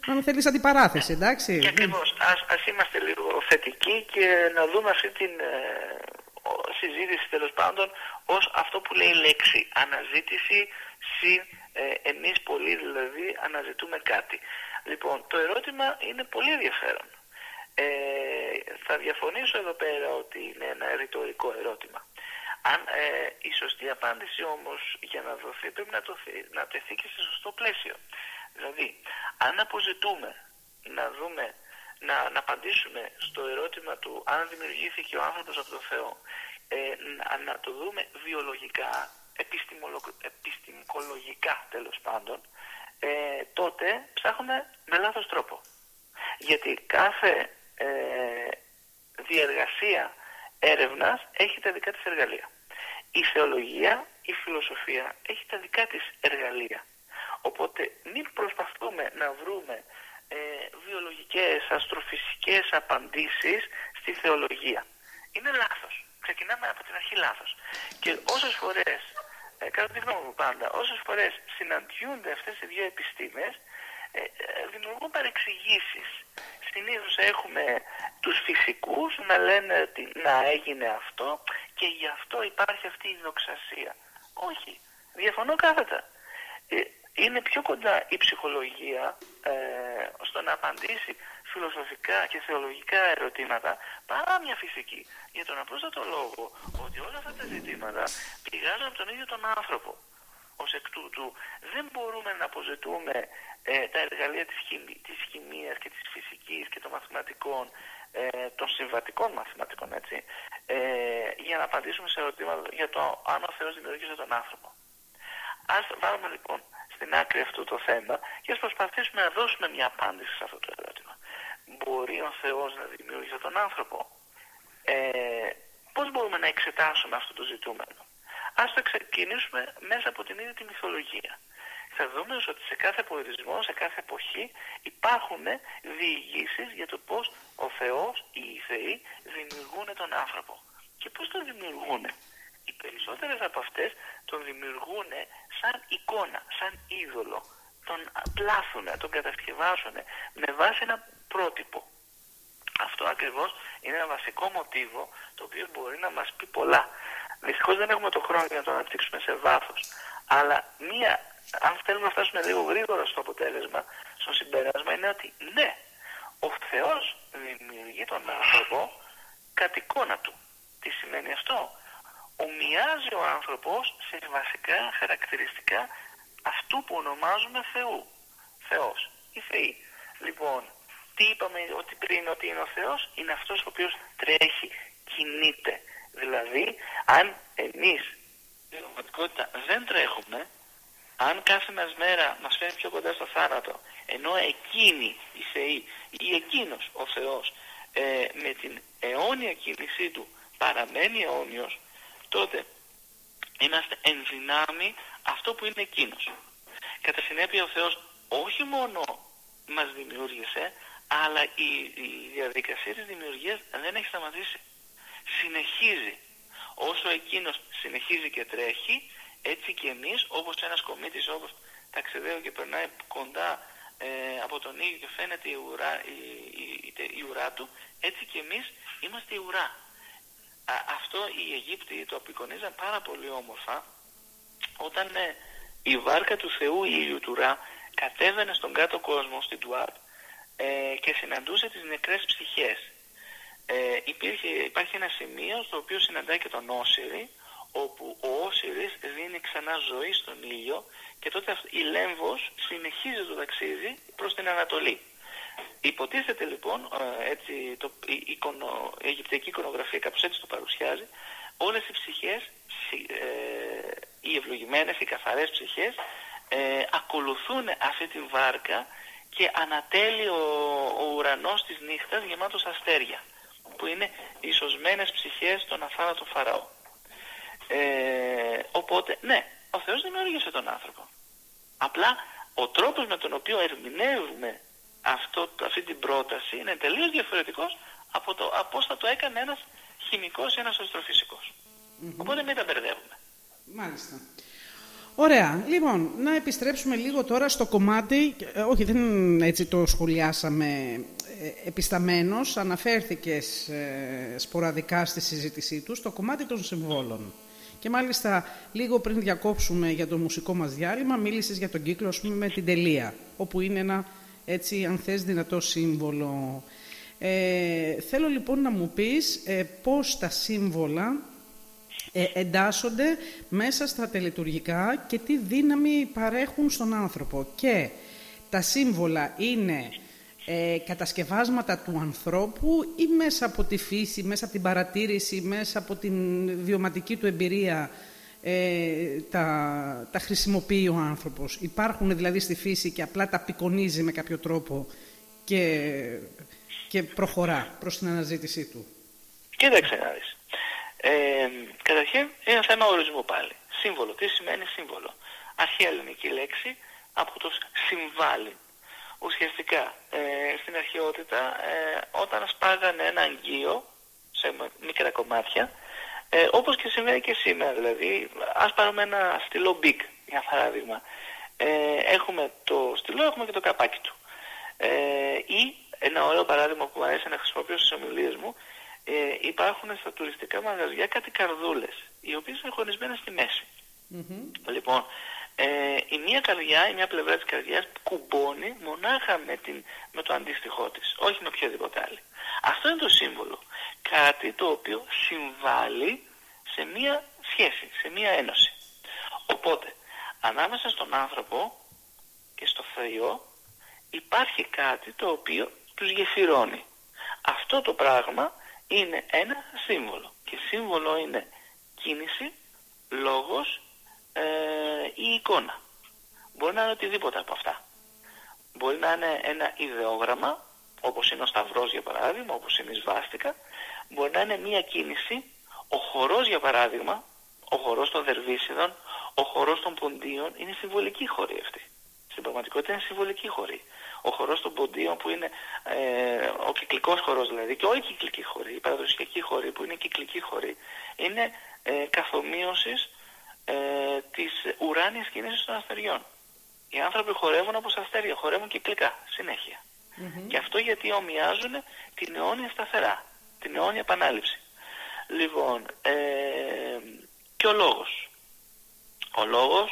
αν θέλεις, αντιπαράθεση, εντάξει. Και ακριβώς. Ας, ας είμαστε λίγο θετικοί και να δούμε αυτή την ε, συζήτηση τέλος πάντων ως αυτό που λέει η λέξη αναζήτηση συν ε, εμείς πολλοί δηλαδή αναζητούμε κάτι. Λοιπόν, το ερώτημα είναι πολύ ενδιαφέρον. Ε, θα διαφωνήσω εδώ πέρα ότι είναι ένα ρητορικό ερώτημα. Αν, ε, η σωστή απάντηση όμως για να δοθεί πρέπει να, το, να τεθεί και σε σωστό πλαίσιο. Δηλαδή, αν αποζητούμε να δούμε, να, να απαντήσουμε στο ερώτημα του αν δημιουργήθηκε ο άνθρωπος από τον Θεό ε, να, το δούμε βιολογικά, επιστημολογικά τέλος πάντων, ε, τότε ψάχνουμε με λάθος τρόπο. Γιατί κάθε ε, διεργασία έρευνας έχει τα δικά της εργαλεία. Η θεολογία, η φιλοσοφία έχει τα δικά της εργαλεία. Οπότε μην προσπαθούμε να βρούμε ε, βιολογικές, αστροφυσικές απαντήσεις στη θεολογία. Είναι λάθος ξεκινάμε από την αρχή λάθος. Και όσες φορές, ε, κατά τη γνώμη μου πάντα, όσες φορές συναντιούνται αυτές οι δύο επιστήμες, ε, ε, δημιουργούν παρεξηγήσεις. Συνήθως έχουμε τους φυσικούς να λένε ότι να έγινε αυτό και γι' αυτό υπάρχει αυτή η δοξασία. Όχι, διαφωνώ κάθετα. Ε, είναι πιο κοντά η ψυχολογία ε, στο να απαντήσει φιλοσοφικά και θεολογικά ερωτήματα παρά μια φυσική. Για τον απλούστατο λόγο ότι όλα αυτά τα ζητήματα πηγάζουν από τον ίδιο τον άνθρωπο. Ως εκ τούτου δεν μπορούμε να αποζητούμε ε, τα εργαλεία της, χημ, της χημίας και της φυσικής και των μαθηματικών, ε, των συμβατικών μαθηματικών έτσι, ε, για να απαντήσουμε σε ερωτήματα για το αν ο Θεός δημιουργήσε τον άνθρωπο. Ας βάλουμε λοιπόν στην άκρη αυτό το θέμα και ας προσπαθήσουμε να δώσουμε μια απάντηση σε αυτό το ερώτημα. Μπορεί ο Θεός να δημιούργησε τον άνθρωπο. Ε, πώς μπορούμε να εξετάσουμε αυτό το ζητούμενο; Ας το ξεκινήσουμε μέσα από την ίδια τη μυθολογία. Θα δούμε ότι σε κάθε πολιτισμό, σε κάθε εποχή υπάρχουν διηγήσεις για το πώς ο Θεός, οι Θεοί δημιουργούν τον άνθρωπο. Και πώς τον δημιουργούν. Οι περισσότερες από αυτές τον δημιουργούν σαν εικόνα, σαν είδωλο. Τον πλάθουν, τον κατασκευάσουν με βάση ένα πρότυπο. Αυτό ακριβώς είναι ένα βασικό μοτίβο το οποίο μπορεί να μας πει πολλά. Δυστυχώς δεν έχουμε το χρόνο για να το αναπτύξουμε σε βάθος. Αλλά μία, αν θέλουμε να φτάσουμε λίγο γρήγορα στο αποτέλεσμα, στο συμπέρασμα, είναι ότι ναι, ο Θεός δημιουργεί τον άνθρωπο κατ' εικόνα του. Τι σημαίνει αυτό; Ομοιάζει ο άνθρωπος σε βασικά χαρακτηριστικά αυτού που ονομάζουμε Θεού. Θεός, η Θεή. Λοιπόν, τι είπαμε ότι πριν ότι είναι ο Θεός, είναι αυτός ο οποίος τρέχει, κινείται. Δηλαδή, αν εμείς στην πραγματικότητα δεν τρέχουμε, αν κάθε μας μέρα μας φέρνει πιο κοντά στο θάνατο, ενώ εκείνη η Θεή ή εκείνος ο Θεός ε, με την αιώνια κίνησή του παραμένει αιώνιος, τότε είμαστε εν δυνάμει αυτό που είναι εκείνος. Κατά συνέπεια ο Θεός όχι μόνο μας δημιούργησε, αλλά η, η διαδικασία της δημιουργίας δεν έχει σταματήσει. Συνεχίζει. Όσο εκείνος συνεχίζει και τρέχει, έτσι και εμείς, όπως ένας κομίτης όπως ταξιδεύει και περνάει κοντά ε, από τον ήλιο και φαίνεται η ουρά, η, η, η ουρά του, έτσι και εμείς είμαστε η ουρά αυτό οι Αιγύπτιοι το απεικονίζαν πάρα πολύ όμορφα όταν ε, η βάρκα του Θεού ήλιου του Ρα κατέβαινε στον κάτω κόσμο, στην Τουάρτ ε, και συναντούσε τις νεκρές ψυχές. Ε, υπήρχε, υπάρχει ένα σημείο στο οποίο συναντάει και τον Όσυρη όπου ο Όσυρης δίνει ξανά ζωή στον ήλιο και τότε η Λέμβος συνεχίζει το ταξίδι προς την Ανατολή. Υποτίθεται λοιπόν, ε, έτσι, το, η, εικονο, η Αιγυπτιακή εικονογραφία κάπως έτσι το παρουσιάζει, όλες οι ψυχές, ε, οι ευλογημένες, οι καθαρές ψυχές, ε, ακολουθούν αυτή τη βάρκα και ανατέλει ο, ο ουρανός της νύχτας γεμάτος αστέρια, που είναι οι σωσμένες ψυχές των αθάνατων Φαραώ. Ε, οπότε, ναι, ο Θεός δημιούργησε τον άνθρωπο. Απλά ο τρόπος με τον οποίο ερμηνεύουμε αυτό, αυτή την πρόταση είναι τελείως διαφορετικός από το από πώς θα το έκανε ένας χημικός ή ένας αστροφυσικός. Οπότε μην τα μπερδεύουμε. Μάλιστα. Ωραία. Λοιπόν, να επιστρέψουμε λίγο τώρα στο κομμάτι, ε, όχι δεν έτσι το σχολιάσαμε ε, επισταμένος, αναφέρθηκες ε, σποραδικά στη συζήτησή τους, στο κομμάτι των συμβόλων. Και μάλιστα λίγο πριν διακόψουμε για το μουσικό μας διάλειμμα, μίλησες για τον κύκλο με την τελεία, όπου είναι ένα έτσι αν θες δυνατό σύμβολο. Ε, θέλω λοιπόν να μου πεις ε, πώς τα σύμβολα ε, εντάσσονται μέσα στα τελετουργικά και τι δύναμη παρέχουν στον άνθρωπο. Και τα σύμβολα είναι ε, κατασκευάσματα του ανθρώπου ή μέσα από τη φύση, μέσα από την παρατήρηση, μέσα από την βιωματική του εμπειρία ε, τα, τα χρησιμοποιεί ο άνθρωπος. Υπάρχουν δηλαδή στη φύση και απλά τα απεικονίζει με κάποιο τρόπο και, και προχωρά προς την αναζήτησή του. Κοίταξε να δεις. Ε, καταρχήν είναι ένα θέμα ορισμού πάλι. Σύμβολο. Τι σημαίνει σύμβολο; Αρχαία ελληνική λέξη από το συμβάλλει. Ουσιαστικά ε, στην αρχαιότητα ε, όταν σπάγανε ένα αγγείο σε μικρά κομμάτια ε, όπως και συμβαίνει και σήμερα δηλαδή. Ας πάρουμε ένα στυλό big, για παράδειγμα. Ε, έχουμε το στυλό, έχουμε και το καπάκι του. Ε, ή ένα ωραίο παράδειγμα που μου αρέσει να χρησιμοποιώ στις ομιλίες μου, ε, υπάρχουν στα τουριστικά μαγαζιά κάτι καρδούλες, οι οποίες είναι χωρισμένες στη μέση. Λοιπόν, ε, η μία καρδιά, η μία πλευρά της καρδιάς κουμπώνει μονάχα με, την, με το αντίστοιχό της, όχι με οποιοδήποτε άλλη. Αυτό είναι το σύμβολο. Κάτι το οποίο συμβάλλει σε μία σχέση, σε μία ένωση. Οπότε, ανάμεσα στον άνθρωπο και στο Θεό υπάρχει κάτι το οποίο τους γεφυρώνει. Αυτό το πράγμα είναι ένα σύμβολο. Και σύμβολο είναι κίνηση, λόγος ε, ή εικόνα. Μπορεί να είναι οτιδήποτε από αυτά. Μπορεί να είναι ένα ιδεόγραμμα, όπως είναι ο Σταυρός για παράδειγμα, όπως είναι η Σβάστηκα. Μπορεί να είναι μία κίνηση, ο χορός για παράδειγμα, ο χορός των Δερβίσιδων, ο χορός των Ποντίων, είναι συμβολική χωρή αυτή. Στην πραγματικότητα είναι συμβολική χωρή. Ο χορός των Ποντίων που είναι ε, ο κυκλικός χορός δηλαδή και όλοι οι κυκλικοί χοροί, η παραδοσιακή χορή που είναι κυκλική χορή, είναι ε, καθομοίωσης ε, της ουράνιας κίνησης των αστεριών. Οι άνθρωποι χορεύουν όπως αστέρια, χορεύουν κυκλικά, Και αυτό γιατί ομοιάζουν την αιώνια σταθερά, την αιώνια επανάληψη. Λοιπόν, ε, και ο λόγος. Ο λόγος,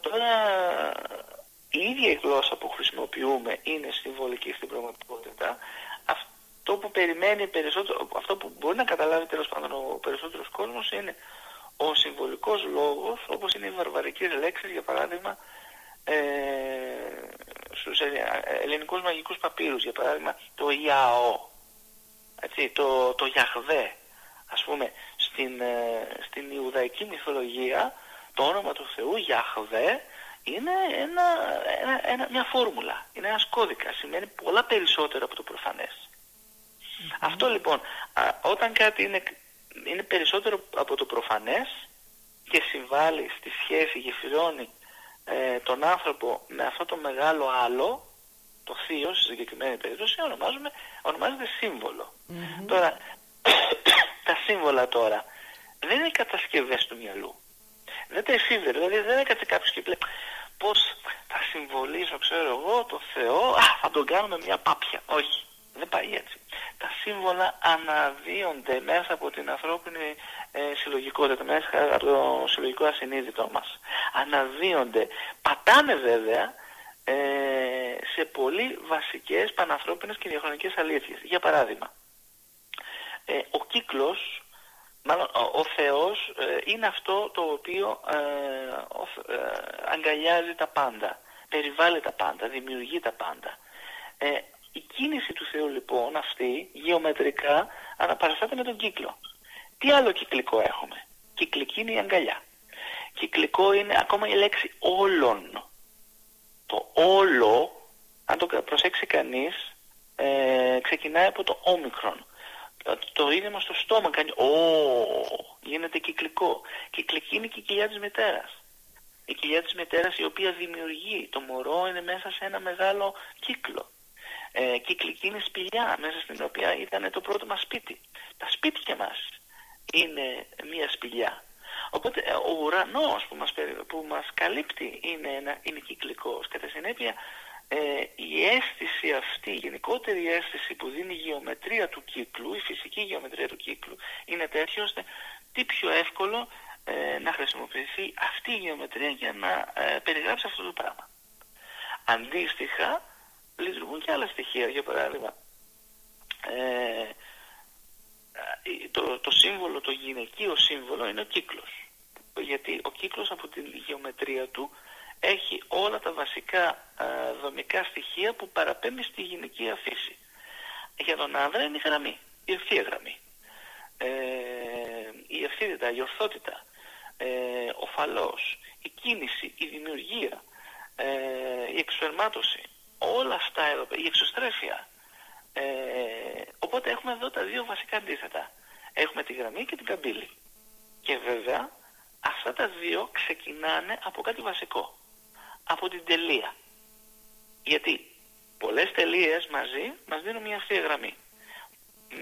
τώρα η ίδια η γλώσσα που χρησιμοποιούμε είναι συμβολική στην πραγματικότητα. Αυτό που περιμένει περισσότερο, αυτό που μπορεί να καταλάβει τέλος πάντων ο περισσότερος κόσμος είναι ο συμβολικός λόγος, όπως είναι οι βαρβαρικές λέξεις, για παράδειγμα, ε, στους ελληνικούς μαγικούς παπύρους, για παράδειγμα, το Ιαό, έτσι, το, το Γιαχβέ, ας πούμε, στην, ε, στην Ιουδαϊκή μυθολογία, το όνομα του Θεού Γιαχβέ είναι ένα, ένα, ένα, μια φόρμουλα, είναι ένας κώδικας, σημαίνει πολλά περισσότερο από το προφανές. Αυτό λοιπόν, όταν κάτι είναι είναι περισσότερο από το προφανές και συμβάλλει στη σχέση, γεφυρώνει ε, τον άνθρωπο με αυτό το μεγάλο άλλο, το θείο στη συγκεκριμένη περίπτωση, ονομάζουμε, ονομάζεται Τώρα, τα σύμβολα τώρα δεν είναι κατασκευές του μυαλού. Δεν τα εφήβερε, δηλαδή δεν έκατσε κάποιος και λέει πώς θα συμβολήσω, ξέρω εγώ, το Θεό, α, θα τον κάνουμε μια πάπια. Όχι, δεν πάει έτσι τα σύμβολα αναδύονται μέσα από την ανθρώπινη ε, συλλογικότητα, μέσα από το συλλογικό ασυνείδητο μας. Αναδύονται. Πατάνε βέβαια ε, σε πολύ βασικές πανανθρώπινες και διαχρονικές αλήθειες. Για παράδειγμα, ε, ο κύκλος, μάλλον ο, Θεός ε, είναι αυτό το οποίο αγκαλιάζει τα πάντα, περιβάλλει τα πάντα, δημιουργεί τα πάντα. Η κίνηση του Θεού λοιπόν αυτή γεωμετρικά αναπαραστάται με τον κύκλο. Τι άλλο κυκλικό έχουμε; Κυκλική είναι η αγκαλιά. Κυκλικό είναι ακόμα η λέξη όλων. Το όλο, αν το προσέξει κανείς, ε, ξεκινάει από το όμικρον. Το ίδιο στο στόμα κάνει «Ω», γίνεται κυκλικό. Κυκλική είναι και η κοιλιά της μητέρας. Η κοιλιά της μητέρας η οποία δημιουργεί. Το μωρό είναι μέσα σε ένα μεγάλο κύκλο ε, κυκλική είναι σπηλιά μέσα στην οποία ήταν το πρώτο μας σπίτι. Τα σπίτια μας είναι μια σπηλιά. Οπότε ε, ο ουρανός που μας, που μας καλύπτει είναι, ένα, είναι κυκλικός. Κατά συνέπεια ε, η αίσθηση αυτή, η γενικότερη αίσθηση που δίνει η γεωμετρία του κύκλου, η φυσική γεωμετρία του κύκλου, είναι τέτοιο ώστε τι πιο εύκολο ε, να χρησιμοποιηθεί αυτή η γεωμετρία για να ε, περιγράψει αυτό το πράγμα. Αντίστοιχα, λειτουργούν και άλλα στοιχεία. Για παράδειγμα, ε, το, το σύμβολο, το γυναικείο σύμβολο είναι ο κύκλος. Γιατί ο κύκλος από την γεωμετρία του έχει όλα τα βασικά ε, δομικά στοιχεία που παραπέμπει στη γυναικεία φύση. Για τον άνδρα είναι η γραμμή, η ευθεία γραμμή. Ε, η ευθύτητα, η ορθότητα, ε, ο φαλός, η κίνηση, η δημιουργία, ε, η εξωερμάτωση, όλα αυτά εδώ, η εξωστρέφεια. Ε, οπότε έχουμε εδώ τα δύο βασικά αντίθετα. Έχουμε τη γραμμή και την καμπύλη. Και βέβαια αυτά τα δύο ξεκινάνε από κάτι βασικό. Από την τελεία. Γιατί πολλές τελείες μαζί μας δίνουν μια ευθεία γραμμή.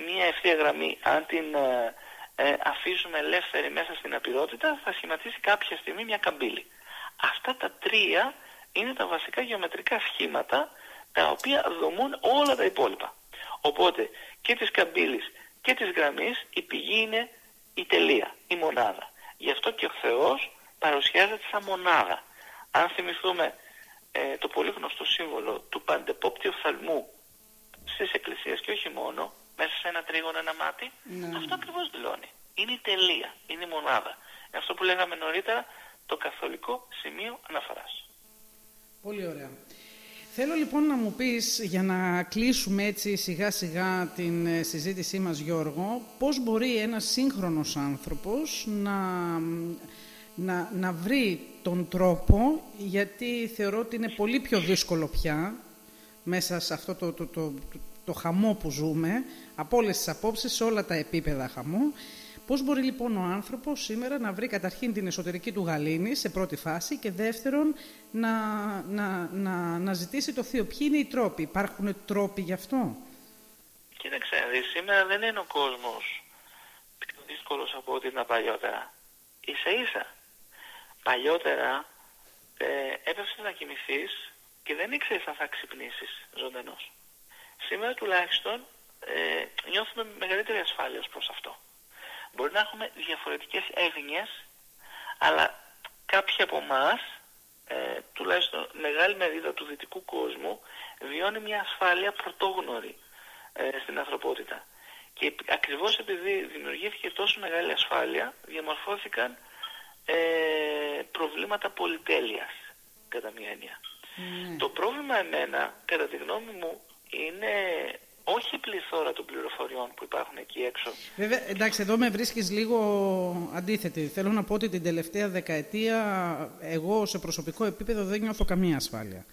Μια ευθεία γραμμή αν την ε, ε, αφήσουμε ελεύθερη μέσα στην απειρότητα θα σχηματίσει κάποια στιγμή μια καμπύλη. Αυτά τα τρία είναι τα βασικά γεωμετρικά σχήματα τα οποία δομούν όλα τα υπόλοιπα. Οπότε και της καμπύλης και της γραμμής η πηγή είναι η τελεία, η μονάδα. Γι' αυτό και ο Θεός παρουσιάζεται σαν μονάδα. Αν θυμηθούμε ε, το πολύ γνωστό σύμβολο του παντεπόπτη οφθαλμού στις εκκλησίες και όχι μόνο, μέσα σε ένα τρίγωνο ένα μάτι, ναι. αυτό ακριβώς δηλώνει. Είναι η τελεία, είναι η μονάδα. Αυτό που λέγαμε νωρίτερα, το καθολικό σημείο αναφοράς. Πολύ ωραία. Θέλω λοιπόν να μου πεις, για να κλείσουμε έτσι σιγά σιγά την ε, συζήτησή μας Γιώργο, πώς μπορεί ένας σύγχρονος άνθρωπος να, να, να βρει τον τρόπο, γιατί θεωρώ ότι είναι πολύ πιο δύσκολο πια, μέσα σε αυτό το, το, το, το, χαμό που ζούμε, από όλες τις απόψεις, σε όλα τα επίπεδα χαμού, Πώς μπορεί λοιπόν ο άνθρωπος σήμερα να βρει καταρχήν την εσωτερική του γαλήνη σε πρώτη φάση και δεύτερον να, να, να, να ζητήσει το θείο; Ποιοι είναι οι τρόποι, υπάρχουν τρόποι γι' αυτό; Κοίταξε, σήμερα δεν είναι ο κόσμος πιο δύσκολος από ό,τι ήταν παλιότερα. Ίσα ίσα. Παλιότερα ε, έπρεπε να κοιμηθείς και δεν ήξερες αν θα ξυπνήσεις ζωντανός. Σήμερα τουλάχιστον ε, νιώθουμε μεγαλύτερη ασφάλεια προς αυτό. Μπορεί να έχουμε διαφορετικές έγνοιες, αλλά κάποιοι από εμάς, ε, τουλάχιστον μεγάλη μερίδα του δυτικού κόσμου, βιώνει μια ασφάλεια πρωτόγνωρη ε, στην ανθρωπότητα. Και ακριβώς επειδή δημιουργήθηκε τόσο μεγάλη ασφάλεια, διαμορφώθηκαν ε, προβλήματα πολυτέλειας, κατά μία έννοια. Ναι. Το πρόβλημα εμένα, κατά τη γνώμη μου, είναι όχι η πληθώρα των πληροφοριών που υπάρχουν εκεί έξω. Βέβαια, εντάξει, εδώ με βρίσκεις λίγο αντίθετη. Θέλω να πω ότι την τελευταία δεκαετία εγώ σε προσωπικό επίπεδο δεν νιώθω καμία ασφάλεια.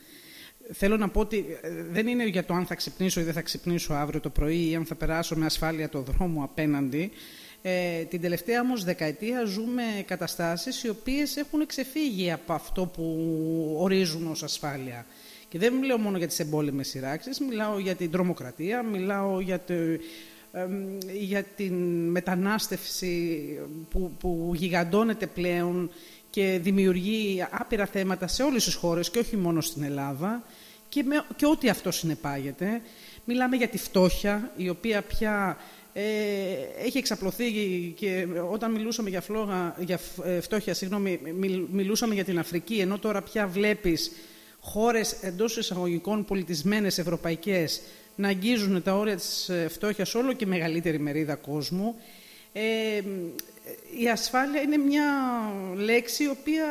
Θέλω να πω ότι ε, δεν είναι για το αν θα ξυπνήσω ή δεν θα ξυπνήσω αύριο το πρωί ή αν θα περάσω με ασφάλεια το δρόμο απέναντι. Ε, την τελευταία όμως δεκαετία ζούμε καταστάσεις οι οποίες έχουν ξεφύγει από αυτό που ορίζουν ως ασφάλεια. Και δεν μιλάω μόνο για τις εμπόλεμες σειράξεις, μιλάω για την τρομοκρατία, μιλάω για, το, για την μετανάστευση που, που γιγαντώνεται πλέον και δημιουργεί άπειρα θέματα σε όλες τις χώρες και όχι μόνο στην Ελλάδα και, με, και ό,τι αυτό συνεπάγεται. Μιλάμε για τη φτώχεια, η οποία πια ε, έχει εξαπλωθεί και όταν μιλούσαμε για, φλόγα, για ε, φτώχεια, συγγνώμη, μιλούσαμε για την Αφρική, ενώ τώρα πια βλέπεις χώρες εντός εισαγωγικών πολιτισμένες ευρωπαϊκές να αγγίζουν τα όρια της ε, φτώχειας όλο και μεγαλύτερη μερίδα κόσμου. Ε, η ασφάλεια είναι μια λέξη η οποία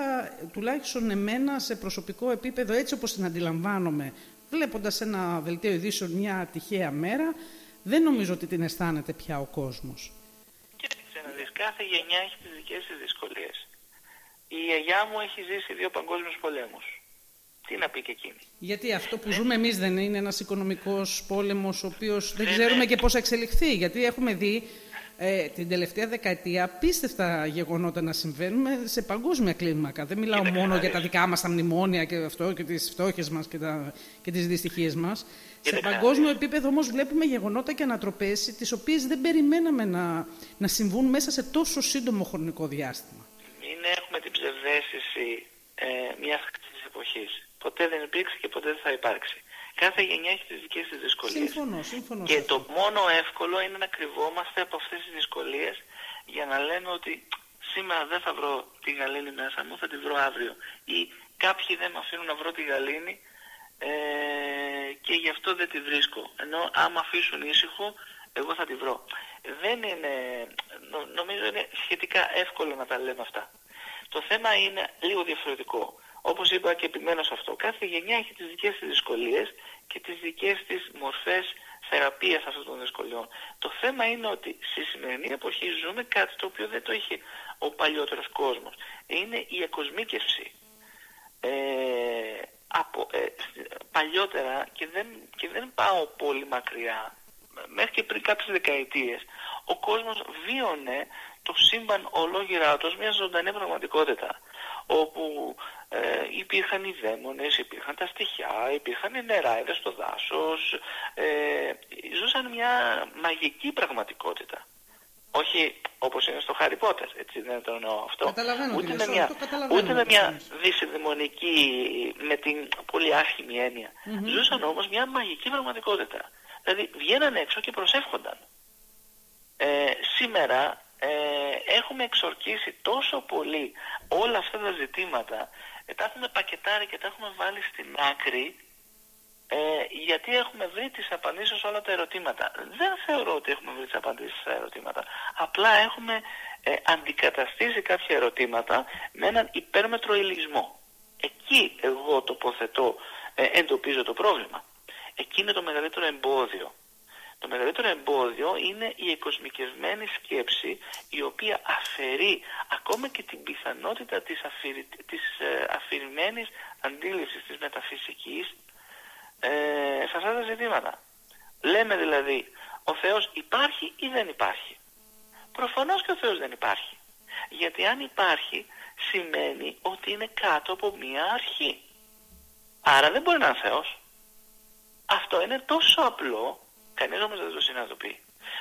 τουλάχιστον εμένα σε προσωπικό επίπεδο έτσι όπως την αντιλαμβάνομαι βλέποντας ένα δελτίο ειδήσεων μια τυχαία μέρα δεν νομίζω ότι την αισθάνεται πια ο κόσμος. Κοίταξε να δεις, κάθε γενιά έχει τις δικές της δυσκολίες. Η γιαγιά μου έχει ζήσει δύο παγκόσμιους πολέμους. Τι να πει και εκείνη. Γιατί αυτό που ζούμε εμείς δεν είναι ένας οικονομικός πόλεμος, ο οποίος δεν ξέρουμε και πώς θα εξελιχθεί. Γιατί έχουμε δει ε, την τελευταία δεκαετία απίστευτα γεγονότα να συμβαίνουν σε παγκόσμια κλίμακα. Δεν μιλάω μόνο για τα δικά μας τα μνημόνια και αυτό και τις φτώχειες μας και, τα, και τις δυστυχίες μας. Σε παγκόσμιο επίπεδο όμως βλέπουμε γεγονότα και ανατροπέ τις οποίες δεν περιμέναμε να, να συμβούν μέσα σε τόσο σύντομο χρονικό διάστημα. Μην έχουμε την ψευδέστηση ε, μιας εποχής ποτέ δεν υπήρξε και ποτέ δεν θα υπάρξει. Κάθε γενιά έχει τις δικές της δυσκολίες. Συμφωνώ, συμφωνώ. Και το μόνο εύκολο είναι να κρυβόμαστε από αυτές τις δυσκολίες για να λέμε ότι σήμερα δεν θα βρω τη γαλήνη μέσα μου, θα τη βρω αύριο. Ή κάποιοι δεν με αφήνουν να βρω τη γαλήνη ε, και γι' αυτό δεν τη βρίσκω. Ενώ άμα αφήσουν ήσυχο, εγώ θα τη βρω. Δεν είναι, νομίζω είναι σχετικά εύκολο να τα λέμε αυτά. Το θέμα είναι λίγο διαφορετικό. Όπως είπα και επιμένω σε αυτό, κάθε γενιά έχει τις δικές της δυσκολίες και τις δικές της μορφές θεραπείας αυτών των δυσκολιών. Το θέμα είναι ότι στη σημερινή εποχή ζούμε κάτι το οποίο δεν το είχε ο παλιότερος κόσμος. Είναι η εκοσμίκευση. Ε, από, ε, παλιότερα και δεν, και δεν πάω πολύ μακριά, μέχρι και πριν κάποιες δεκαετίες, ο κόσμος βίωνε το σύμπαν ολόγυρά τους μια ζωντανή πραγματικότητα όπου ε, υπήρχαν οι δαίμονες, υπήρχαν τα στοιχιά, υπήρχαν οι νεράιδες στο δάσος, ε, ζούσαν μια μαγική πραγματικότητα. Όχι όπως είναι στο Χάρι Πότερ, έτσι δεν το εννοώ αυτό. Ούτε, με μια, ούτε με μια δύση δαιμονική, με την πολύ άσχημη έννοια. Ζούσαν όμως μια μαγική πραγματικότητα. Δηλαδή βγαίναν έξω και προσεύχονταν. Ε, σήμερα ε, έχουμε εξορκίσει τόσο πολύ όλα αυτά τα ζητήματα ε, τα έχουμε πακετάρει και τα έχουμε βάλει στην άκρη ε, γιατί έχουμε βρει τις απαντήσεις σε όλα τα ερωτήματα. Δεν θεωρώ ότι έχουμε βρει τις απαντήσεις στα ερωτήματα. Απλά έχουμε ε, αντικαταστήσει κάποια ερωτήματα με έναν υπέρμετρο ηλισμό. Εκεί εγώ τοποθετώ, ε, εντοπίζω το πρόβλημα. Εκεί είναι το μεγαλύτερο εμπόδιο. Το μεγαλύτερο εμπόδιο είναι η εκοσμικευμένη σκέψη η οποία αφαιρεί ακόμα και την πιθανότητα της, αφηρη, της ε, αφηρημένης αντίληψης της μεταφυσικής ε, σε αυτά τα ζητήματα. Λέμε δηλαδή ο Θεός υπάρχει ή δεν υπάρχει. Προφανώς και ο Θεός δεν υπάρχει. Γιατί αν υπάρχει σημαίνει ότι είναι κάτω από μία αρχή. Άρα δεν μπορεί να είναι Θεός. Αυτό είναι τόσο απλό, κανείς όμως δεν το συναντοποιεί.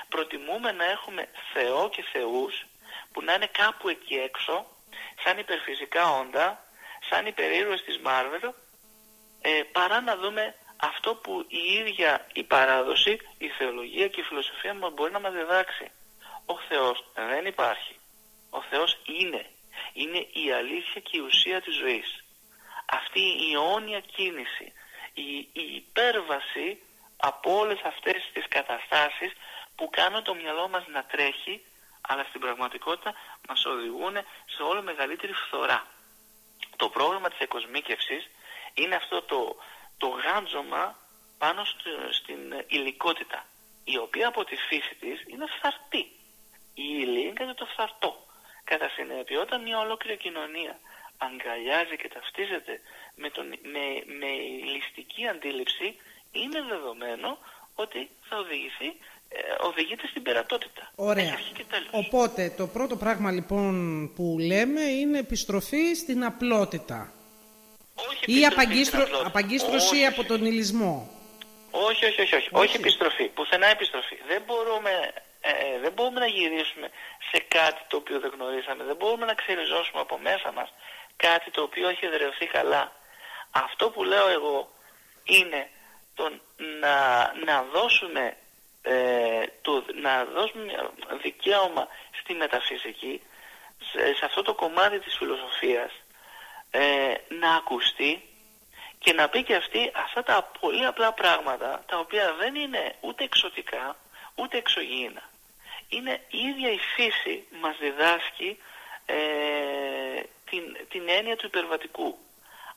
Προτιμούμε να έχουμε Θεό και Θεούς που να είναι κάπου εκεί έξω, σαν υπερφυσικά όντα, σαν υπερήρωες της Μάρβελ, ε, παρά να δούμε αυτό που η ίδια η παράδοση, η θεολογία και η φιλοσοφία μας μπορεί να μας διδάξει. Ο Θεός δεν υπάρχει. Ο Θεός είναι. Είναι η αλήθεια και η ουσία της ζωής. Αυτή η αιώνια κίνηση, η, η υπέρβαση από όλες αυτές τις καταστάσεις που κάνουν το μυαλό μας να τρέχει αλλά στην πραγματικότητα μας οδηγούν σε όλο μεγαλύτερη φθορά. Το πρόγραμμα της εκοσμίκευσης είναι αυτό το, το γάντζωμα πάνω στην υλικότητα η οποία από τη φύση της είναι φθαρτή. Η ύλη είναι κάτι το φθαρτό. Κατά συνέπεια όταν μια ολόκληρη κοινωνία αγκαλιάζει και ταυτίζεται με, τον, με, με ληστική αντίληψη είναι δεδομένο ότι θα οδηγηθεί ε, οδηγείται στην περατότητα. Ωραία. Οπότε το πρώτο πράγμα λοιπόν που λέμε είναι επιστροφή στην απλότητα. Όχι ή απαγκίστρο, απαγκίστρωση από τον ηλισμό. Όχι, όχι, όχι, όχι. Όχι επιστροφή. Πουθενά επιστροφή. Δεν μπορούμε, ε, ε, δεν μπορούμε να γυρίσουμε σε κάτι το οποίο δεν γνωρίσαμε. Δεν μπορούμε να ξεριζώσουμε από μέσα μας κάτι το οποίο έχει εδρευθεί καλά. Αυτό που λέω εγώ είναι το να, να δώσουμε ε, το, να δώσουμε δικαίωμα στη μεταφυσική σε, αυτό το κομμάτι της φιλοσοφίας ε, να ακουστεί και να πει και αυτή αυτά τα πολύ απλά πράγματα τα οποία δεν είναι ούτε εξωτικά ούτε εξωγήινα. Είναι η ίδια η φύση μας διδάσκει ε, την, την έννοια του υπερβατικού.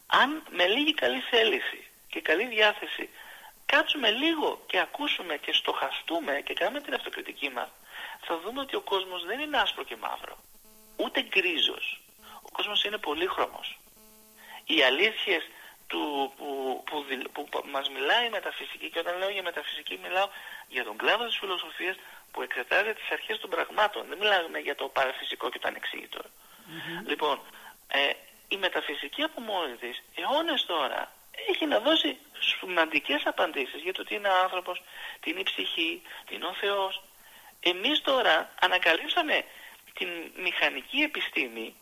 Αν με λίγη καλή θέληση και καλή διάθεση κάτσουμε λίγο και ακούσουμε και στοχαστούμε και κάνουμε την αυτοκριτική μας θα δούμε ότι ο κόσμος δεν είναι άσπρο και μαύρο ούτε γκρίζος ο κόσμος είναι πολύχρωμος οι αλήθειες του, που, που, που, μας μιλάει η μεταφυσική και όταν λέω για μεταφυσική μιλάω για τον κλάδο της φιλοσοφίας που εξετάζει τις αρχές των πραγμάτων. Δεν μιλάμε για το παραφυσικό και το ανεξήγητο. Λοιπόν, ε, η μεταφυσική από μόνη της, αιώνες τώρα, έχει να δώσει σημαντικές απαντήσεις για το τι είναι ο άνθρωπος, τι είναι η ψυχή, τι είναι ο Θεός. Εμείς τώρα ανακαλύψαμε την μηχανική επιστήμη,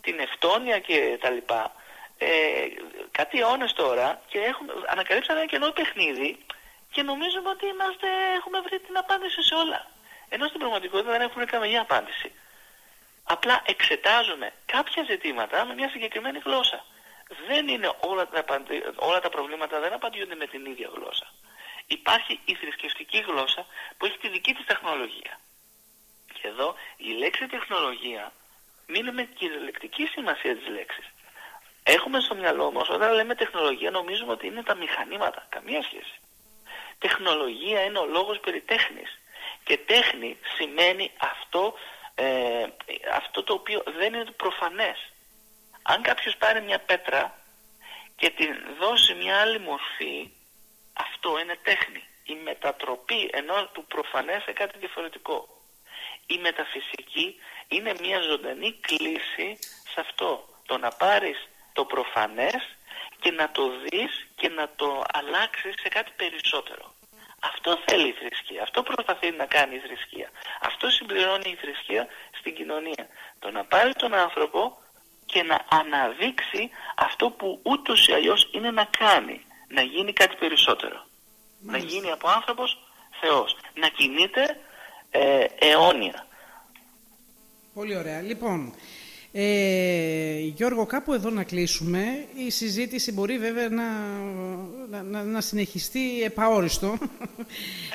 την ευτόνια και τα λοιπά, ε, κάτι αιώνες τώρα και έχουμε, ανακαλύψαμε ένα καινό παιχνίδι και νομίζουμε ότι είμαστε, έχουμε βρει την απάντηση σε όλα. Ενώ στην πραγματικότητα δεν έχουμε καμία απάντηση. Απλά εξετάζουμε κάποια ζητήματα με μια συγκεκριμένη γλώσσα. Δεν είναι όλα τα, όλα τα προβλήματα δεν απαντιούνται με την ίδια γλώσσα. Υπάρχει η θρησκευτική γλώσσα που έχει τη δική της τεχνολογία. Και εδώ η λέξη τεχνολογία μείνει με κυριολεκτική σημασία της λέξης. Έχουμε στο μυαλό μας όταν λέμε τεχνολογία νομίζουμε ότι είναι τα μηχανήματα. Καμία σχέση. Τεχνολογία είναι ο λόγος περί τέχνης. Και τέχνη σημαίνει αυτό, ε, αυτό το οποίο δεν είναι προφανές. Αν κάποιος πάρει μια πέτρα και την δώσει μια άλλη μορφή, αυτό είναι τέχνη. Η μετατροπή ενός του προφανές σε κάτι διαφορετικό. Η μεταφυσική είναι μια ζωντανή κλίση σε αυτό. Το να πάρεις το προφανές και να το δεις και να το αλλάξεις σε κάτι περισσότερο. Αυτό θέλει η θρησκεία. Αυτό προσπαθεί να κάνει η θρησκεία. Αυτό συμπληρώνει η θρησκεία στην κοινωνία. Το να πάρει τον άνθρωπο και να αναδείξει αυτό που ούτως ή αλλιώς είναι να κάνει. Να γίνει κάτι περισσότερο. Να γίνει από άνθρωπος Θεός. Να κινείται ε, αιώνια. Πολύ ωραία. Λοιπόν, Ε, Γιώργο, κάπου εδώ να κλείσουμε. Η συζήτηση μπορεί βέβαια να, να, να συνεχιστεί επαόριστο.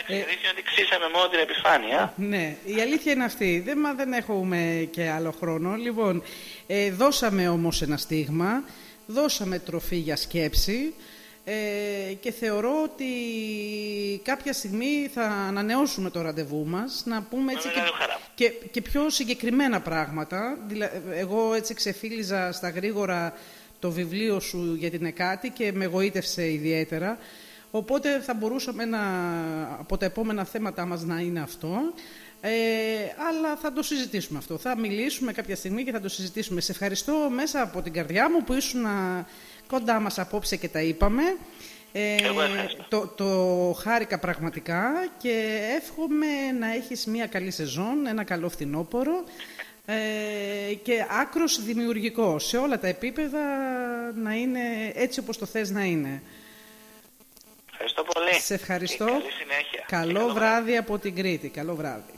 Εντάξει, ε, ότι ξύσαμε μόνο την επιφάνεια. Ναι, η αλήθεια είναι αυτή. Δεν, μα δεν έχουμε και άλλο χρόνο. Λοιπόν, ε, δώσαμε όμως ένα στίγμα, δώσαμε τροφή για σκέψη. Ε, και θεωρώ ότι κάποια στιγμή θα ανανεώσουμε το ραντεβού μας να πούμε έτσι και, και, πιο συγκεκριμένα πράγματα. Εγώ έτσι ξεφύλιζα στα γρήγορα το βιβλίο σου για την Εκάτη και με εγωίτευσε ιδιαίτερα. Οπότε θα μπορούσαμε να, από τα επόμενα θέματα μας να είναι αυτό. Ε, αλλά θα το συζητήσουμε αυτό. Θα μιλήσουμε κάποια στιγμή και θα το συζητήσουμε. Σε ευχαριστώ μέσα από την καρδιά μου που ήσουν κοντά μας απόψε και τα είπαμε. Ε, το, το χάρηκα πραγματικά και εύχομαι να έχεις μια καλή σεζόν, ένα καλό φθινόπωρο ε, και άκρος δημιουργικό σε όλα τα επίπεδα να είναι έτσι όπως το θες να είναι. Ευχαριστώ πολύ. Σε ευχαριστώ. Καλό βράδυ από την Κρήτη. Καλό βράδυ.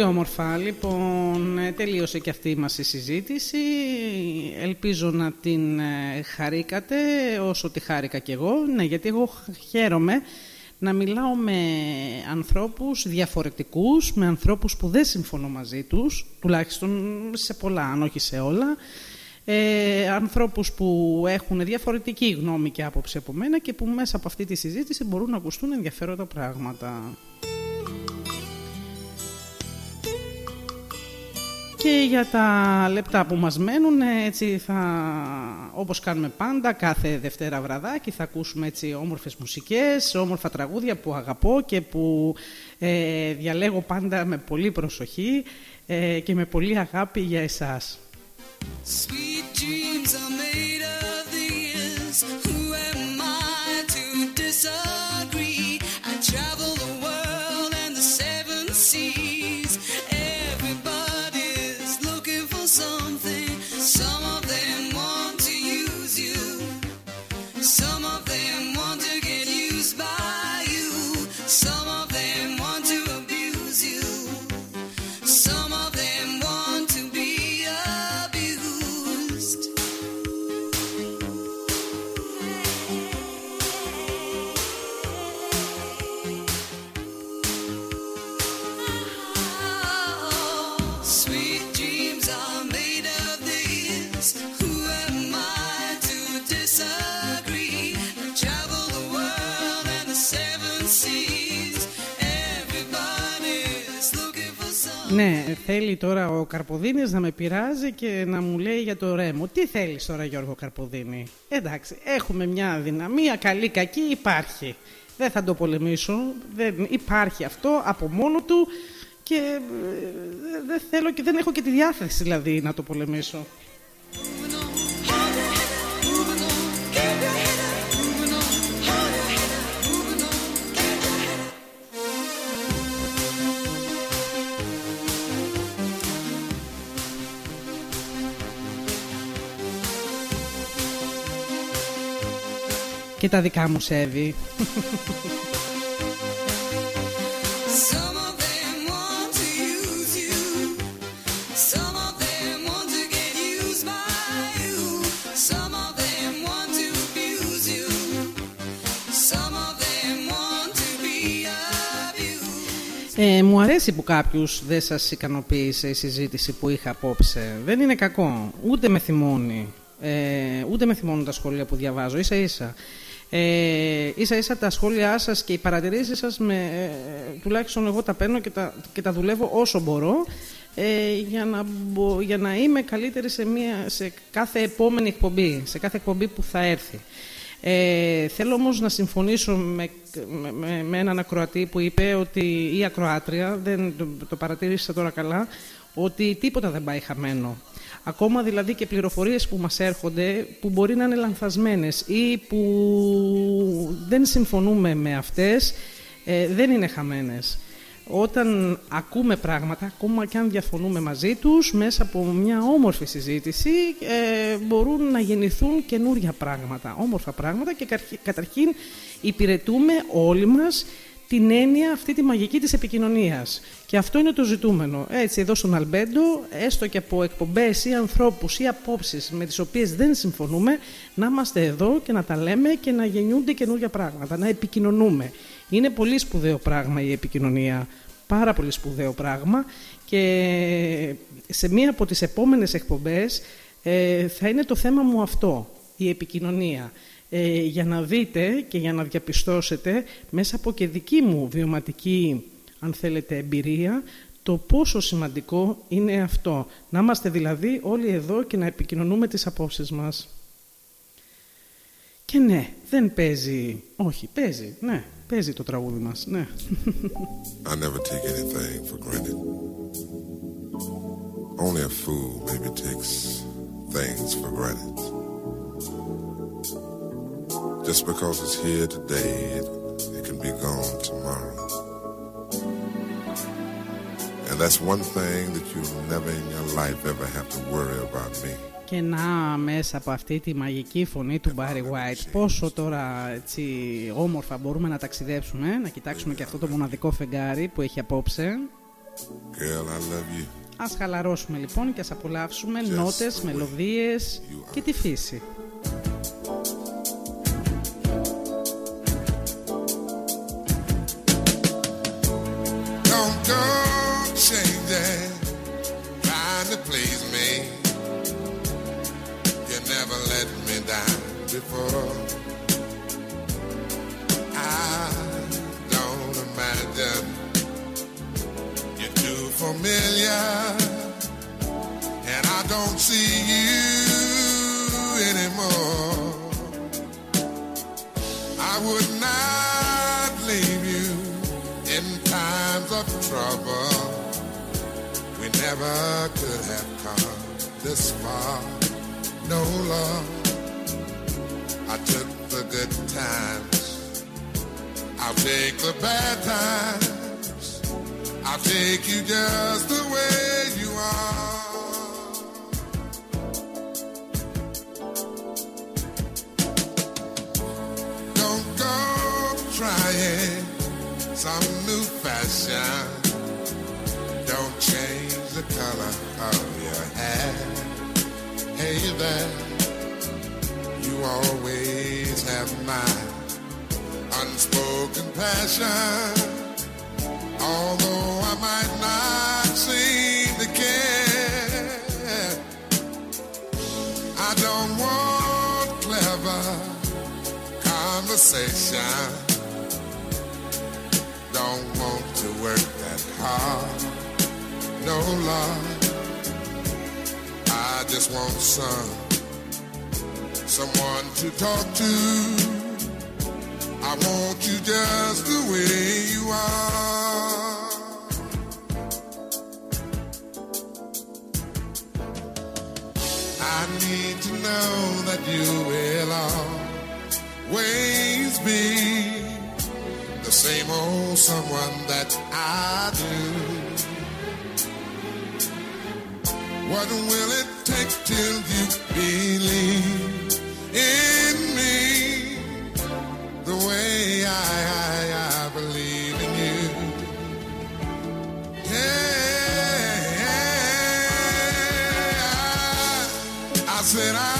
Πολύ όμορφα. Λοιπόν, ε, τελείωσε και αυτή μας η συζήτηση. Ελπίζω να την ε, χαρήκατε όσο τη χάρηκα κι εγώ. Ναι, γιατί εγώ χαίρομαι να μιλάω με ανθρώπους διαφορετικούς, με ανθρώπους που δεν συμφωνώ μαζί τους, τουλάχιστον σε πολλά, αν όχι σε όλα, ε, ανθρώπους που έχουν διαφορετική γνώμη και άποψη από μένα και που μέσα από αυτή τη συζήτηση μπορούν να ακουστούν ενδιαφέροντα πράγματα. Και για τα λεπτά που μας μένουν, έτσι θα, όπως κάνουμε πάντα, κάθε Δευτέρα βραδάκι θα ακούσουμε έτσι όμορφες μουσικές, όμορφα τραγούδια που αγαπώ και που ε, διαλέγω πάντα με πολύ προσοχή ε, και με πολύ αγάπη για εσάς. Ναι, θέλει τώρα ο Καρποδίνης να με πειράζει και να μου λέει για το ρέμο. Τι θέλεις τώρα Γιώργο Καρποδίνη; Εντάξει, έχουμε μια δυναμία, καλή κακή υπάρχει. Δεν θα το πολεμήσω, δεν υπάρχει αυτό από μόνο του και ε, δεν θέλω και δεν έχω και τη διάθεση δηλαδή να το πολεμήσω. Και τα δικά μου σέβη. Ε, μου αρέσει που κάποιους δεν σας ικανοποίησε η συζήτηση που είχα απόψε. Δεν είναι κακό. Ούτε με θυμώνει. Ε, ούτε με θυμώνουν τα σχόλια που διαβάζω. Ίσα ίσα Ε, ίσα ίσα τα σχόλιά σας και οι παρατηρήσεις σας, με, ε, τουλάχιστον εγώ τα παίρνω και τα, και τα δουλεύω όσο μπορώ, ε, για, να, για να είμαι καλύτερη σε, μια, σε κάθε επόμενη εκπομπή, σε κάθε εκπομπή που θα έρθει. Ε, θέλω όμως να συμφωνήσω με, με, με, έναν ακροατή που είπε ότι η ακροάτρια, δεν το, το παρατήρησα τώρα καλά, ότι τίποτα δεν πάει χαμένο. Ακόμα δηλαδή και πληροφορίες που μας έρχονται που μπορεί να είναι λανθασμένες ή που δεν συμφωνούμε με αυτές, ε, δεν είναι χαμένες. Όταν ακούμε πράγματα, ακόμα και αν διαφωνούμε μαζί τους, μέσα από μια όμορφη συζήτηση ε, μπορούν να γεννηθούν καινούρια πράγματα, όμορφα πράγματα και καταρχήν υπηρετούμε όλοι μας την έννοια αυτή τη μαγική της επικοινωνίας. Και αυτό είναι το ζητούμενο. Έτσι, εδώ στον Αλμπέντο, έστω και από εκπομπές ή ανθρώπους ή απόψεις με τις οποίες δεν συμφωνούμε, να είμαστε εδώ και να τα λέμε και να γεννιούνται καινούργια πράγματα, να επικοινωνούμε. Είναι πολύ σπουδαίο πράγμα η επικοινωνία. Πάρα πολύ σπουδαίο πράγμα και σε μία από τις επόμενες εκπομπές ε, θα είναι το θέμα μου αυτό, η επικοινωνία. Ε, για να δείτε και για να διαπιστώσετε μέσα από και δική μου βιωματική, αν θέλετε, εμπειρία, το πόσο σημαντικό είναι αυτό. Να είμαστε δηλαδή όλοι εδώ και να επικοινωνούμε τις απόψεις μας. Και ναι, δεν παίζει... Όχι, παίζει, ναι. Παίζει το τραγούδι μας, ναι. I never take anything for granted. Only a fool maybe takes things for granted. Just because it's here today, it, it can be gone tomorrow. And that's one thing that you'll never in your life ever have to worry about me. Και να μέσα από αυτή τη μαγική φωνή του Barry White πόσο τώρα έτσι όμορφα μπορούμε να ταξιδέψουμε να κοιτάξουμε και αυτό το μοναδικό φεγγάρι που έχει απόψε Girl, I love you. Ας χαλαρώσουμε λοιπόν και ας απολαύσουμε νότες, μελωδίες και τη φύση Changing, trying to please me. never let me down before. I don't imagine you're too familiar, and I don't see you anymore. I would not of trouble. We never could have come this far no love. I took the good times. I'll take the bad times. I'll take you just the way you are. Don't go trying some new fashion. Don't change the color of your hair Hey there, you always have my unspoken passion. Although I might not seem to care, I don't want clever conversation. Don't want to work that hard. No love I just want some, someone to talk to. I want you just the way you are. I need to know that you will always be same old someone that I do. What will it take till you believe in me the way I, I, I believe in you? Yeah, I said I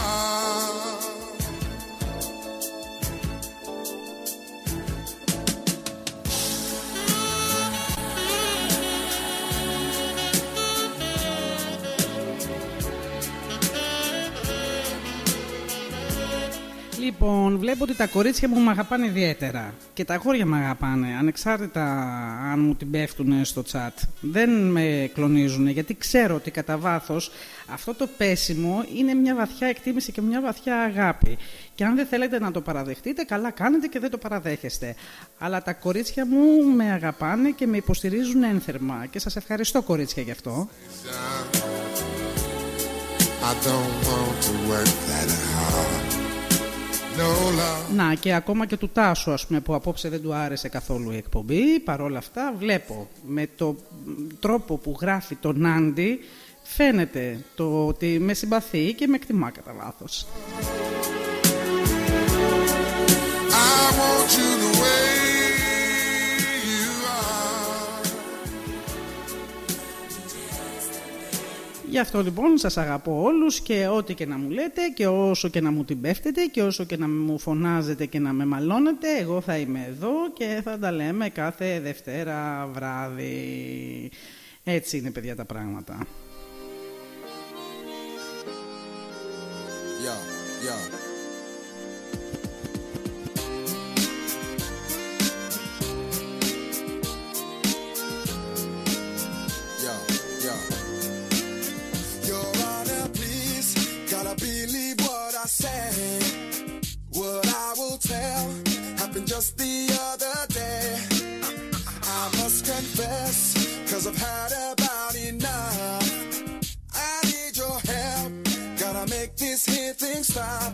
Λοιπόν, βλέπω ότι τα κορίτσια μου με αγαπάνε ιδιαίτερα. Και τα αγόρια με αγαπάνε, ανεξάρτητα αν μου την πέφτουν στο τσάτ. Δεν με κλονίζουν, γιατί ξέρω ότι κατά βάθος αυτό το πέσιμο είναι μια βαθιά εκτίμηση και μια βαθιά αγάπη. Και αν δεν θέλετε να το παραδεχτείτε, καλά κάνετε και δεν το παραδέχεστε. Αλλά τα κορίτσια μου με αγαπάνε και με υποστηρίζουν ένθερμα. Και σας ευχαριστώ κορίτσια γι' αυτό. I don't want to work that hard. No love. Να και ακόμα και του Τάσου ας πούμε που απόψε δεν του άρεσε καθόλου η εκπομπή παρόλα αυτά βλέπω με το τρόπο που γράφει τον Άντι φαίνεται το ότι με συμπαθεί και με εκτιμά κατά βάθος. I want you the way Γι' αυτό λοιπόν σας αγαπώ όλους και ό,τι και να μου λέτε και όσο και να μου την πέφτετε και όσο και να μου φωνάζετε και να με μαλώνετε εγώ θα είμαι εδώ και θα τα λέμε κάθε Δευτέρα βράδυ. Έτσι είναι παιδιά τα πράγματα. Yo, yo. I will tell happened just the other day. I must confess, cause I've had about enough. I need your help. Gotta make this here thing stop.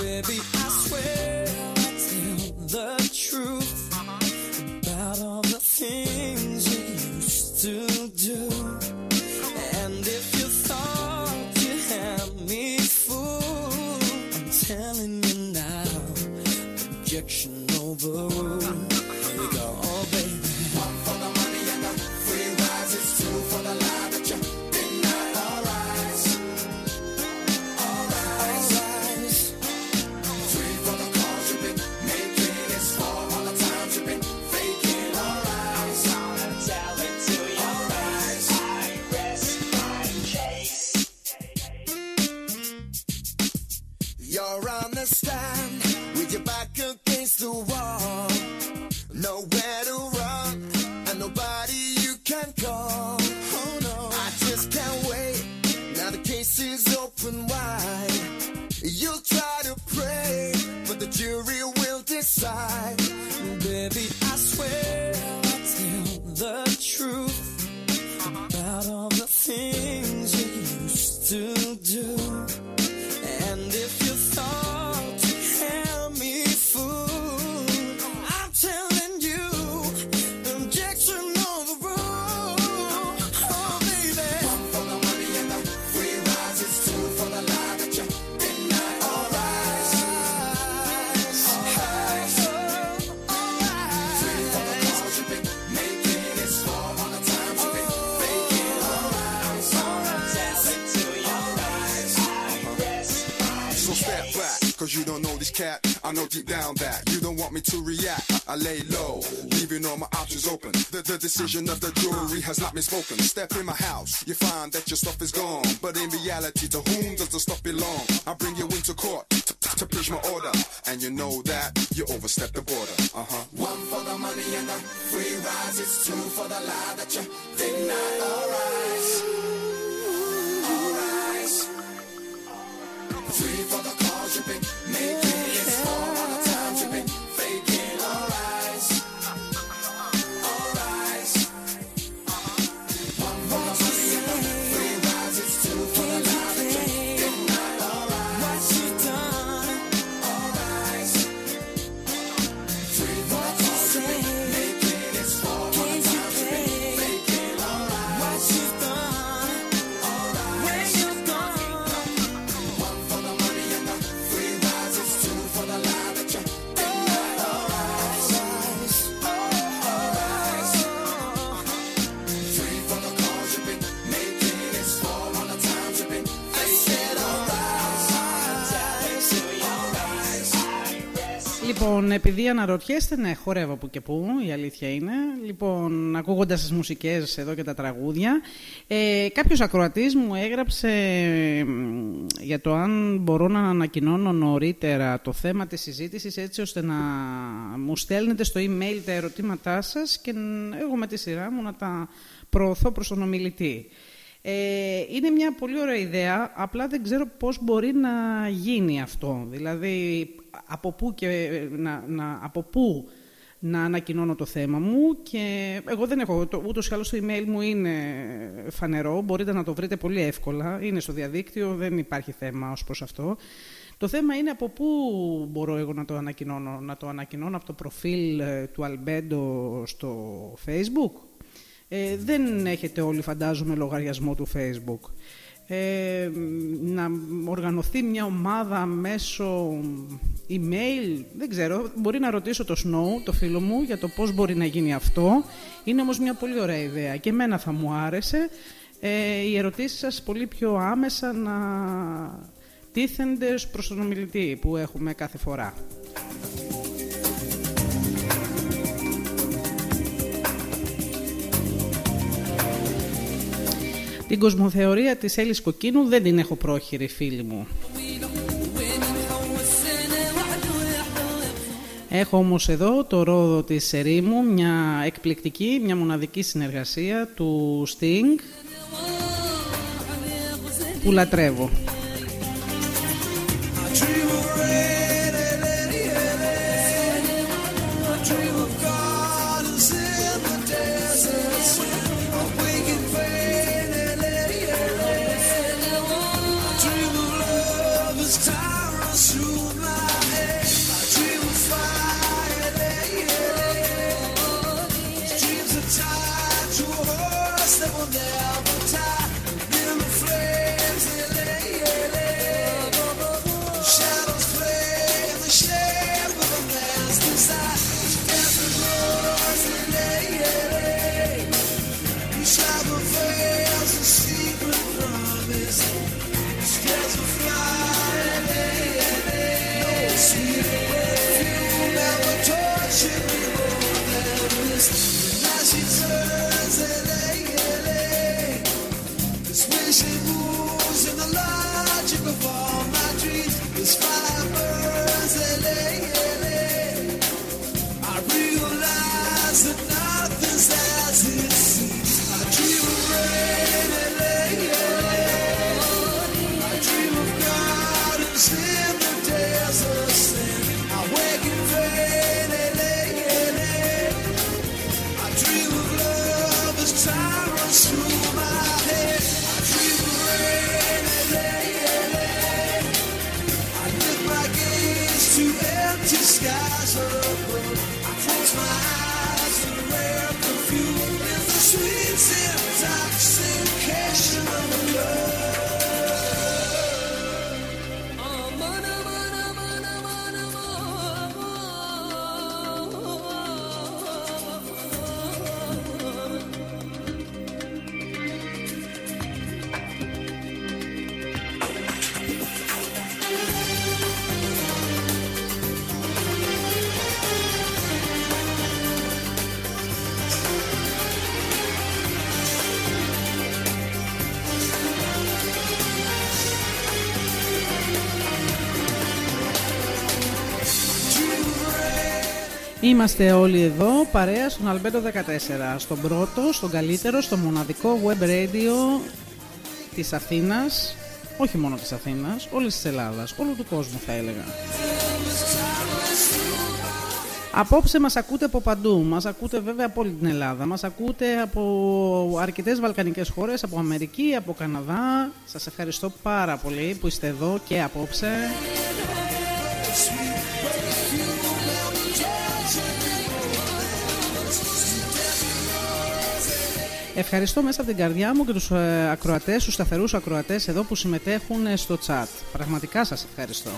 Baby, I swear I'll tell the truth about all the things you used to do. And if you thought you had me fooled, I'm telling you objection overruled. We oh baby. One for the money and the free it's two for the lie that you rise. All rise. Three for the calls you've been making. It's four all the times you've been faking. All rise. I'm gonna tell it to you. All rise. I rest my case. You're on the stand with your back the wall. Nowhere to run and nobody you can call. Oh no, I just can't wait. Now the case is open wide. You'll try to pray, but the jury will decide. Baby, I deep down that you don't want me to react. I lay low, leaving all my options open. The, the decision of the jury has not been spoken. Step in my house, you find that your stuff is gone. But in reality, to whom does the stuff belong? I bring you into court to, to, my order. And you know that you overstepped the border. Uh huh. One for the money and the free rides. It's two for the lie that you deny. All rise. Λοιπόν, επειδή αναρωτιέστε, ναι, χορεύω που και που, η αλήθεια είναι. Λοιπόν, ακούγοντας τις μουσικές εδώ και τα τραγούδια. Ε, κάποιος ακροατής μου έγραψε για το αν μπορώ να ανακοινώνω νωρίτερα το θέμα της συζήτησης έτσι ώστε να μου στέλνετε στο email τα ερωτήματά σας και εγώ με τη σειρά μου να τα προωθώ προς τον ομιλητή. Ε, είναι μια πολύ ωραία ιδέα, απλά δεν ξέρω πώς μπορεί να γίνει αυτό. Δηλαδή, από πού, και, να, να, από πού να ανακοινώνω το θέμα μου και εγώ δεν έχω, το, ούτως ή άλλως το email μου είναι φανερό, μπορείτε να το βρείτε πολύ εύκολα, είναι στο διαδίκτυο, δεν υπάρχει θέμα ως προς αυτό. Το θέμα είναι από πού μπορώ εγώ να το ανακοινώνω, να το ανακοινώνω από το προφίλ ε, του Αλμπέντο στο facebook. Ε, δεν έχετε όλοι φαντάζομαι λογαριασμό του facebook. Ε, να οργανωθεί μια ομάδα μέσω email, δεν ξέρω, μπορεί να ρωτήσω το Snow, το φίλο μου, για το πώς μπορεί να γίνει αυτό. Είναι όμως μια πολύ ωραία ιδέα και εμένα θα μου άρεσε ε, οι ερωτήσεις σας πολύ πιο άμεσα να τίθενται προς τον ομιλητή που έχουμε κάθε φορά. Την κοσμοθεωρία της Έλλης Κοκκίνου δεν την έχω πρόχειρη φίλη μου. Έχω όμως εδώ το ρόδο της Ερήμου, μια εκπληκτική, μια μοναδική συνεργασία του Sting που λατρεύω. Είμαστε όλοι εδώ, παρέα στον Αλμπέντο 14, στον πρώτο, στον καλύτερο, στο μοναδικό web radio της Αθήνας, όχι μόνο της Αθήνας, όλης της Ελλάδας, όλου του κόσμου θα έλεγα. Απόψε μας ακούτε από παντού, μας ακούτε βέβαια από όλη την Ελλάδα, μας ακούτε από αρκετές βαλκανικές χώρες, από Αμερική, από Καναδά. Σας ευχαριστώ πάρα πολύ που είστε εδώ και απόψε. Ευχαριστώ μέσα από την καρδιά μου και τους ε, ακροατές, τους σταθερούς ακροατές εδώ που συμμετέχουν ε, στο chat. Πραγματικά σας ευχαριστώ.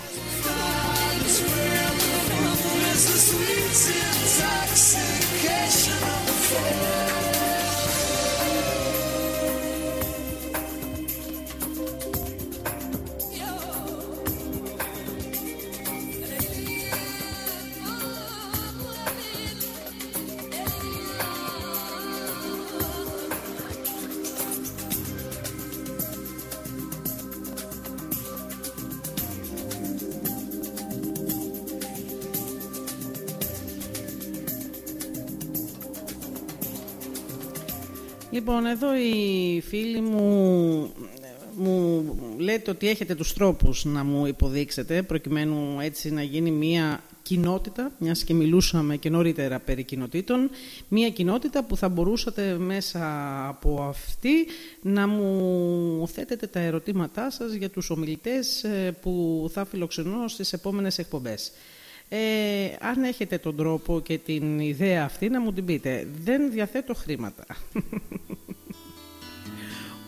Λοιπόν, εδώ οι φίλοι μου μου λέτε ότι έχετε τους τρόπους να μου υποδείξετε προκειμένου έτσι να γίνει μια κοινότητα, μιας και μιλούσαμε και νωρίτερα περί κοινοτήτων, μια κοινότητα που θα μπορούσατε μέσα από αυτή να μου θέτετε τα ερωτήματά σας για τους ομιλητές ε, που θα φιλοξενώ στις επόμενες εκπομπές. Ε, αν έχετε τον τρόπο και την ιδέα αυτή να μου την πείτε. Δεν διαθέτω χρήματα.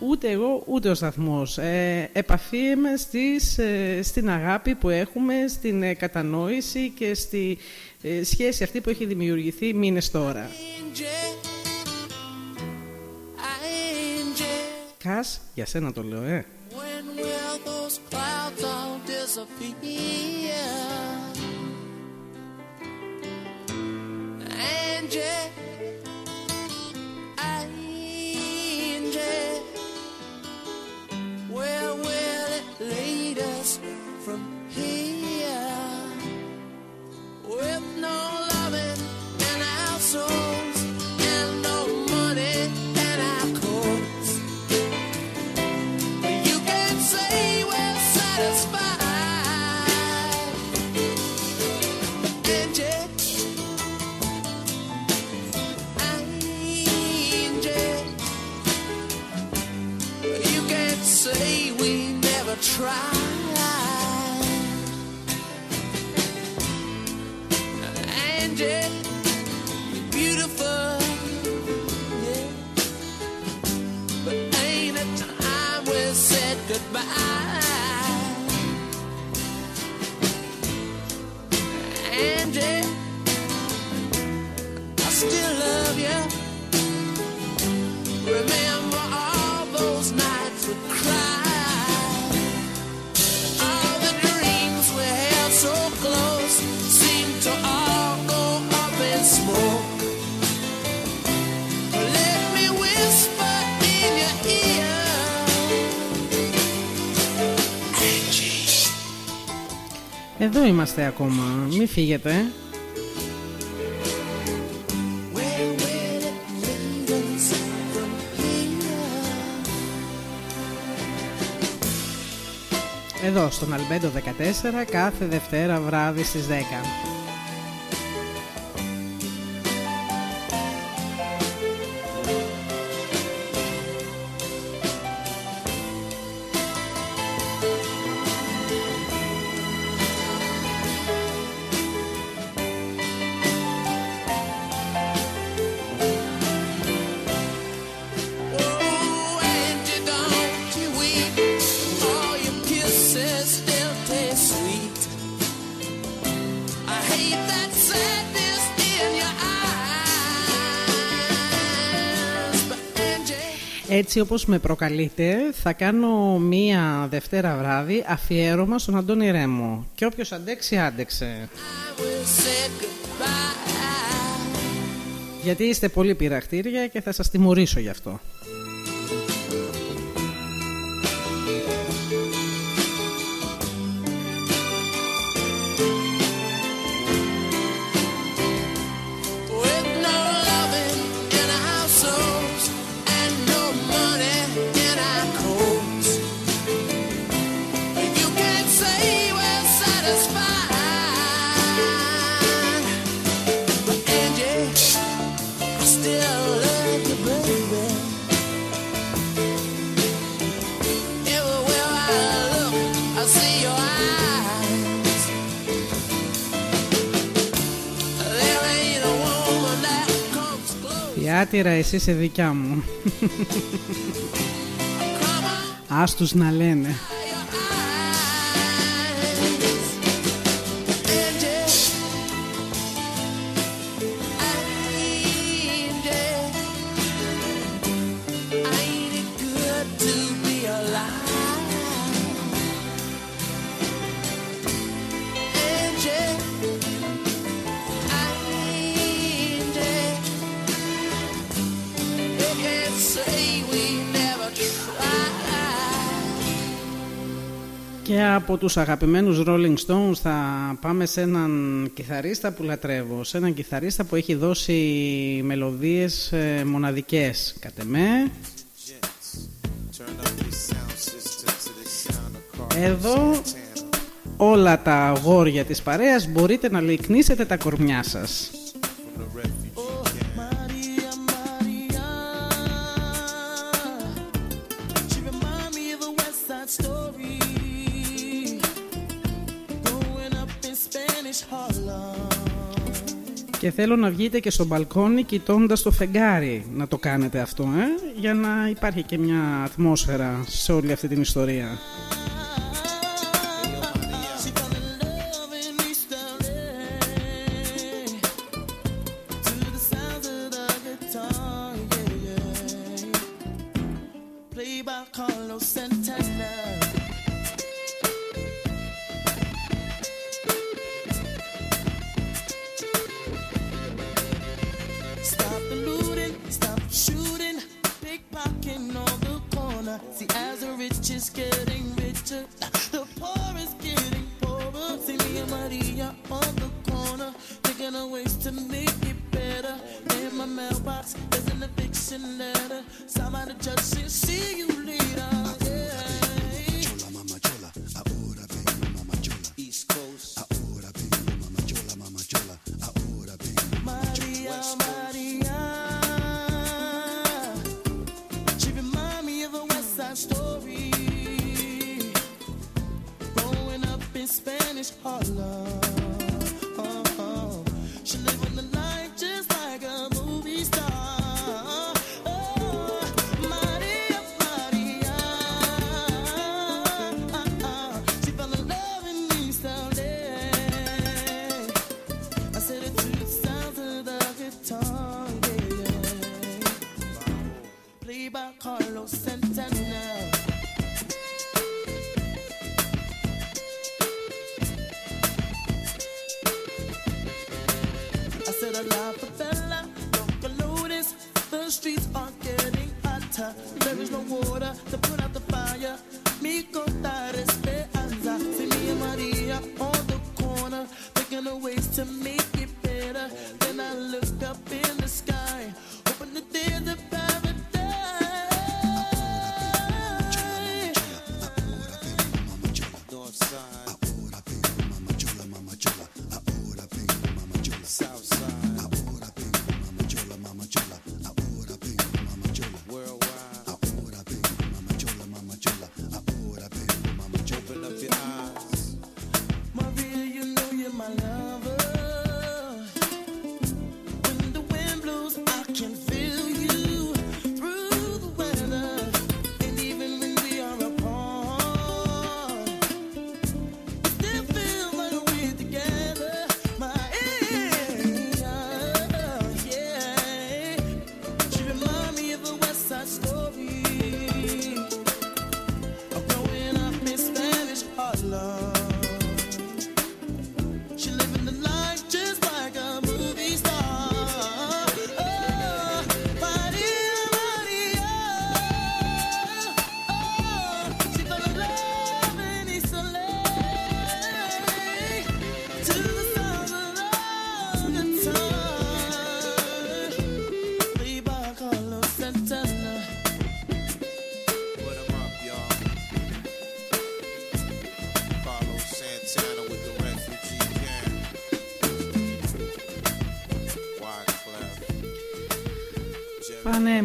Ούτε εγώ, ούτε ο σταθμός. Ε, επαφίεμαι στις, ε, στην αγάπη που έχουμε, στην ε, κατανόηση και στη ε, σχέση αυτή που έχει δημιουργηθεί μήνες τώρα. Κας, για σένα το λέω, ε. Angel, angel, where will it lead us from here? Εδώ είμαστε ακόμα. Μην φύγετε. Εδώ στον Αλμπέντο 14 κάθε Δευτέρα βράδυ στις 10. Έτσι όπως με προκαλείτε θα κάνω μία Δευτέρα βράδυ αφιέρωμα στον Αντώνη Ρέμο. Και όποιος αντέξει άντεξε. Γιατί είστε πολύ πειραχτήρια και θα σας τιμωρήσω γι' αυτό άτυρα εσύ είσαι δικιά μου. Ας τους να λένε. Από τους αγαπημένους Rolling Stones θα πάμε σε έναν κιθαρίστα που λατρεύω. Σε έναν κιθαρίστα που έχει δώσει μελωδίες ε, μοναδικές κατ' εμέ. Εδώ όλα τα αγόρια της παρέας μπορείτε να λυκνήσετε τα κορμιά σας. Και θέλω να βγείτε και στο μπαλκόνι κοιτώντας το φεγγάρι να το κάνετε αυτό, ε; για να υπάρχει και μια ατμόσφαιρα σε όλη αυτή την ιστορία.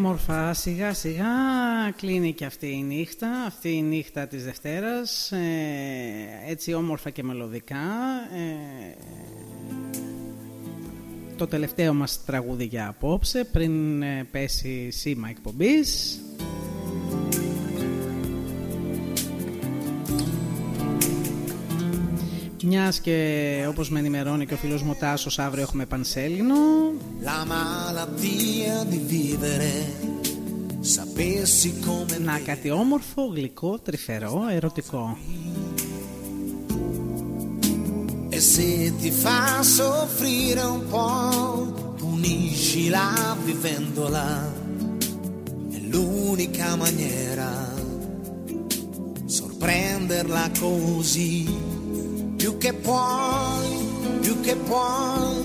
Πανέμορφα, σιγά σιγά κλείνει και αυτή η νύχτα, αυτή η νύχτα της Δευτέρας, ε, έτσι όμορφα και μελωδικά. Ε, το τελευταίο μας τραγούδι για απόψε, πριν ε, πέσει σήμα εκπομπής. Μιας και όπως με ενημερώνει και ο φίλος μου Τάσος αύριο έχουμε πανσέλινο Να κάτι όμορφο, γλυκό, τρυφερό, ερωτικό E se ti fa soffrire un po', puniscila vivendola. È l'unica maniera prenderla così, più che puoi, più che puoi,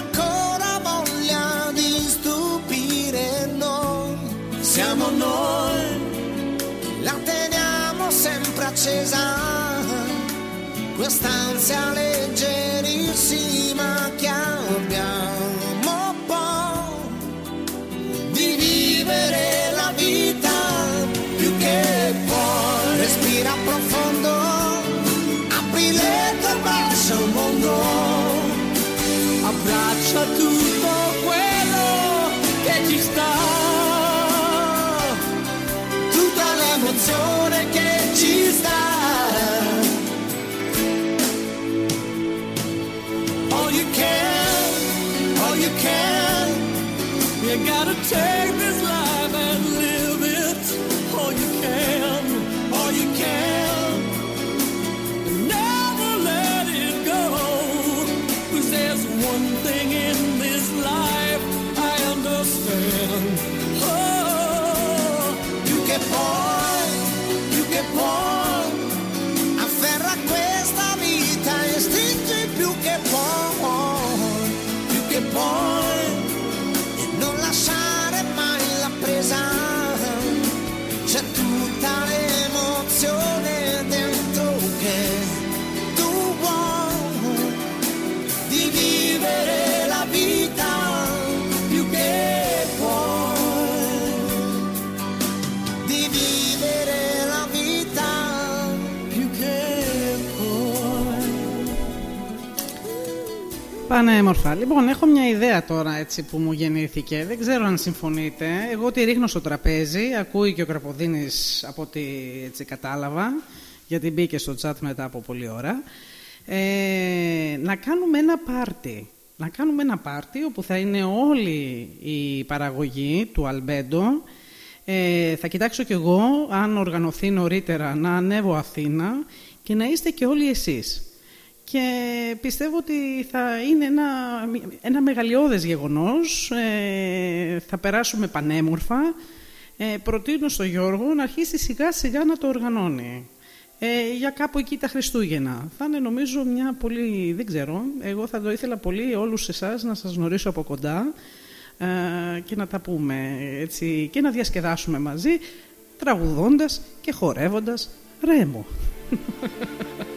accesa, quest'ansia leggerissima che abbiamo poi di vivere la vita più che puoi. Respira profondo, apri le tue braccia al mondo, abbraccia tutto You gotta take Πανέμορφα. Λοιπόν, έχω μια ιδέα τώρα έτσι που μου γεννήθηκε. Δεν ξέρω αν συμφωνείτε. Εγώ τη ρίχνω στο τραπέζι. Ακούει και ο Κραποδίνης από ό,τι έτσι κατάλαβα. Γιατί μπήκε στο chat μετά από πολλή ώρα. Ε, να κάνουμε ένα πάρτι. Να κάνουμε ένα πάρτι όπου θα είναι όλη η παραγωγή του Αλμπέντο. Ε, θα κοιτάξω κι εγώ αν οργανωθεί νωρίτερα να ανέβω Αθήνα και να είστε και όλοι εσείς και πιστεύω ότι θα είναι ένα, ένα μεγαλειώδες γεγονός, ε, θα περάσουμε πανέμορφα. Ε, προτείνω στον Γιώργο να αρχίσει σιγά σιγά να το οργανώνει. Ε, για κάπου εκεί τα Χριστούγεννα. Θα είναι νομίζω μια πολύ, δεν ξέρω, εγώ θα το ήθελα πολύ όλους εσάς να σας γνωρίσω από κοντά ε, και να τα πούμε έτσι και να διασκεδάσουμε μαζί τραγουδώντας και χορεύοντας ρέμο.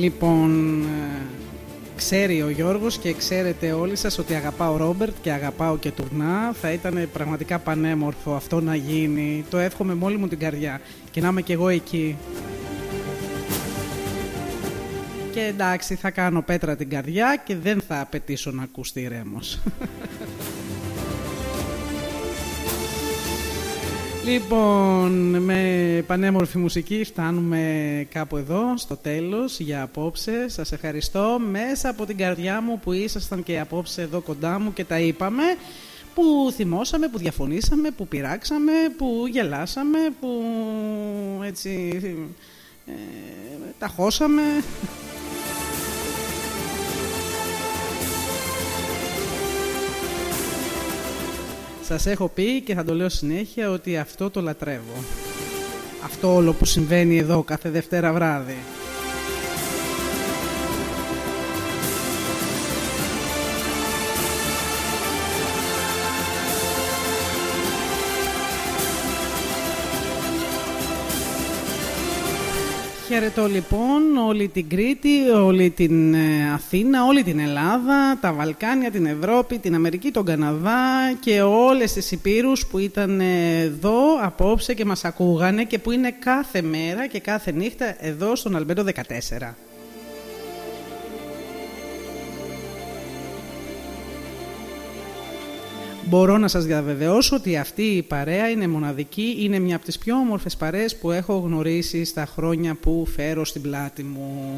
Λοιπόν, ε, ξέρει ο Γιώργος και ξέρετε όλοι σας ότι αγαπάω Ρόμπερτ και αγαπάω και Τουρνά. Θα ήταν πραγματικά πανέμορφο αυτό να γίνει. Το εύχομαι με όλη μου την καρδιά και να είμαι κι εγώ εκεί. Και εντάξει θα κάνω πέτρα την καρδιά και δεν θα απαιτήσω να ακουστεί ρέμος. Λοιπόν, με πανέμορφη μουσική φτάνουμε κάπου εδώ, στο τέλος, για απόψες. Σας ευχαριστώ μέσα από την καρδιά μου που ήσασταν και απόψε εδώ κοντά μου και τα είπαμε. Που θυμώσαμε, που διαφωνήσαμε, που πειράξαμε, που γελάσαμε, που έτσι ε, τα Σας έχω πει και θα το λέω συνέχεια ότι αυτό το λατρεύω. Αυτό όλο που συμβαίνει εδώ κάθε Δευτέρα βράδυ. Χαιρετώ λοιπόν όλη την Κρήτη, όλη την ε, Αθήνα, όλη την Ελλάδα, τα Βαλκάνια, την Ευρώπη, την Αμερική, τον Καναδά και όλες τις υπήρους που ήταν εδώ απόψε και μας ακούγανε και που είναι κάθε μέρα και κάθε νύχτα εδώ στον Αλμπέντο 14. Μπορώ να σας διαβεβαιώσω ότι αυτή η παρέα είναι μοναδική, είναι μια από τις πιο όμορφες παρέες που έχω γνωρίσει στα χρόνια που φέρω στην πλάτη μου.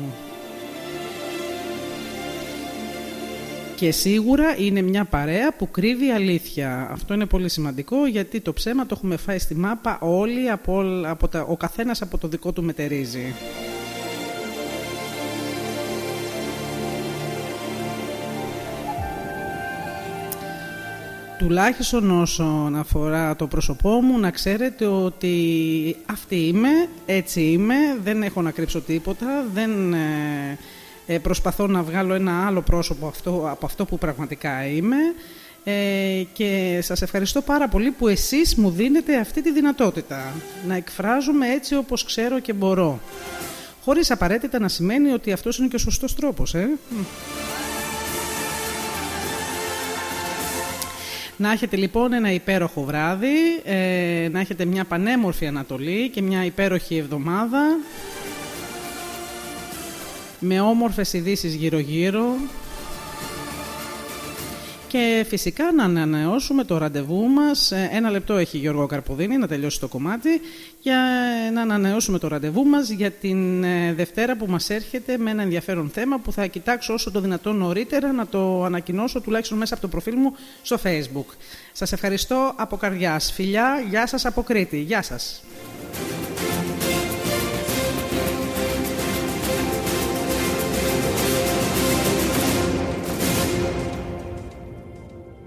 Και σίγουρα είναι μια παρέα που κρύβει αλήθεια. Αυτό είναι πολύ σημαντικό γιατί το ψέμα το έχουμε φάει στη μάπα όλοι, από, από τα, ο καθένας από το δικό του μετερίζει. Τουλάχιστον όσον αφορά το πρόσωπό μου να ξέρετε ότι αυτή είμαι, έτσι είμαι, δεν έχω να κρύψω τίποτα, δεν ε, ε, προσπαθώ να βγάλω ένα άλλο πρόσωπο αυτό, από αυτό που πραγματικά είμαι ε, και σας ευχαριστώ πάρα πολύ που εσείς μου δίνετε αυτή τη δυνατότητα να εκφράζομαι έτσι όπως ξέρω και μπορώ. Χωρίς απαραίτητα να σημαίνει ότι αυτός είναι και ο σωστός τρόπος ε; Να έχετε λοιπόν ένα υπέροχο βράδυ, ε, να έχετε μια πανέμορφη Ανατολή και μια υπέροχη εβδομάδα με όμορφες ειδήσεις γύρω-γύρω και φυσικά να ανανεώσουμε το ραντεβού μας. Ε, ένα λεπτό έχει Γιώργο Καρποδίνη να τελειώσει το κομμάτι για να ανανεώσουμε το ραντεβού μας για την ε, Δευτέρα που μας έρχεται με ένα ενδιαφέρον θέμα που θα κοιτάξω όσο το δυνατόν νωρίτερα να το ανακοινώσω τουλάχιστον μέσα από το προφίλ μου στο Facebook. Σας ευχαριστώ από καρδιάς. Φιλιά, γεια σας από Κρήτη. Γεια σας.